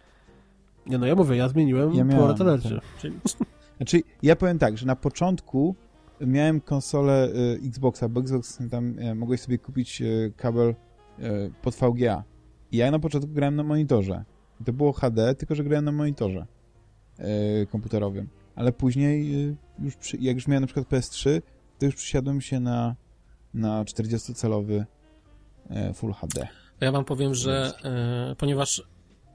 Nie no, ja mówię, ja zmieniłem Ja po miałem, Alercie. tak. Czyli Znaczy, ja powiem tak, że na początku miałem konsolę y, Xboxa, bo Xbox tam y, mogłeś sobie kupić y, kabel y, pod VGA. I ja na początku grałem na monitorze. To było HD, tylko że grałem na monitorze y, komputerowym. Ale później, y, już przy, jak już miałem na przykład PS3, to już przysiadłem się na, na 40-calowy y, Full HD. Ja wam powiem, że ponieważ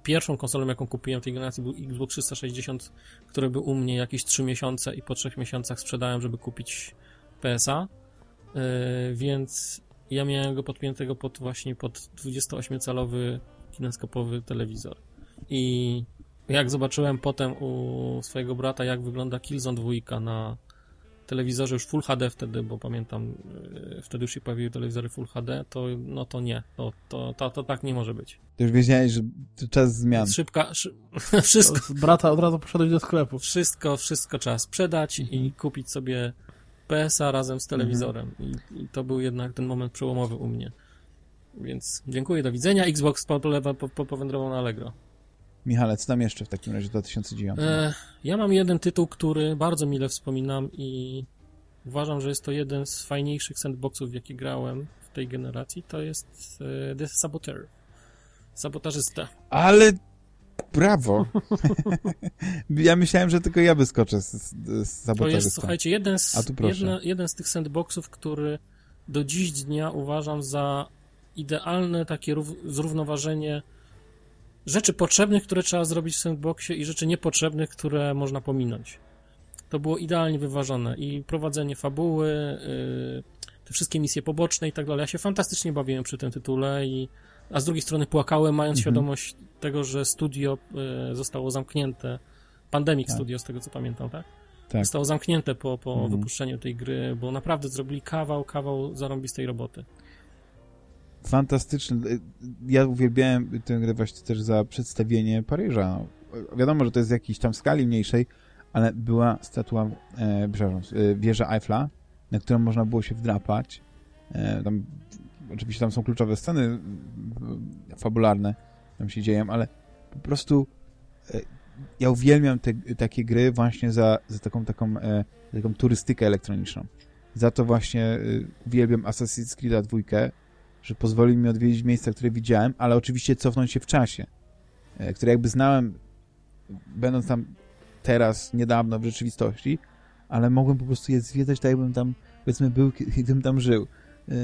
pierwszą konsolą, jaką kupiłem w tej generacji był Xbox 360, który był u mnie jakieś 3 miesiące i po 3 miesiącach sprzedałem, żeby kupić PSA, yy, więc ja miałem go podpiętego pod właśnie pod 28-calowy kineskopowy telewizor. I jak zobaczyłem potem u swojego brata, jak wygląda Killzone 2 na telewizorze już Full HD wtedy, bo pamiętam, yy, wtedy już się pojawiły telewizory Full HD, to no to nie, to, to, to, to tak nie może być. Ty już wiedziałeś, że czas zmian. Szybka, szy, wszystko, Z brata od razu poszedłeś do sklepu. wszystko, wszystko trzeba sprzedać i kupić sobie PS-a razem z telewizorem. I, I to był jednak ten moment przełomowy u mnie. Więc dziękuję, do widzenia. Xbox po, po, po, powędrował na Allegro. Michale, co tam jeszcze w takim razie w 2009? E, ja mam jeden tytuł, który bardzo mile wspominam i uważam, że jest to jeden z fajniejszych sandboxów, w jakie grałem w tej generacji. To jest e, The Saboteur. Sabotażysta. Ale brawo! ja myślałem, że tylko ja wyskoczę z, z, z To jest, sabotażystą. słuchajcie, jeden z, jedna, jeden z tych sandboxów, który do dziś dnia uważam za idealne takie rów, zrównoważenie rzeczy potrzebnych, które trzeba zrobić w sandboxie i rzeczy niepotrzebnych, które można pominąć. To było idealnie wyważone i prowadzenie fabuły, yy, te wszystkie misje poboczne i tak dalej. Ja się fantastycznie bawiłem przy tym tytule i a z drugiej strony płakałem, mając Mhm. świadomość tego, że studio y, zostało zamknięte. Pandemic Tak. Studio, z tego co pamiętam, tak? Tak. Zostało zamknięte po, po Mhm. wypuszczeniu tej gry, bo naprawdę zrobili kawał, kawał zarąbistej roboty. Fantastyczny. Ja uwielbiałem tę grę właśnie też za przedstawienie Paryża. Wiadomo, że to jest jakiejś tam skali mniejszej, ale była statua, e, e, wieża Eiffla, na którą można było się wdrapać. E, tam, oczywiście tam są kluczowe sceny fabularne, tam się dzieją, ale po prostu e, ja uwielbiam te, takie gry właśnie za, za taką, taką, e, taką turystykę elektroniczną. Za to właśnie e, uwielbiam Assassin's Creed 2, że pozwolił mi odwiedzić miejsca, które widziałem, ale oczywiście cofnąć się w czasie, e, które jakby znałem, będąc tam teraz, niedawno w rzeczywistości, ale mogłem po prostu je zwiedzać tak, jakbym tam, powiedzmy, był, gdybym tam żył. E,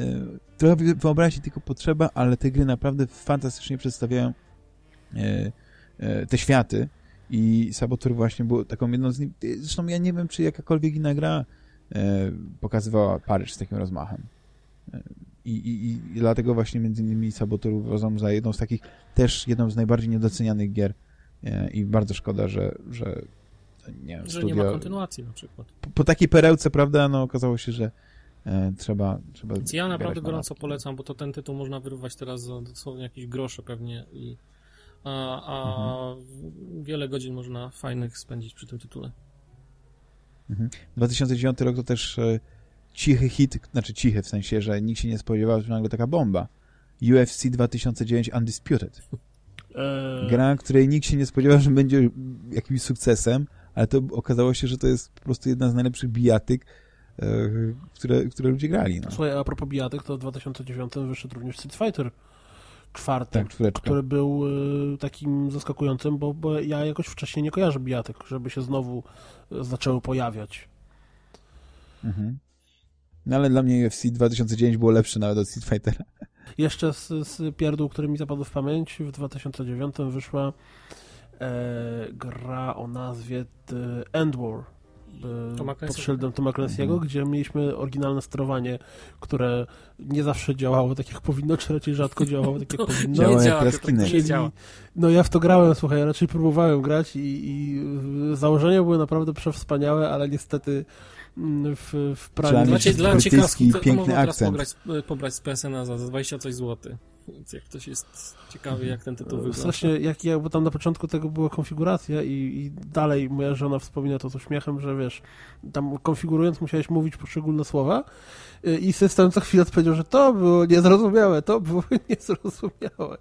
Trochę wyobraźni tylko potrzeba, ale te gry naprawdę fantastycznie przedstawiają e, te światy i Saboteur właśnie był taką jedną z nich. Zresztą ja nie wiem, czy jakakolwiek inna gra pokazywała Paryż z takim rozmachem. I, i, I dlatego właśnie między innymi Saboteur uważam za jedną z takich, też jedną z najbardziej niedocenianych gier e, i bardzo szkoda, że, że nie wiem, Że nie ma kontynuacji na przykład. po, po takiej perełce, prawda, no okazało się, że e, trzeba, trzeba Więc ja naprawdę gorąco manatki. polecam, bo to ten tytuł można wyrwać teraz za dosłownie jakieś grosze pewnie i a, a Mhm. wiele godzin można fajnych spędzić przy tym tytule. 2009 rok to też e, cichy hit, znaczy cichy w sensie, że nikt się nie spodziewał, że nagle taka bomba. UFC 2009 Undisputed. Eee, Gra, której nikt się nie spodziewał, że będzie jakimś sukcesem, ale to okazało się, że to jest po prostu jedna z najlepszych bijatyk, e, które, które ludzie grali. No. Słuchaj, a propos bijatyk, to w 2009 wyszedł również Street Fighter czwarty, Tak, który był y, takim zaskakującym, bo, bo ja jakoś wcześniej nie kojarzę bijatyk, żeby się znowu y, zaczęły pojawiać. Mhm. No ale dla mnie UFC 2009 było lepsze nawet od Street Fightera. Jeszcze z, z pierdół, który mi zapadł w pamięć, w 2009 wyszła e, gra o nazwie The End War. e, pod szyldem Toma Clancy'ego, Mhm. gdzie mieliśmy oryginalne sterowanie, które nie zawsze działało tak jak powinno, czy raczej rzadko działało tak jak No, powinno. Działa jak działa, teraz to Kinect. nie działa. No ja w to grałem, słuchaj, ja raczej próbowałem grać i, i założenia były naprawdę przewspaniałe, ale niestety w, w praniu... mieć Dla, cie, dla ciekawskich to, piękny można teraz akcent. pobrać, pobrać z PSN-a za, za 20 coś złotych. Więc jak ktoś jest ciekawy, jak ten tytuł wygląda. Strasznie, jak ja, bo tam na początku tego była konfiguracja i, i dalej moja żona wspomina to z uśmiechem, że wiesz, tam konfigurując musiałeś mówić poszczególne słowa y, i system co chwilę odpowiedział, że to było niezrozumiałe, to było niezrozumiałe.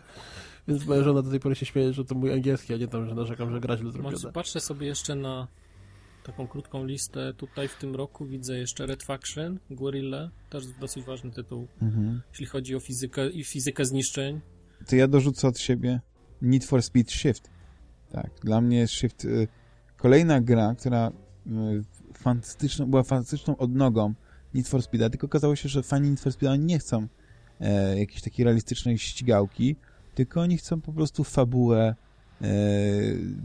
Więc moja żona do tej pory się śmieje, że to mój angielski, a nie tam, że narzekam, że gra źle zrobiona. patrzę sobie jeszcze na taką krótką listę. Tutaj w tym roku widzę jeszcze Red Faction, Guerrilla, też dosyć ważny tytuł, Mhm. jeśli chodzi o fizykę i fizykę zniszczeń. To ja dorzucę od siebie Need for Speed Shift. Tak, dla mnie Shift y, kolejna gra, która y, fantastyczną, była fantastyczną odnogą Need for Speeda, tylko okazało się, że fani Need for Speeda nie chcą e, jakiejś takiej realistycznej ścigałki, tylko oni chcą po prostu fabułę,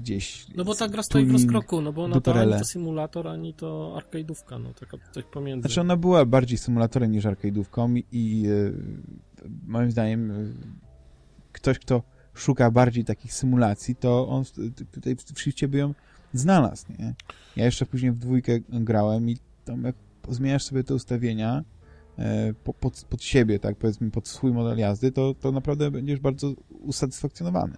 gdzieś... No bo ta gra stoi w rozkroku, no bo ona to ani to symulator, ani to arcade'ówka, no taka coś pomiędzy. Znaczy ona była bardziej symulatorem niż arcade'ówką i, e, moim zdaniem e, ktoś, kto szuka bardziej takich symulacji, to on tutaj w Shifcie by ją znalazł, nie? Ja jeszcze później w dwójkę grałem i tam jak zmieniasz sobie te ustawienia e, po, pod, pod siebie, tak powiedzmy, pod swój model jazdy, to, to naprawdę będziesz bardzo usatysfakcjonowany.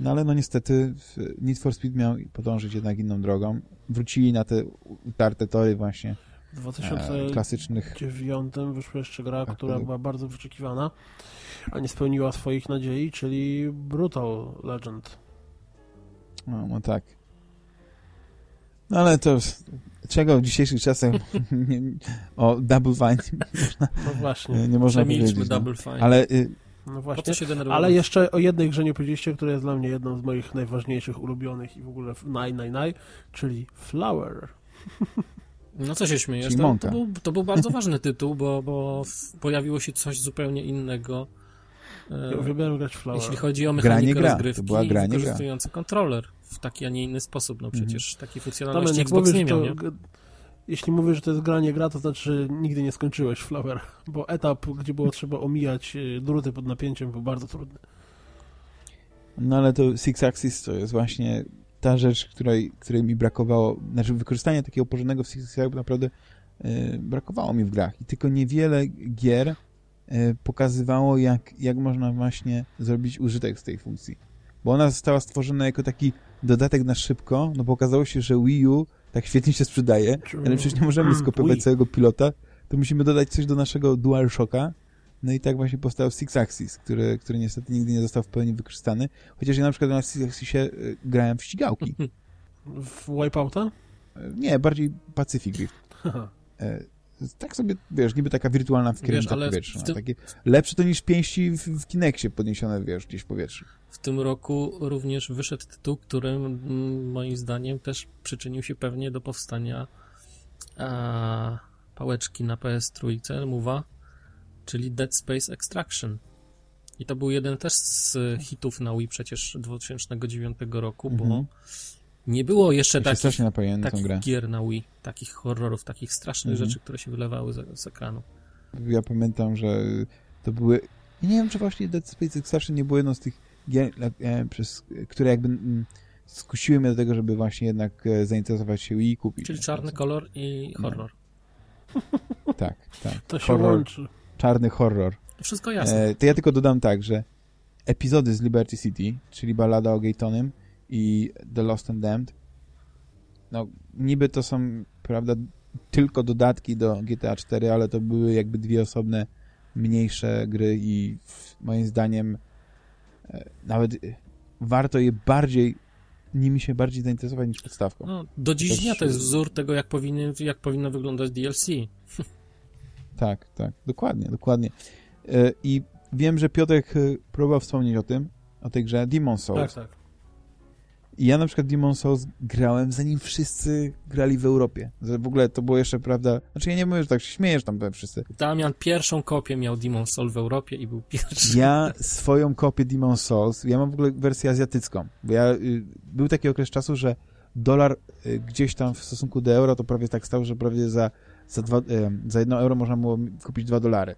No ale no niestety Need for Speed miał podążyć jednak inną drogą. Wrócili na te utarte tory właśnie W e, 2009 klasycznych wyszła jeszcze gra, która była bardzo wyczekiwana, a nie spełniła swoich nadziei, czyli Brutal Legend. No, no tak. No ale to czego w dzisiejszych czasach nie, o Double Fine No właśnie, nie, nie można powiedzieć. No. Double Fine. Ale y, no właśnie. Ale jeszcze o jednej grze nie powiedzieliście, która jest dla mnie jedną z moich najważniejszych, ulubionych i w ogóle naj, naj, naj, czyli Flower. No co się śmiejesz? To, to, był, to był bardzo ważny tytuł, bo, bo pojawiło się coś zupełnie innego. e, Ja uwielbiam grać Flower. Jeśli chodzi o Gra, mechanikę nie gra. rozgrywki, To była gra, nie gra. wykorzystujący kontroler w taki, a nie inny sposób. No Mhm. przecież takiej Damian, funkcjonalności jak Xbox mówisz, nie to, miał, nie? Jeśli mówisz, że to jest gra, nie gra, to znaczy, że nigdy nie skończyłeś Flower, bo etap, gdzie było trzeba omijać y, druty pod napięciem, był bardzo trudny. no ale to Six Axis to jest właśnie ta rzecz, której, której mi brakowało, znaczy wykorzystania takiego porządnego w Six Axis naprawdę y, brakowało mi w grach i tylko niewiele gier y, pokazywało, jak, jak można właśnie zrobić użytek z tej funkcji. Bo ona została stworzona jako taki dodatek na szybko, no bo okazało się, że Wii U tak świetnie się sprzedaje, ale przecież nie możemy skopiować Wii. całego pilota, to musimy dodać coś do naszego DualShocka. No i tak właśnie powstał Six Axis, który, który niestety nigdy nie został w pełni wykorzystany. Chociaż ja na przykład na Six Axisie y, grałem w ścigałki. W Wipeouta? Y, Nie, bardziej Pacific Rift. Tak sobie, wiesz, niby taka wirtualna Wiesz, wkręta ale powietrzna. w tym- Takie lepsze to niż pięści w, w Kinexie podniesione, wiesz, gdzieś w powietrzu. W tym roku również wyszedł tytuł, który moim zdaniem też przyczynił się pewnie do powstania a, pałeczki na PS3 Mowa, czyli Dead Space Extraction. I to był jeden też z hitów na Wii przecież 2009 roku, bo Mhm. Nie było jeszcze Ja się takich, takich grę. gier na Wii, takich horrorów, takich strasznych Mhm. rzeczy, które się wylewały z, z ekranu. Ja pamiętam, że to były... Ja nie wiem, czy właśnie Dead Space Extraction nie było jedną z tych gier, e, przez, które jakby mm, skusiły mnie do tego, żeby właśnie jednak e, zainteresować się i kupić. Czyli czarny kolor i No. horror. Tak, tak. To się Horror, łączy. czarny horror. To wszystko jasne. E, to ja tylko dodam tak, że epizody z Liberty City, czyli Ballada o Gaytonym i The Lost and Damned, no niby to są, prawda, tylko dodatki do GTA 4, ale to były jakby dwie osobne, mniejsze gry i moim zdaniem e, nawet e, warto je bardziej, nimi się bardziej zainteresować niż podstawką. No, do dziś dnia to jest wzór tego, jak, powinien, jak powinno wyglądać DLC. Tak, tak, dokładnie, dokładnie. E, I wiem, że Piotrek próbował wspomnieć o tym, o tej grze Demon Souls. Tak, tak. I ja na przykład Demon Souls grałem zanim wszyscy grali w Europie. Że W ogóle to było jeszcze, prawda, znaczy ja nie mówię, że tak się śmiejesz tam wszyscy. Damian pierwszą kopię miał Demon Soul w Europie i był pierwszy. Ja swoją kopię Demon Souls, ja mam w ogóle wersję azjatycką, bo ja, y, był taki okres czasu, że dolar y, gdzieś tam w stosunku do euro to prawie tak stał, że prawie za, za, dwa, y, za jedno euro można było kupić dwa dolary.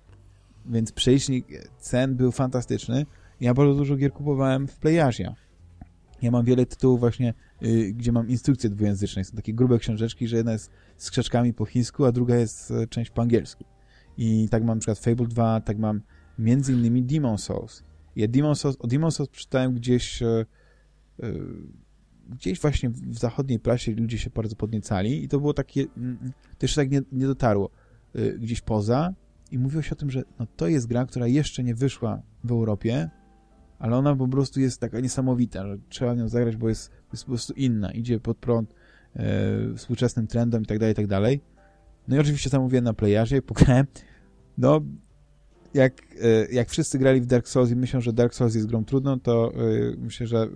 Więc przelicznik cen był fantastyczny. Ja bardzo dużo gier kupowałem w PlayAsia. Ja mam wiele tytułów właśnie, y, gdzie mam instrukcje dwujęzyczne. Są takie grube książeczki, że jedna jest z krzaczkami po chińsku, a druga jest e, część po angielsku. I tak mam na przykład Fable 2, tak mam między innymi Demon Souls. Ja Demon Souls, o Demon Souls przeczytałem gdzieś e, e, gdzieś właśnie w zachodniej prasie ludzie się bardzo podniecali i to było takie, mm, to jeszcze tak nie, nie dotarło gdzieś poza i mówiło się o tym, że no, to jest gra, która jeszcze nie wyszła w Europie, ale ona po prostu jest taka niesamowita, że trzeba nią zagrać, bo jest, jest po prostu inna, idzie pod prąd e, współczesnym trendom i tak dalej, i tak dalej. No i oczywiście zamówiłem na playerze, pograłem. No, jak, e, jak wszyscy grali w Dark Souls i myślą, że Dark Souls jest grą trudną, to e, myślę, że e,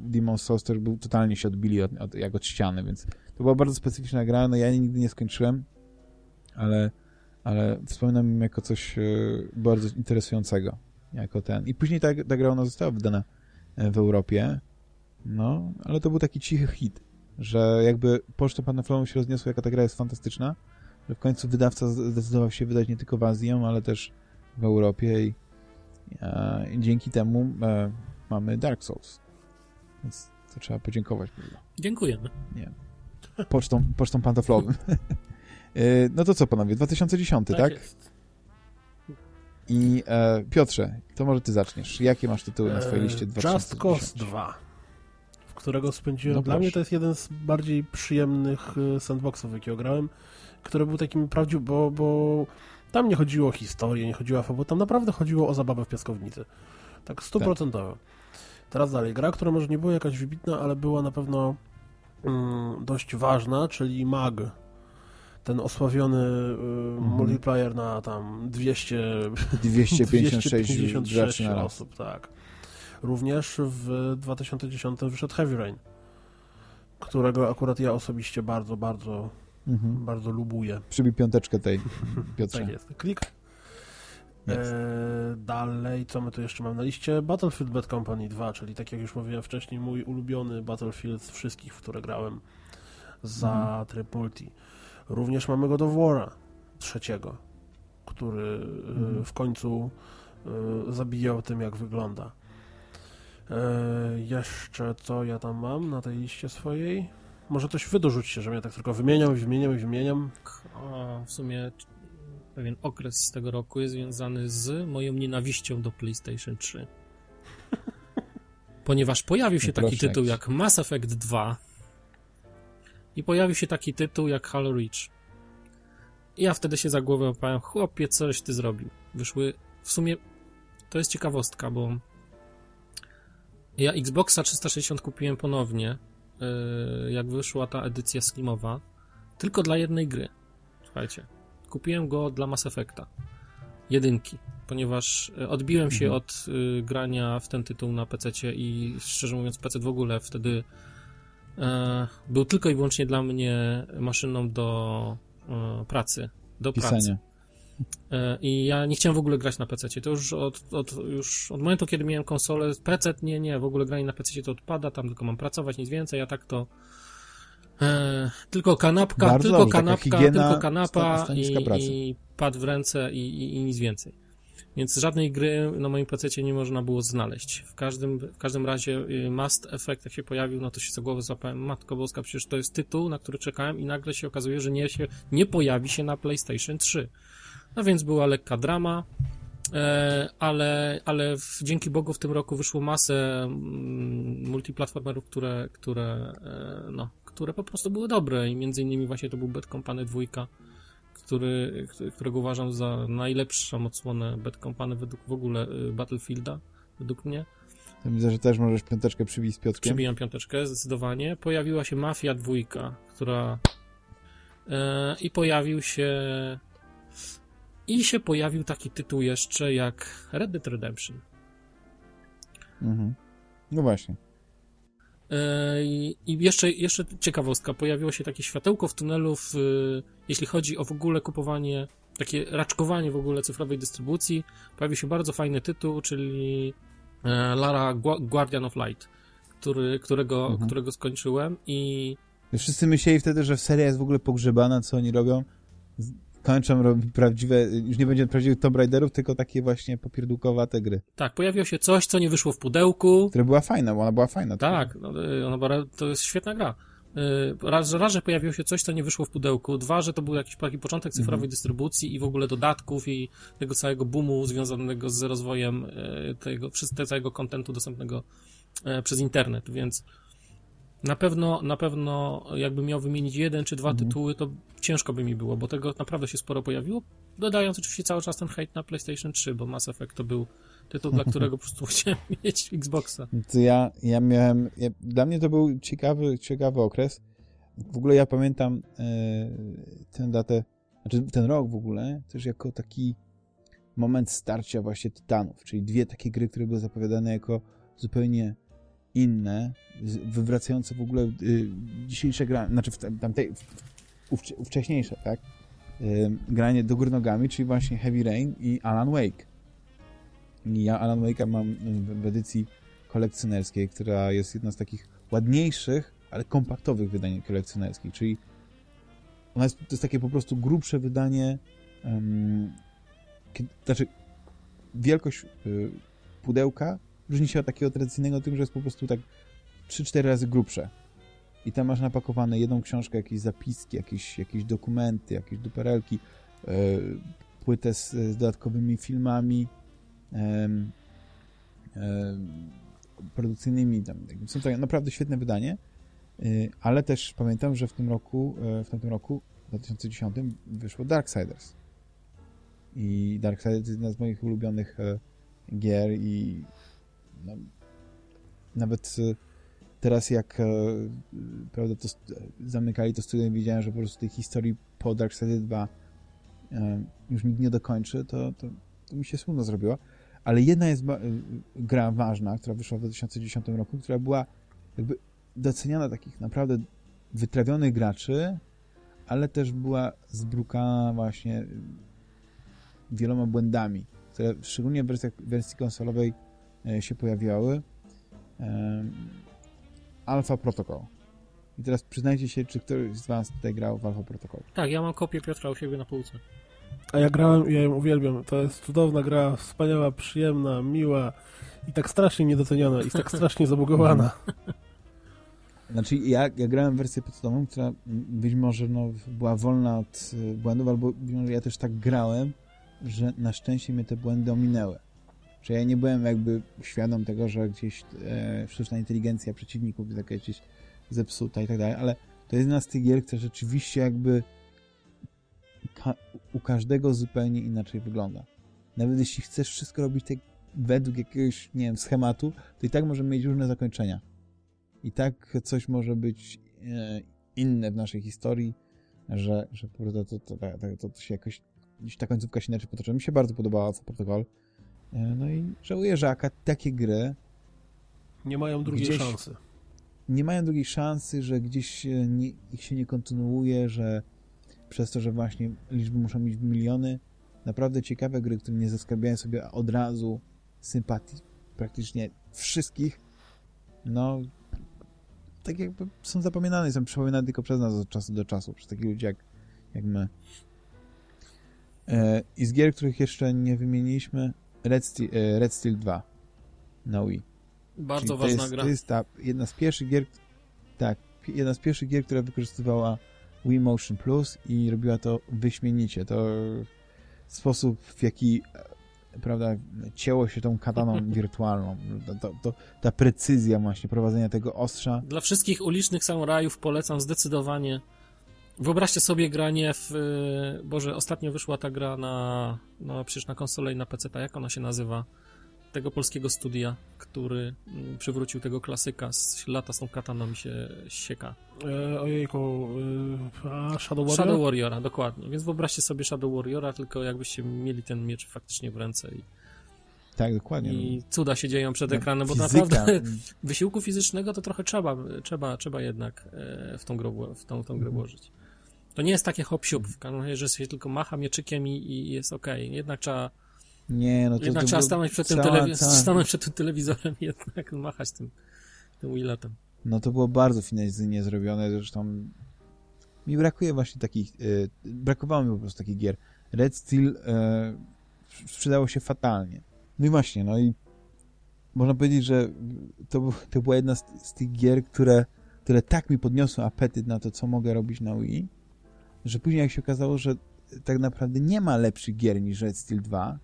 Demon Souls też był, totalnie się odbili od, od, jak od ściany, więc to była bardzo specyficzna gra, no ja nigdy nie skończyłem, ale, ale wspominam ją jako coś e, bardzo interesującego, jako ten. I później ta, ta gra ona została wydana e, w Europie No, ale to był taki cichy hit, że jakby pocztą pantoflową się rozniosło, jaka ta gra jest fantastyczna, że w końcu wydawca zdecydował się wydać nie tylko w Azji, ale też w Europie i, e, i dzięki temu e, mamy Dark Souls. Więc to trzeba podziękować. Dziękujemy. Nie. Pocztą, pocztą pantoflową. E, no to co, panowie, 2010, tak? tak? Jest. I e, Piotrze, to może ty zaczniesz. Jakie masz tytuły na swojej liście 2010? Just Cause 2, w którego spędziłem... No Dla mnie to jest jeden z bardziej przyjemnych y, sandboxów, jakiego grałem, który był takim prawdziwym, bo, bo tam nie chodziło o historię, nie chodziło o fabułę, tam naprawdę chodziło o zabawę w piaskownicy. Tak stuprocentowo. Teraz dalej, gra, która może nie była jakaś wybitna, ale była na pewno mm, dość ważna, czyli MAG. Ten osławiony y, multiplayer na tam 200 256 256 graczy na raz. osób, tak. Również w 2010 wyszedł Heavy Rain, którego akurat ja osobiście bardzo, bardzo, Mhm. bardzo lubuję. Przybij piąteczkę tej, Piotrze. Tak jest. Klik. E, dalej, co my tu jeszcze mamy na liście? Battlefield Bad Company 2, czyli tak jak już mówiłem wcześniej, mój ulubiony Battlefield z wszystkich, w które grałem za Mhm. tryb multi. Również mamy God of War'a trzeciego, który e, Mhm. w końcu e, zabijał tym, jak wygląda. E, jeszcze co ja tam mam na tej liście swojej? Może coś wy dorzućcie, żebym ja tak tylko wymieniam i wymieniam i wymieniam. A w sumie pewien okres z tego roku jest związany z moją nienawiścią do PlayStation 3. Ponieważ pojawił się taki tytuł jak Mass Effect 2 i pojawił się taki tytuł jak Halo Reach. I ja wtedy się za głowę łapałem, chłopie, coś ty zrobił. Wyszły, w sumie, to jest ciekawostka, bo ja Xboxa 360 kupiłem ponownie, yy, jak wyszła ta edycja Slimowa, tylko dla jednej gry. Słuchajcie, kupiłem go dla Mass Effecta. Jedynki, ponieważ e, odbiłem się Mhm. od y, grania w ten tytuł na PC i szczerze mówiąc, PC w ogóle wtedy był tylko i wyłącznie dla mnie maszyną do e, pracy. Do pracy. E, I ja nie chciałem w ogóle grać na PC. To już od, od, już od momentu, kiedy miałem konsolę, PC, nie, nie, w ogóle granie na PC to odpada, tam tylko mam pracować, nic więcej, a tak to e, tylko kanapka, Bardzo tylko dobrze, kanapka, tylko kanapa i, i pad w ręce i, i, i nic więcej. Więc żadnej gry na moim PC nie można było znaleźć. W każdym, w każdym razie y, Must Effect, jak się pojawił, no to się za głowę złapałem. Matko Boska, przecież to jest tytuł, na który czekałem i nagle się okazuje, że nie, się, nie pojawi się na PlayStation 3. No więc była lekka drama, e, ale, ale w, dzięki Bogu w tym roku wyszło masę mm, multiplatformerów, które, które, e, no, które po prostu były dobre i między innymi właśnie to był Bad Company 2, który, którego uważam za najlepszą odsłonę Bad Company według w ogóle y, Battlefielda, według mnie. To widzę, że też możesz piąteczkę przybić z Piotrkiem. Przybijam piąteczkę, zdecydowanie. Pojawiła się Mafia 2, która e, i pojawił się i się pojawił taki tytuł jeszcze jak Red Dead Redemption. Mhm. No właśnie. E, I jeszcze, jeszcze ciekawostka, pojawiło się takie światełko w tunelu, w, y, jeśli chodzi o w ogóle kupowanie, takie raczkowanie w ogóle cyfrowej dystrybucji. Pojawił się bardzo fajny tytuł, czyli e, Lara Gua- Guardian of Light, który, którego, Mhm. którego skończyłem i Wszyscy myśleli wtedy, że seria jest w ogóle pogrzebana, co oni robią. Kończą robić prawdziwe, już nie będzie prawdziwych Tomb Raiderów, tylko takie właśnie popierdółkowate gry. tak, pojawiło się coś, co nie wyszło w pudełku. Która była fajna, bo ona była fajna. Tak, no, y, ona była, to jest świetna gra. Y, Raz, że raz, że pojawiło się coś, co nie wyszło w pudełku. Dwa, że to był jakiś taki początek cyfrowej Mhm. dystrybucji i w ogóle dodatków i tego całego boomu związanego z rozwojem y, tego, wszystkiego całego kontentu dostępnego przez internet, więc na pewno, na pewno jakbym miał wymienić jeden czy dwa Mhm. tytuły, to ciężko by mi było, bo tego naprawdę się sporo pojawiło, dodając oczywiście cały czas ten hejt na PlayStation 3, bo Mass Effect to był tytuł, dla którego po prostu chciałem mieć Xboxa. To ja, ja miałem, ja, dla mnie to był ciekawy, ciekawy okres. W ogóle ja pamiętam e, tę datę, znaczy ten rok w ogóle, też jako taki moment starcia właśnie Tytanów, czyli dwie takie gry, które były zapowiadane jako zupełnie inne, wywracające w ogóle y, dzisiejsze granie, znaczy w tam- tamtej, w, ówcze- ówcześniejsze, tak? Y, granie do góry nogami, czyli właśnie Heavy Rain i Alan Wake. I ja Alan Wake'a mam y, w, w edycji kolekcjonerskiej, która jest jedna z takich ładniejszych, ale kompaktowych wydań kolekcjonerskich, czyli ona jest, to jest takie po prostu grubsze wydanie, um, kiedy, znaczy wielkość y, pudełka różni się od takiego tradycyjnego tym, że jest po prostu tak 3-4 razy grubsze. I tam masz napakowane jedną książkę, jakieś zapiski, jakieś, jakieś dokumenty, jakieś duperelki, y, płytę z, z, dodatkowymi filmami y, produkcyjnymi. Tam, są to naprawdę świetne wydanie, y, ale też pamiętam, że w tym roku, y, w tym roku, w 2010 wyszło Darksiders. I Darksiders jest jedna z moich ulubionych gier i no, nawet teraz jak prawda, to zamykali to studium widziałem, że po prostu tej historii po Darksiders 2 już nikt nie dokończy, to, to, to mi się smutno zrobiło. Ale jedna jest gra ważna, która wyszła w 2010 roku, która była jakby doceniana takich naprawdę wytrawionych graczy, ale też była zbrukana właśnie wieloma błędami, które szczególnie w wersji, wersji konsolowej e, się pojawiały. Alpha Protocol. I teraz przyznajcie się, czy ktoś z was tutaj grał w Alpha Protocol? Tak, ja mam kopię Piotra u siebie na półce. A ja grałem i ja ją uwielbiam. To jest cudowna gra, wspaniała, przyjemna, miła i tak strasznie niedoceniana i tak strasznie zabugowana. Znaczy, ja, ja grałem w wersję podstawową, która być może no, była wolna od y, błędów, albo być może ja też tak grałem, że na szczęście mnie te błędy ominęły. Że ja nie byłem jakby świadom tego, że gdzieś e, sztuczna inteligencja przeciwników jest jakaś zepsuta i tak dalej, ale to jest jedna z tych gier, która rzeczywiście jakby ka u każdego zupełnie inaczej wygląda. Nawet jeśli chcesz wszystko robić tak według jakiegoś, nie wiem, schematu, to i tak może mieć różne zakończenia. I tak coś może być e, inne w naszej historii, że, że to, to, to, to, się jakoś, ta końcówka się inaczej potoczyła. Mi się bardzo podobała Alpha Protocol. No i żałuję, że takie gry nie mają drugiej gdzieś, szansy. Nie mają drugiej szansy, że gdzieś nie, ich się nie kontynuuje, że przez to, że właśnie liczby muszą mieć miliony. Naprawdę ciekawe gry, które nie zaskarbiają sobie od razu sympatii praktycznie wszystkich. No, tak jakby są zapominane, są przypominane tylko przez nas od czasu do czasu, przez takich ludzi jak, jak my. E, I z gier, których jeszcze nie wymieniliśmy, Red Steel, e, Red Steel 2 na Wii. Bardzo Czyli ważna jest, gra. To jest ta jedna z pierwszych gier, tak, jedna z pierwszych gier, która wykorzystywała Wii Motion Plus i robiła to wyśmienicie. To sposób, w jaki e, prawda, cięło się tą kataną wirtualną. To, to, to, ta precyzja właśnie prowadzenia tego ostrza. Dla wszystkich ulicznych samurajów polecam zdecydowanie. Wyobraźcie sobie granie w... E, Boże, ostatnio wyszła ta gra na... No przecież na konsolę i na PC, jak ona się nazywa? tego polskiego studia, który mm, przywrócił tego klasyka z lata z tą kataną mi się sieka. E, ojejku, e, a Shadow Warrior? Shadow Warriora, dokładnie. Więc wyobraźcie sobie Shadow Warriora, tylko jakbyście mieli ten miecz faktycznie w ręce i tak, dokładnie. I cuda się dzieją przed ekranem, bo naprawdę wysiłku fizycznego to trochę trzeba, trzeba, trzeba jednak e, w tą grę, w tą, tą grę włożyć. To nie jest takie hop siup w każdym razie, że się tylko macha mieczykiem i, i jest ok. Jednak trzeba nie, no to... Jednak to trzeba stanąć przed, tym cała, telewi- cała... stanąć przed tym telewizorem jednak machać tym, tym Willatem. No to było bardzo finezyjnie zrobione, zresztą mi brakuje właśnie takich, yy, brakowało mi po prostu takich gier. Red Steel yy, sprzedało się fatalnie. No i właśnie, no i można powiedzieć, że to, to była jedna z, z tych gier, które, które tak mi podniosły apetyt na to, co mogę robić na Wii, że później jak się okazało, że tak naprawdę nie ma lepszych gier niż Red Steel 2,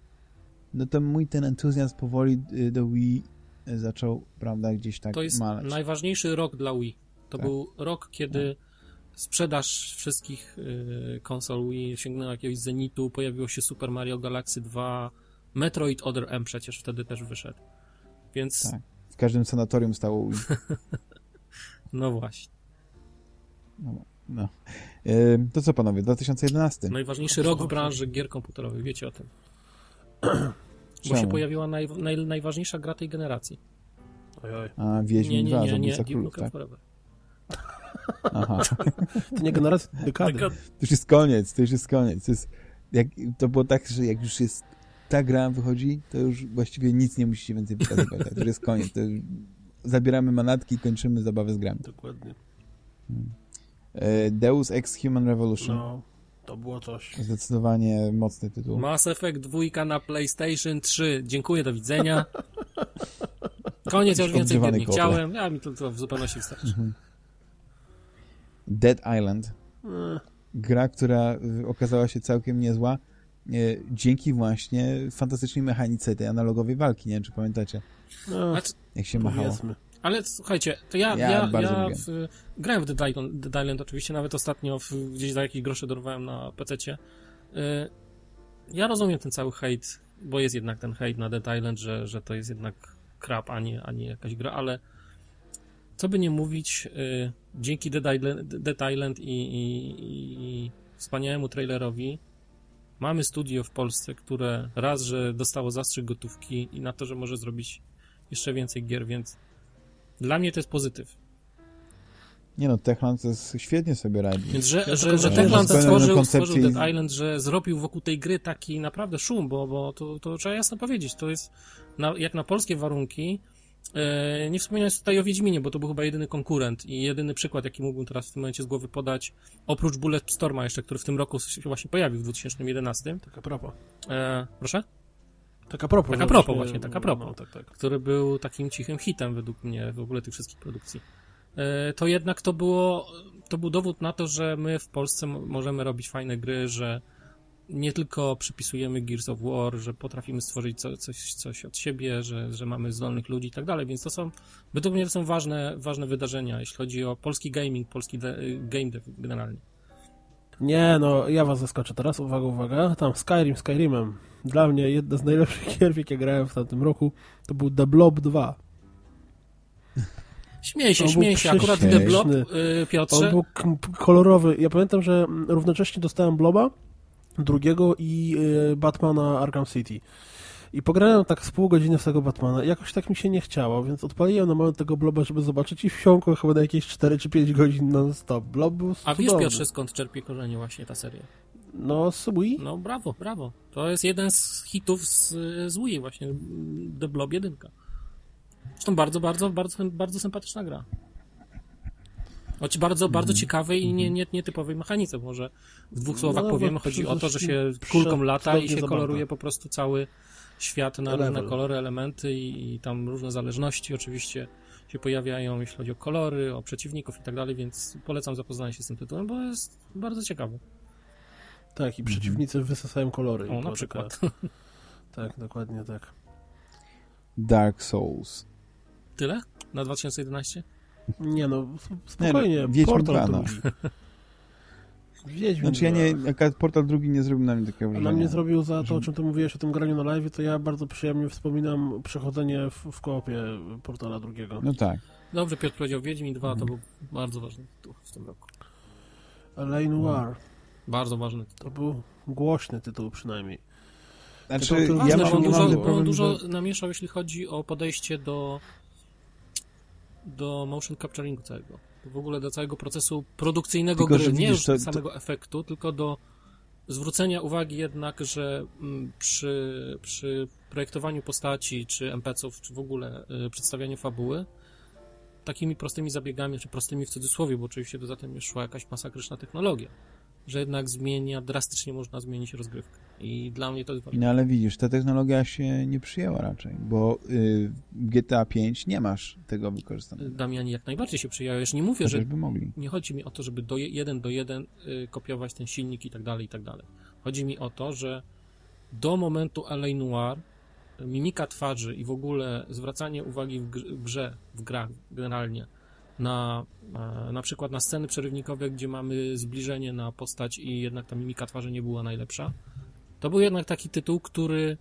no to mój ten entuzjazm powoli y, do Wii y, zaczął, prawda, gdzieś tak To jest najważniejszy rok dla Wii. To tak. był rok, kiedy tak. sprzedaż wszystkich y, konsol Wii sięgnęła jakiegoś zenitu, pojawiło się Super Mario Galaxy 2, Metroid Other M przecież wtedy też wyszedł. Więc... Tak. W każdym sanatorium stało Wii. no właśnie. No, no. To co panowie, 2011. Najważniejszy rok w branży gier komputerowych, wiecie o tym. Bo się pojawiła naj, naj, najważniejsza gra tej generacji. Ojoj. A Wiedźmin nie, nie, 2, nie, nie, Królów, tak? Forever. Aha. to nie generacja, dekady. To już jest koniec, to już jest koniec. To, jest, jak, to było tak, że jak już jest ta gra wychodzi, to już właściwie nic nie musicie więcej pokazywać. To już jest koniec. To już zabieramy manatki i kończymy zabawę z grami. Dokładnie. E, Deus Ex Human Revolution. No, to było coś. Zdecydowanie mocny tytuł. Mass Effect 2 na PlayStation 3. Dziękuję, do widzenia. Koniec, ja już więcej nie kotle. chciałem. Ja mi to, to w zupełności wystarczy. Dead Island. E, Gra, która y, okazała się całkiem niezła e, dzięki właśnie fantastycznej mechanice tej analogowej walki. Nie wiem, czy pamiętacie, No, Znaczy, jak się machało. powiedzmy. Ale słuchajcie, to ja, Ja ja, ja w, grałem w Dead Island, Dead Island oczywiście, nawet ostatnio w, gdzieś za jakieś grosze dorwałem na PC-cie. Y, ja rozumiem ten cały hejt, bo jest jednak ten hejt na Dead Island, że, że to jest jednak krap, a nie, a nie jakaś gra, ale co by nie mówić, y, dzięki Dead Island, Dead Island i, i, i wspaniałemu trailerowi mamy studio w Polsce, które raz, że dostało zastrzyk gotówki i na to, że może zrobić jeszcze więcej gier, więc dla mnie to jest pozytyw. Nie no, Techland świetnie sobie radzi. Więc, że, Ja że, że Techland stworzył, koncepcji- stworzył Dead Island, że zrobił wokół tej gry taki naprawdę szum, bo, bo to, to trzeba jasno powiedzieć, to jest na, jak na polskie warunki, e, nie wspominając tutaj o Wiedźminie, bo to był chyba jedyny konkurent i jedyny przykład, jaki mógłbym teraz w tym momencie z głowy podać, oprócz Bulletstorma jeszcze, który w tym roku się właśnie pojawił w 2011. Tak a propos. E, proszę? Tak a propos. Tak a że propos właśnie- właśnie, tak a propos. No, tak, tak. który był takim cichym hitem według mnie w ogóle tych wszystkich produkcji. E, To jednak to było, to był dowód na to, że my w Polsce możemy robić fajne gry, że nie tylko przypisujemy Gears of War, że potrafimy stworzyć co, coś, coś od siebie, że, że mamy zdolnych ludzi i tak dalej, więc to są, według mnie to są ważne, ważne wydarzenia, jeśli chodzi o polski gaming, polski de, game dev generalnie. Nie, no ja was zaskoczę teraz. Uwaga, uwaga. Tam Skyrim, Skyrimem. Dla mnie jedna z najlepszych gier, w jakie grałem w tamtym roku, to był The Blob 2. Śmiej się, był śmiej się, akurat. The Blob, y, On Piotrze, był k- kolorowy. Ja pamiętam, że równocześnie dostałem Bloba drugiego i y, Batmana Arkham City. I pograłem tak z pół godziny w tego Batmana. Jakoś tak mi się nie chciało, więc odpaliłem na moment tego Bloba, żeby zobaczyć i wsiąkłem chyba na jakieś 4 czy 5 godzin non-stop. Blob był a wiesz. Piotrze skąd czerpie korzenie właśnie ta seria? No, z Wii? No brawo, brawo. To jest jeden z hitów z, z Wii właśnie, The Blob 1. Zresztą bardzo, bardzo, bardzo, bardzo sympatyczna gra. Choć bardzo, bardzo ciekawej i nie, nie, nietypowej mechanice. Może w dwóch słowach No, powiemy. bo Chodzi o to, że się kulką lata i się koloruje po prostu cały świat na Level. różne kolory, elementy i, i tam różne zależności oczywiście się pojawiają, jeśli chodzi o kolory, o przeciwników i tak dalej, więc polecam zapoznanie się z tym tytułem, bo jest bardzo ciekawy. Tak, i przeciwnicy wysysają kolory. O, na przykład. Taka... Tak, dokładnie tak. Dark Souls. Tyle? Na 2011? Nie no, spokojnie, Nie, no, Wiedźmin Portal 2, no. drugi. Wiedźmin Znaczy ja 2. nie, Portal drugi nie zrobił na mnie takiego A wrażenia. na mnie zrobił za to, o czym ty mówiłeś o tym graniu na live, to ja bardzo przyjemnie wspominam przechodzenie w, w koopie Portala drugiego. No tak. Dobrze, Piotr powiedział, Wiedźmin 2 Mhm. to był bardzo ważny tytuł w tym roku. L.A. Noir, Bardzo ważny tytuł. to był głośny tytuł przynajmniej. Znaczy, to ja Ważny, on nie dużo, mam bo on problem, dużo że... namieszał, jeśli chodzi o podejście do do motion capturingu całego. W ogóle do całego procesu produkcyjnego Tylko, gry. Nie widzisz, już to- samego efektu, tylko do zwrócenia uwagi jednak, że mm, przy, przy projektowaniu postaci, czy NPC-ów, czy w ogóle y, przedstawianiu fabuły, takimi prostymi zabiegami, czy prostymi w cudzysłowie, bo oczywiście to za tym już szła jakaś masakryczna technologia, że jednak zmienia, drastycznie można zmienić rozgrywkę. I dla mnie to jest ważne. No ale widzisz, ta technologia się nie przyjęła raczej, bo y, GTA 5 nie masz tego wykorzystanego. Damianie jak najbardziej się przyjęłeś. Nie mówię, że mogli. nie chodzi mi o to, żeby do je- jeden do jeden y, kopiować ten silnik i tak dalej, i tak dalej. Chodzi mi o to, że do momentu LA Noir y, mimika twarzy i w ogóle zwracanie uwagi w grze, w grach generalnie na e, na przykład na sceny przerywnikowe, gdzie mamy zbliżenie na postać i jednak ta mimika twarzy nie była najlepsza. To był jednak taki tytuł, który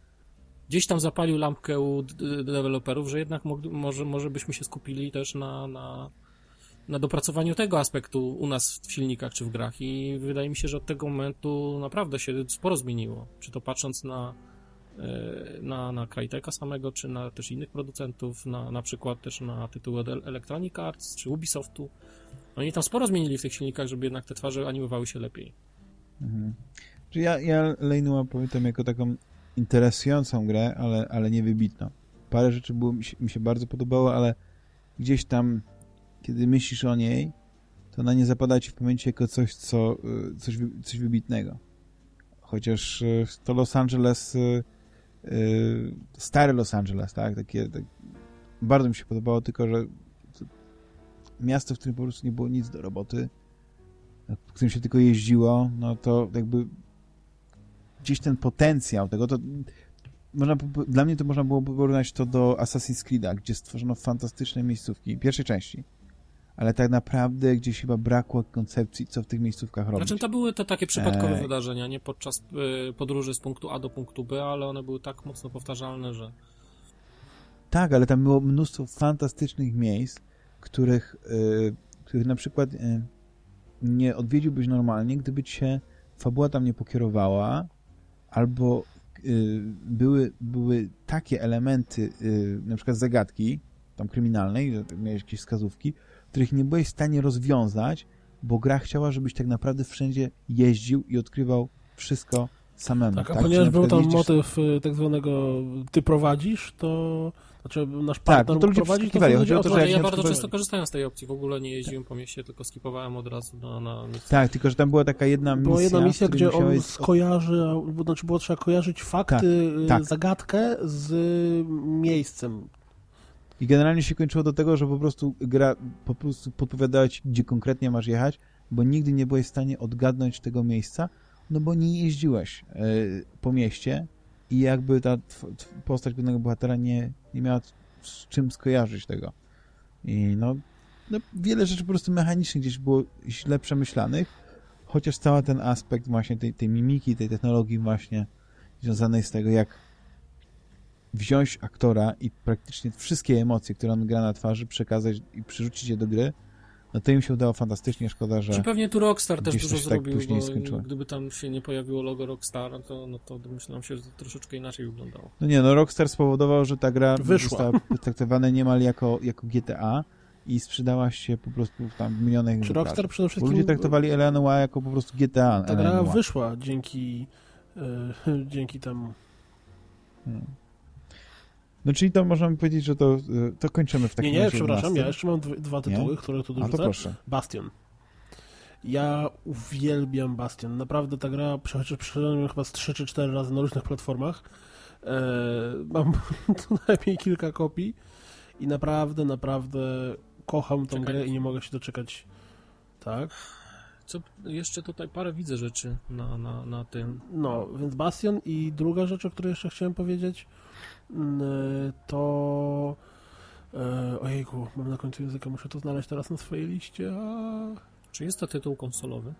gdzieś tam zapalił lampkę u deweloperów, że jednak może, może byśmy się skupili też na, na, na dopracowaniu tego aspektu u nas w silnikach czy w grach i wydaje mi się, że od tego momentu naprawdę się sporo zmieniło. Czy to patrząc na, na, na Crytek'a samego, czy na też innych producentów, na, na przykład też na tytuły od El- Electronic Arts czy Ubisoftu. Oni tam sporo zmienili w tych silnikach, żeby jednak te twarze animowały się lepiej. Mhm. Ja, ja Leinua pamiętam jako taką interesującą grę, ale, ale nie wybitną. Parę rzeczy było, mi, się, mi się bardzo podobało, ale gdzieś tam, kiedy myślisz o niej, to ona nie zapada ci w pamięci jako coś, co, y, coś, coś wybitnego. Chociaż y, to Los Angeles, y, stary Los Angeles, tak? Takie, tak, bardzo mi się podobało, tylko że to miasto, w którym po prostu nie było nic do roboty, w którym się tylko jeździło, no to jakby gdzieś ten potencjał tego, to można, dla mnie to można było porównać to do Assassin's Creed'a, gdzie stworzono fantastyczne miejscówki, pierwszej części, ale tak naprawdę gdzieś chyba brakło koncepcji, co w tych miejscówkach robić. Znaczy to były to takie przypadkowe Ej. wydarzenia, nie podczas y, podróży z punktu A do punktu B, ale one były tak mocno powtarzalne, że Tak, ale tam było mnóstwo fantastycznych miejsc, których, y, których na przykład y, nie odwiedziłbyś normalnie, gdyby cię fabuła tam nie pokierowała, albo były, były takie elementy, na przykład zagadki, tam kryminalnej, że miałeś jakieś wskazówki, których nie byłeś w stanie rozwiązać, bo gra chciała, żebyś tak naprawdę wszędzie jeździł i odkrywał wszystko samemu. Tak, a tak? ponieważ był tam jeździsz- motyw y, tak zwanego ty prowadzisz, to znaczy nasz Tak, partner no to ludzie prowadzi, to Chodzi o to, że ja na bardzo przykład- często korzystałem z tej opcji, w ogóle nie jeździłem po mieście, tylko skipowałem od razu na, na miejsce. Tak, tylko że tam była taka jedna misja, Była jedna misja, gdzie on skojarzy, bo znaczy było trzeba kojarzyć fakty, y, tak. zagadkę z miejscem. I generalnie się kończyło do tego, że po prostu gra po prostu podpowiadała ci, gdzie konkretnie masz jechać, bo nigdy nie byłeś w stanie odgadnąć tego miejsca, no bo nie jeździłeś e, po mieście i jakby ta postać głównego bohatera nie, nie miała z czym skojarzyć tego. I no, no wiele rzeczy po prostu mechanicznie gdzieś było źle przemyślanych, chociaż cały ten aspekt właśnie tej, tej mimiki, tej technologii właśnie związanej z tego, jak wziąć aktora i praktycznie wszystkie emocje, które on gra na twarzy, przekazać i przerzucić je do gry, no to im się udało fantastycznie. Szkoda, że... Czy pewnie tu Rockstar też dużo coś tak zrobił, później bo skończyło. gdyby tam się nie pojawiło logo Rockstar, to, no to domyślam się, że to troszeczkę inaczej wyglądało. No nie, no Rockstar spowodował, że ta gra Wyszła. została potraktowana niemal jako, jako GTA i sprzedała się po prostu tam w milionach Czy egzemplarzy. Rockstar przede Bo wszystkim... ludzie traktowali Eleanor jako po prostu GTA. Ta gra wyszła dzięki, y, dzięki temu. Hmm. No czyli to możemy powiedzieć, że to, y, to kończymy w takim Nie, nie, razie przepraszam, ja jeszcze mam dwa, tytuły, które tu A to dorzucę. proszę. Bastion. Ja uwielbiam Bastion. Naprawdę ta gra, przeszedłem ją chyba z 3 czy 4 razy na różnych platformach. E, mam co najmniej kilka kopii i naprawdę, naprawdę kocham tą Czekaj. grę i nie mogę się doczekać. Tak? Co, jeszcze tutaj parę widzę rzeczy na, na, na tym. No, więc Bastion i druga rzecz, o której jeszcze chciałem powiedzieć, mm, to... E, ojejku, mam na końcu języka, muszę to znaleźć teraz na swojej liście. A... Czy jest to tytuł konsolowy?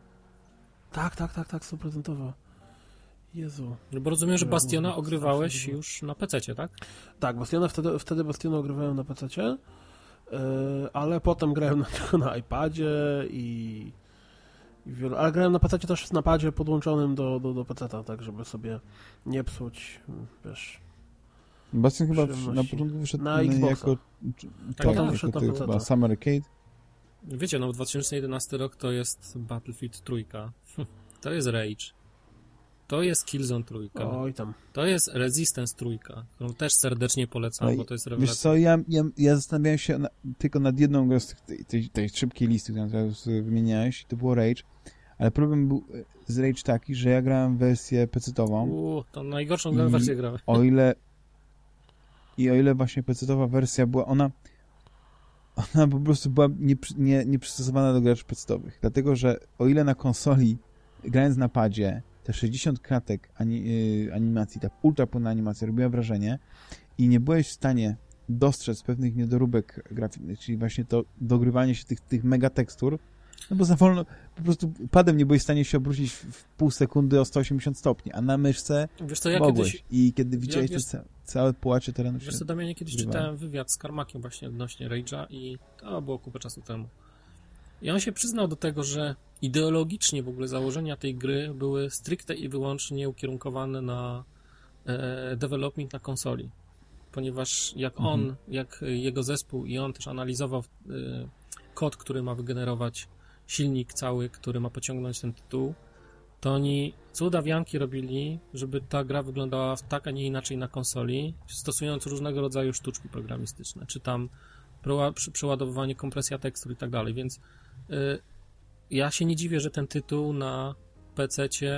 Tak, tak, tak, tak, stuprocentowo. Jezu. No Bo rozumiem, że Bastiona ogrywałeś już na PC, tak? Tak, Bastiona wtedy, wtedy Bastiona ogrywałem na PC, yy, ale potem grałem na, na iPadzie i wielu, ale grałem na PC też z napadzie podłączonym do, do, do PC, tak żeby sobie nie psuć, wiesz. Bastion chyba na początku wyszedł Na na Xboxa. jako, Tak, tak, tak, jako wyszedł na chyba Summer Arcade. Wiecie, no 2011 rok to jest Battlefield trójka. To jest Rage. To jest Killzone trójka. Oj tam. To jest Resistance trójka, którą też serdecznie polecam, Oj, bo to jest Wiesz rewelacja. co, ja, ja, ja zastanawiałem się na, tylko nad jedną grą z tych- tej, tej, tej szybkiej listy, którą teraz wymieniałeś, to było Rage, ale problem był e, z Rage taki, że ja grałem wersję PC-tową, Uuu, to najgorszą wersję grałem. o ile i o ile właśnie PC-towa wersja była, ona ona po prostu była nieprzy- nie, nieprzystosowana do graczy PC-towych, dlatego, że o ile na konsoli grając na padzie te 60 kratek ani, y, animacji, ta ultra płynna animacja robiła wrażenie i nie byłeś w stanie dostrzec pewnych niedoróbek graficznych, czyli właśnie to dogrywanie się tych, tych mega tekstur, no bo za wolno, po prostu padem nie byłeś w stanie się obrócić w, pół sekundy o 180 stopni, a na myszce Wiesz co, ja mogłeś. kiedyś, I kiedy widziałeś wiesz- te ca całe płacze terenu wiesz co, Damianie, kiedyś czytałem wywiad z Karmakiem właśnie odnośnie Rage'a i to było kupę czasu temu. I on się przyznał do tego, że ideologicznie w ogóle założenia tej gry były stricte i wyłącznie ukierunkowane na e, development na konsoli. Ponieważ jak Mhm. on, jak jego zespół i on też analizował e, kod, który ma wygenerować silnik cały, który ma pociągnąć ten tytuł, to oni cudawianki robili, żeby ta gra wyglądała w tak, a nie inaczej na konsoli, stosując różnego rodzaju sztuczki programistyczne, czy tam przeładowywanie, kompresja tekstur i tak dalej, więc ja się nie dziwię, że ten tytuł na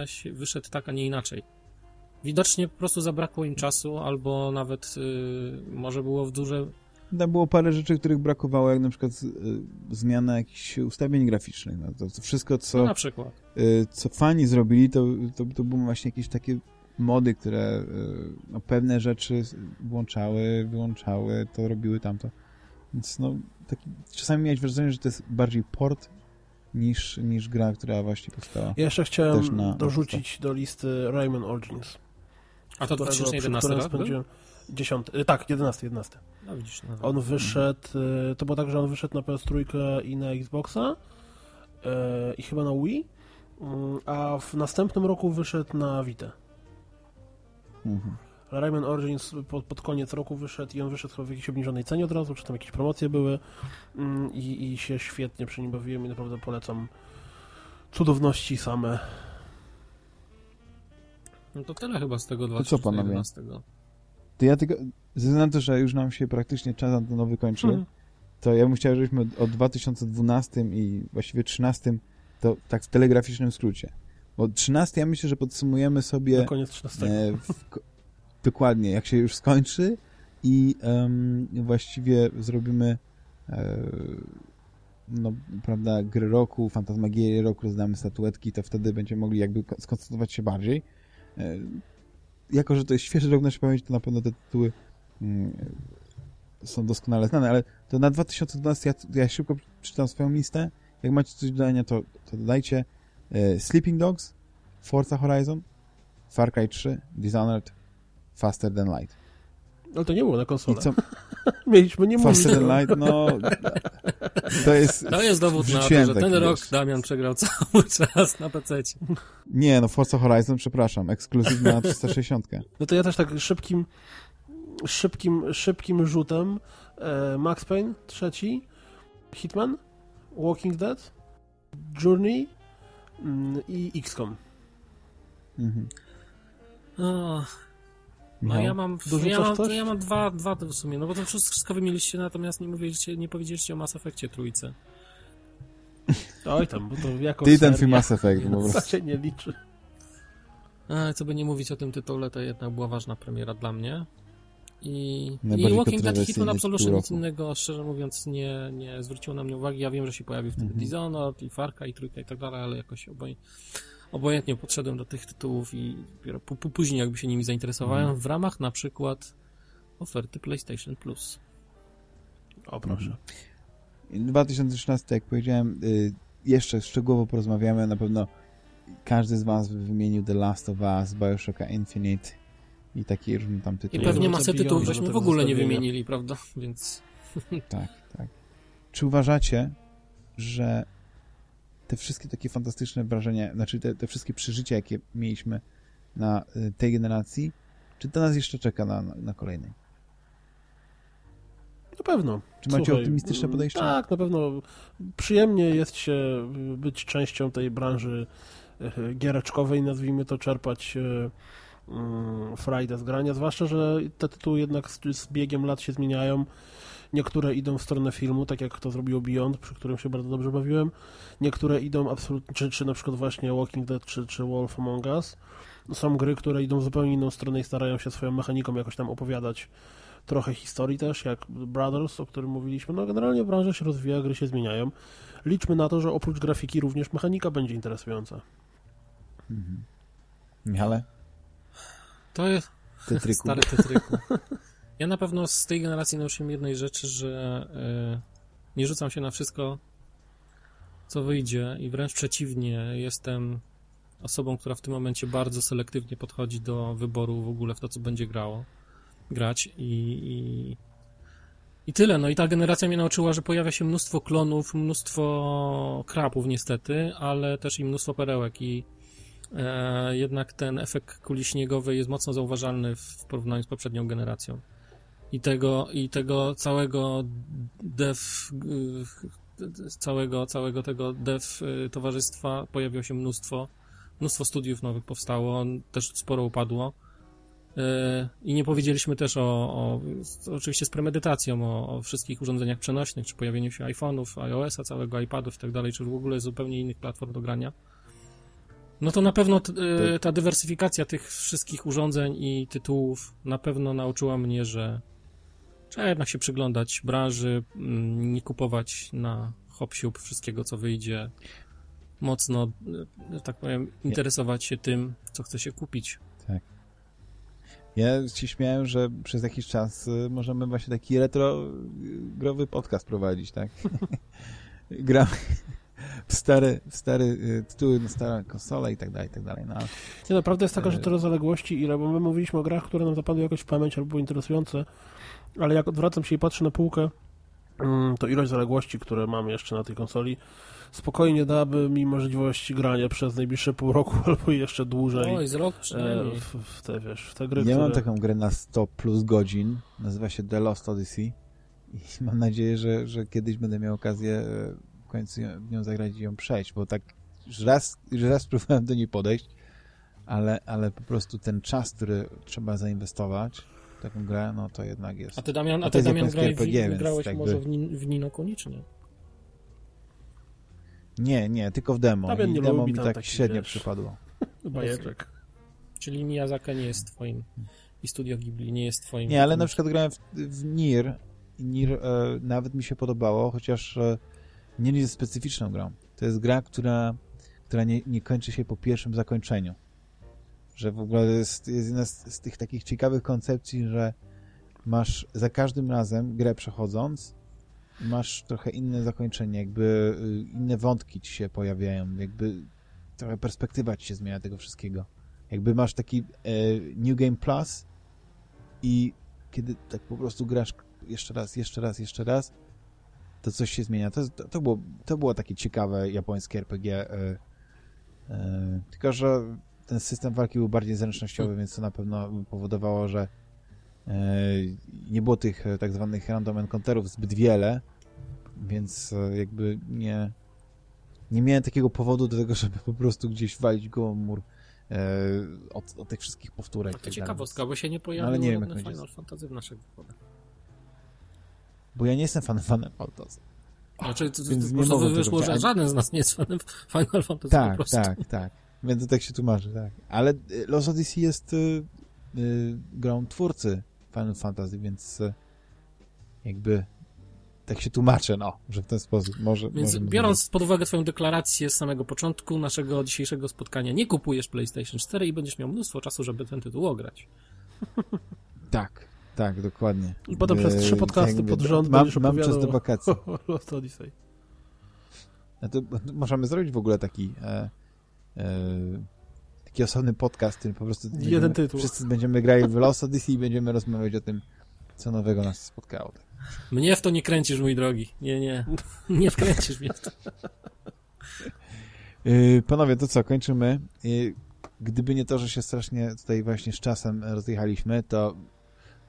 się- wyszedł tak, a nie inaczej. Widocznie po prostu zabrakło im czasu, albo nawet y, może było w duże... Tam było parę rzeczy, których brakowało, jak na przykład y, zmiana jakichś ustawień graficznych. No, to, to wszystko, No, co, na przykład. y, co fani zrobili, to, to, to były właśnie jakieś takie mody, które y, no, pewne rzeczy włączały, wyłączały, to robiły tamto. Więc no, taki, czasami miałeś wrażenie, że to jest bardziej port niż, niż gra, która właśnie powstała. Ja jeszcze chciałem Też na- dorzucić do listy Rayman Origins. A to którego- 2011 przy którym rok spędziłem 10, y, tak, 11, 11. No widzisz, no. On wyszedł, y, to było tak, że on wyszedł na PS3 i na Xboxa y, i chyba na Wii, y, a w następnym roku wyszedł na Vita. Mhm. Rayman Origins pod, pod koniec roku wyszedł i on wyszedł chyba w jakiejś obniżonej cenie od razu, czy tam jakieś promocje były mm, i, i się świetnie przy nim bawiłem i naprawdę polecam cudowności same. no to tyle chyba z tego To co, panowie? 2011. To ja tylko, ze względu na to, że już nam się praktycznie czas antenowy kończy, Mhm. to ja bym chciał, żebyśmy od- od 2012 i właściwie 13 to tak w telegraficznym skrócie. Bo 13 ja myślę, że podsumujemy Na sobie koniec 13. e, w, dokładnie, jak się już skończy i em, właściwie zrobimy e, no, prawda, gry roku, fantasmagierię roku, rozdamy statuetki, to wtedy będziemy mogli jakby ko- skoncentrować się bardziej. E, jako, że to jest świeży rok naszej pamięci, to na pewno te tytuły mm, są doskonale znane, ale to na 2012 ja, ja szybko przeczytam swoją listę. Jak macie coś do dodania, to, to dodajcie. E, Sleeping Dogs, Forza Horizon, Far Cry 3, Dishonored, Faster Than Light. Ale to nie było na I konsolę. co? Mieliśmy nie mówić. Faster Than Light, no... To jest... To jest dowód na to, że ten rok wiesz. Damian przegrał cały czas na PC. Nie, no Forza Horizon, przepraszam, ekskluzyw na 360. No to ja też tak szybkim szybkim, szybkim rzutem e, Max Payne trzeci, Hitman, Walking Dead, Journey mm, i XCOM. Mhm. No Michał? ja mam, Dorzucasz ja mam, coś? ja mam dwa, dwa w sumie, no bo to wszystko wymieniliście, natomiast nie mówiliście, nie powiedzieliście o Mass Effectie trójce. Oj tam, bo to jako Ty ten film Mass Effect, po To prostu. się nie liczy. A, co by nie mówić o tym tytule, to jednak była ważna premiera dla mnie. I, i Walking Dead Hitman Absolution nic innego, szczerze mówiąc, nie, nie zwróciło na mnie uwagi. Ja wiem, że się pojawił wtedy Mhm. Dishonored i Farka i Trójka i tak dalej, ale jakoś oboj... obojętnie podszedłem do tych tytułów i dopiero p- p- później jakby się nimi zainteresowałem Mhm. w ramach na przykład oferty PlayStation Plus. O proszę. 2013, jak powiedziałem, y, jeszcze szczegółowo porozmawiamy. Na pewno każdy z was wymienił The Last of Us, Bioshocka Infinite i takie różne tam I tytuły. pewnie no, masę tytułów żeśmy w ogóle nie wymienili, prawda? Więc Tak, tak. Czy uważacie, że te wszystkie takie fantastyczne wrażenia, znaczy te, te wszystkie przeżycia, jakie mieliśmy na y, tej generacji, czy to nas jeszcze czeka na, na, na kolejnej? Na pewno. Czy macie Słuchaj, optymistyczne mm, podejście? Tak, na pewno. Przyjemnie jest się y, być częścią tej branży y, giereczkowej, nazwijmy to, czerpać y, mm, frajdę z grania, zwłaszcza, że te tytuły jednak z, z biegiem lat się zmieniają. Niektóre idą w stronę filmu, tak jak to zrobiło Beyond, przy którym się bardzo dobrze bawiłem. Niektóre idą absolutnie, czy, czy na przykład właśnie Walking Dead, czy, czy Wolf Among Us. Są gry, które idą w zupełnie inną stronę i starają się swoją mechaniką jakoś tam opowiadać trochę historii też, jak Brothers, o którym mówiliśmy. No generalnie branża się rozwija, gry się zmieniają. Liczmy na to, że oprócz grafiki również mechanika będzie interesująca. Mhm. Michale? to jest Tetryku. stary tetryku. Ja na pewno z tej generacji nauczyłem jednej rzeczy, że y, nie rzucam się na wszystko, co wyjdzie i wręcz przeciwnie, jestem osobą, która w tym momencie bardzo selektywnie podchodzi do wyboru w ogóle w to, co będzie grało, grać i, i, i tyle. No i ta generacja mnie nauczyła, że pojawia się mnóstwo klonów, mnóstwo krapów niestety, ale też i mnóstwo perełek i e, jednak ten efekt kuli śniegowej jest mocno zauważalny w porównaniu z poprzednią generacją. I tego, i tego całego dev, y, całego, całego tego dev y, towarzystwa pojawiło się mnóstwo, mnóstwo studiów nowych powstało, też sporo upadło. E, I nie powiedzieliśmy też o, o oczywiście z premedytacją, o, o, wszystkich urządzeniach przenośnych, czy pojawieniu się iPhone'ów, iOS-a, całego iPadów i tak dalej, czy w ogóle zupełnie innych platform do grania. No to na pewno t, e, ta dywersyfikacja tych wszystkich urządzeń i tytułów na pewno nauczyła mnie, że trzeba jednak się przyglądać branży, mm, nie kupować na hop wszystkiego, co wyjdzie. Mocno, e, tak powiem, interesować się tym, co chce się kupić. Tak. Ja się śmiałem, że przez jakiś czas y, możemy właśnie taki retro y, podcast prowadzić, tak? Gramy w stare, w stare y, tytuły na stare konsole i tak dalej, i tak dalej. No. Nie, naprawdę jest taka, że to zaległości ile, bo my mówiliśmy o grach, które nam zapadły jakoś w pamięć albo były interesujące, ale jak odwracam się i patrzę na półkę, mm, to ilość zaległości, które mam jeszcze na tej konsoli, spokojnie dałaby mi możliwość grania przez najbliższe pół roku albo jeszcze dłużej. Oj, z rok przynajmniej. E, w, w, te, wiesz, w te gry, Ja które... mam taką grę na 100 plus godzin, nazywa się The Lost Odyssey i mam nadzieję, że, że kiedyś będę miał okazję e, w końcu w nią zagrać i ją przejść, bo tak już raz, już raz próbowałem do niej podejść, ale, ale po prostu ten czas, który trzeba zainwestować taką grę, no to jednak jest. A ty Damian, a ty Damian grałeś, w, grałeś może w, w Nino Konicznie? Nie, nie, tylko w demo. Tam I demo mi tak taki, średnio wiesz, przypadło. Bajeczek. Czyli Miyazaka nie jest twoim i Studio Ghibli nie jest twoim. Nie, ale na przykład grałem w, w Nier i Nier e, nawet mi się podobało, chociaż e, Nier jest specyficzną grą. To jest gra, która, która nie, nie kończy się po pierwszym zakończeniu. Że w ogóle jest, jest jedna z, z tych takich ciekawych koncepcji, że masz za każdym razem grę przechodząc masz trochę inne zakończenie, jakby y, inne wątki ci się pojawiają, jakby trochę perspektywa ci się zmienia tego wszystkiego. Jakby masz taki e, New Game Plus i kiedy tak po prostu grasz jeszcze raz, jeszcze raz, jeszcze raz, to coś się zmienia. To, to, było, to było takie ciekawe japońskie RPG, e, e, tylko że ten system walki był bardziej zręcznościowy, więc to na pewno powodowało, że e, nie było tych e, tak zwanych random encounterów zbyt wiele, więc e, jakby nie, nie miałem takiego powodu do tego, żeby po prostu gdzieś walić go mur od, od, tych wszystkich powtórek. To tak ciekawostka, bo się nie pojawił ale nie wiem, jak Final Fantasy w naszych wypadach. Bo ja nie jestem fanem Final Fantasy. Znaczy, to, Więc to, to wyszło, że żaden z nas nie jest fanem Final Fantasy tak, po prostu. Tak, tak, Więc to tak się tłumaczy, tak. Ale e, Los Odyssey jest y, y, grą twórcy Final Fantasy, więc y, jakby tak się tłumaczę, no, że w ten sposób może. Więc biorąc pod uwagę Twoją deklarację z samego początku naszego dzisiejszego spotkania, nie kupujesz PlayStation 4 i będziesz miał mnóstwo czasu, żeby ten tytuł ograć. Tak, tak, dokładnie. I potem przez trzy podcasty jakby, pod rząd mam, mam czas do wakacji. Lost Odyssey. A to możemy zrobić w ogóle taki e, taki osobny podcast, który po prostu jeden będziemy, tytuł. wszyscy będziemy grali w Lost Odyssey i będziemy rozmawiać o tym, co nowego nas spotkało. Mnie w to nie kręcisz, mój drogi. Nie, nie. Nie wkręcisz mnie w to. Yy, panowie, to co, kończymy. Yy, gdyby nie to, że się strasznie tutaj właśnie z czasem rozjechaliśmy, to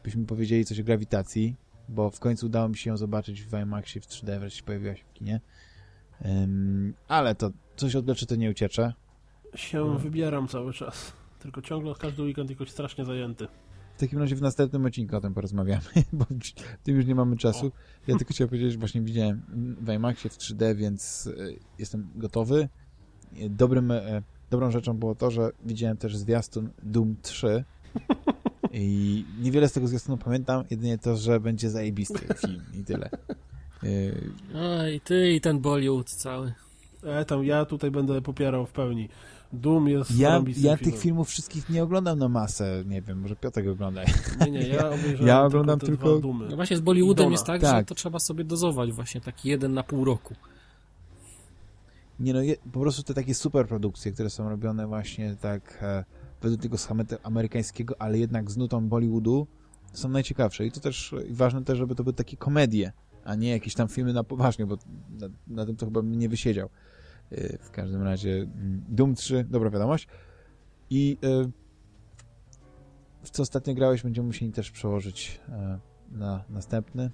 byśmy powiedzieli coś o grawitacji, bo w końcu udało mi się ją zobaczyć w IMAXie w 3D, wreszcie pojawiła się w kinie. Ale to coś odleczy, to nie ucieczę. Się wybieram cały czas. Tylko ciągle każdy weekend jakoś strasznie zajęty. W takim razie w następnym odcinku o tym porozmawiamy, bo w tym już nie mamy czasu. Ja tylko chciałem powiedzieć, że właśnie widziałem w IMAXie w 3D, więc e, jestem gotowy. Dobrym, e, dobrą rzeczą było to, że widziałem też zwiastun Doom 3 i niewiele z tego zwiastunu pamiętam, jedynie to, że będzie zajebisty film i tyle. Oj, ty i ten Bollywood cały. E, tam ja tutaj będę popierał w pełni. Doom jest Ja, ja tych filmów wszystkich nie oglądam na masę, nie wiem, może Piotrek ogląda. Nie, nie, ja, ja oglądam tylko... tylko... No właśnie z Bollywoodem jest tak, tak, że to trzeba sobie dozować właśnie taki jeden na pół roku. Nie no, je, po prostu te takie super produkcje, które są robione właśnie tak e, według tego schematu amerykańskiego, ale jednak z nutą Bollywoodu, są najciekawsze. I to też ważne też, żeby to były takie komedie, a nie jakieś tam filmy na poważnie, bo na, na tym to chyba bym nie wysiedział. W każdym razie mm, Doom 3, dobra wiadomość. I y, w co ostatnio grałeś, będziemy musieli też przełożyć y, na następny.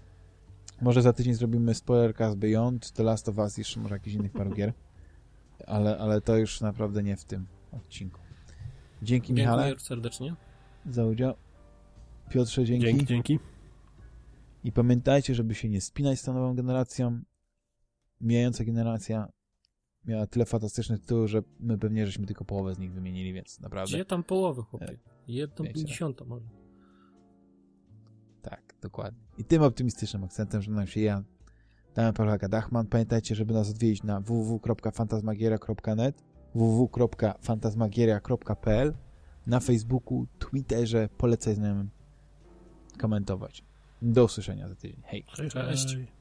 Może za tydzień zrobimy Spoilercast Beyond, The Last of Us, jeszcze może jakichś innych paru gier. Ale, ale to już naprawdę nie w tym odcinku. Dzięki, Michale. Dziękuję serdecznie. za udział. Piotrze, dzięki. Dzięki, dzięki. I pamiętajcie, żeby się nie spinać z tą nową generacją. Mijająca generacja miała tyle fantastycznych tytułów, że my pewnie żeśmy tylko połowę z nich wymienili, więc naprawdę. Gdzie tam połowę, chłopie? Jedną Wiecie. pięćdziesiątą może. Tak, dokładnie. I tym optymistycznym akcentem, że nam się ja, Damian Polaka Dachman. Pamiętajcie, żeby nas odwiedzić na www.fantasmagieria.net www.fantasmagieria.pl na Facebooku, Twitterze, polecaj znajomym komentować. Do usłyszenia za tydzień. Hej. Cześć. Hej.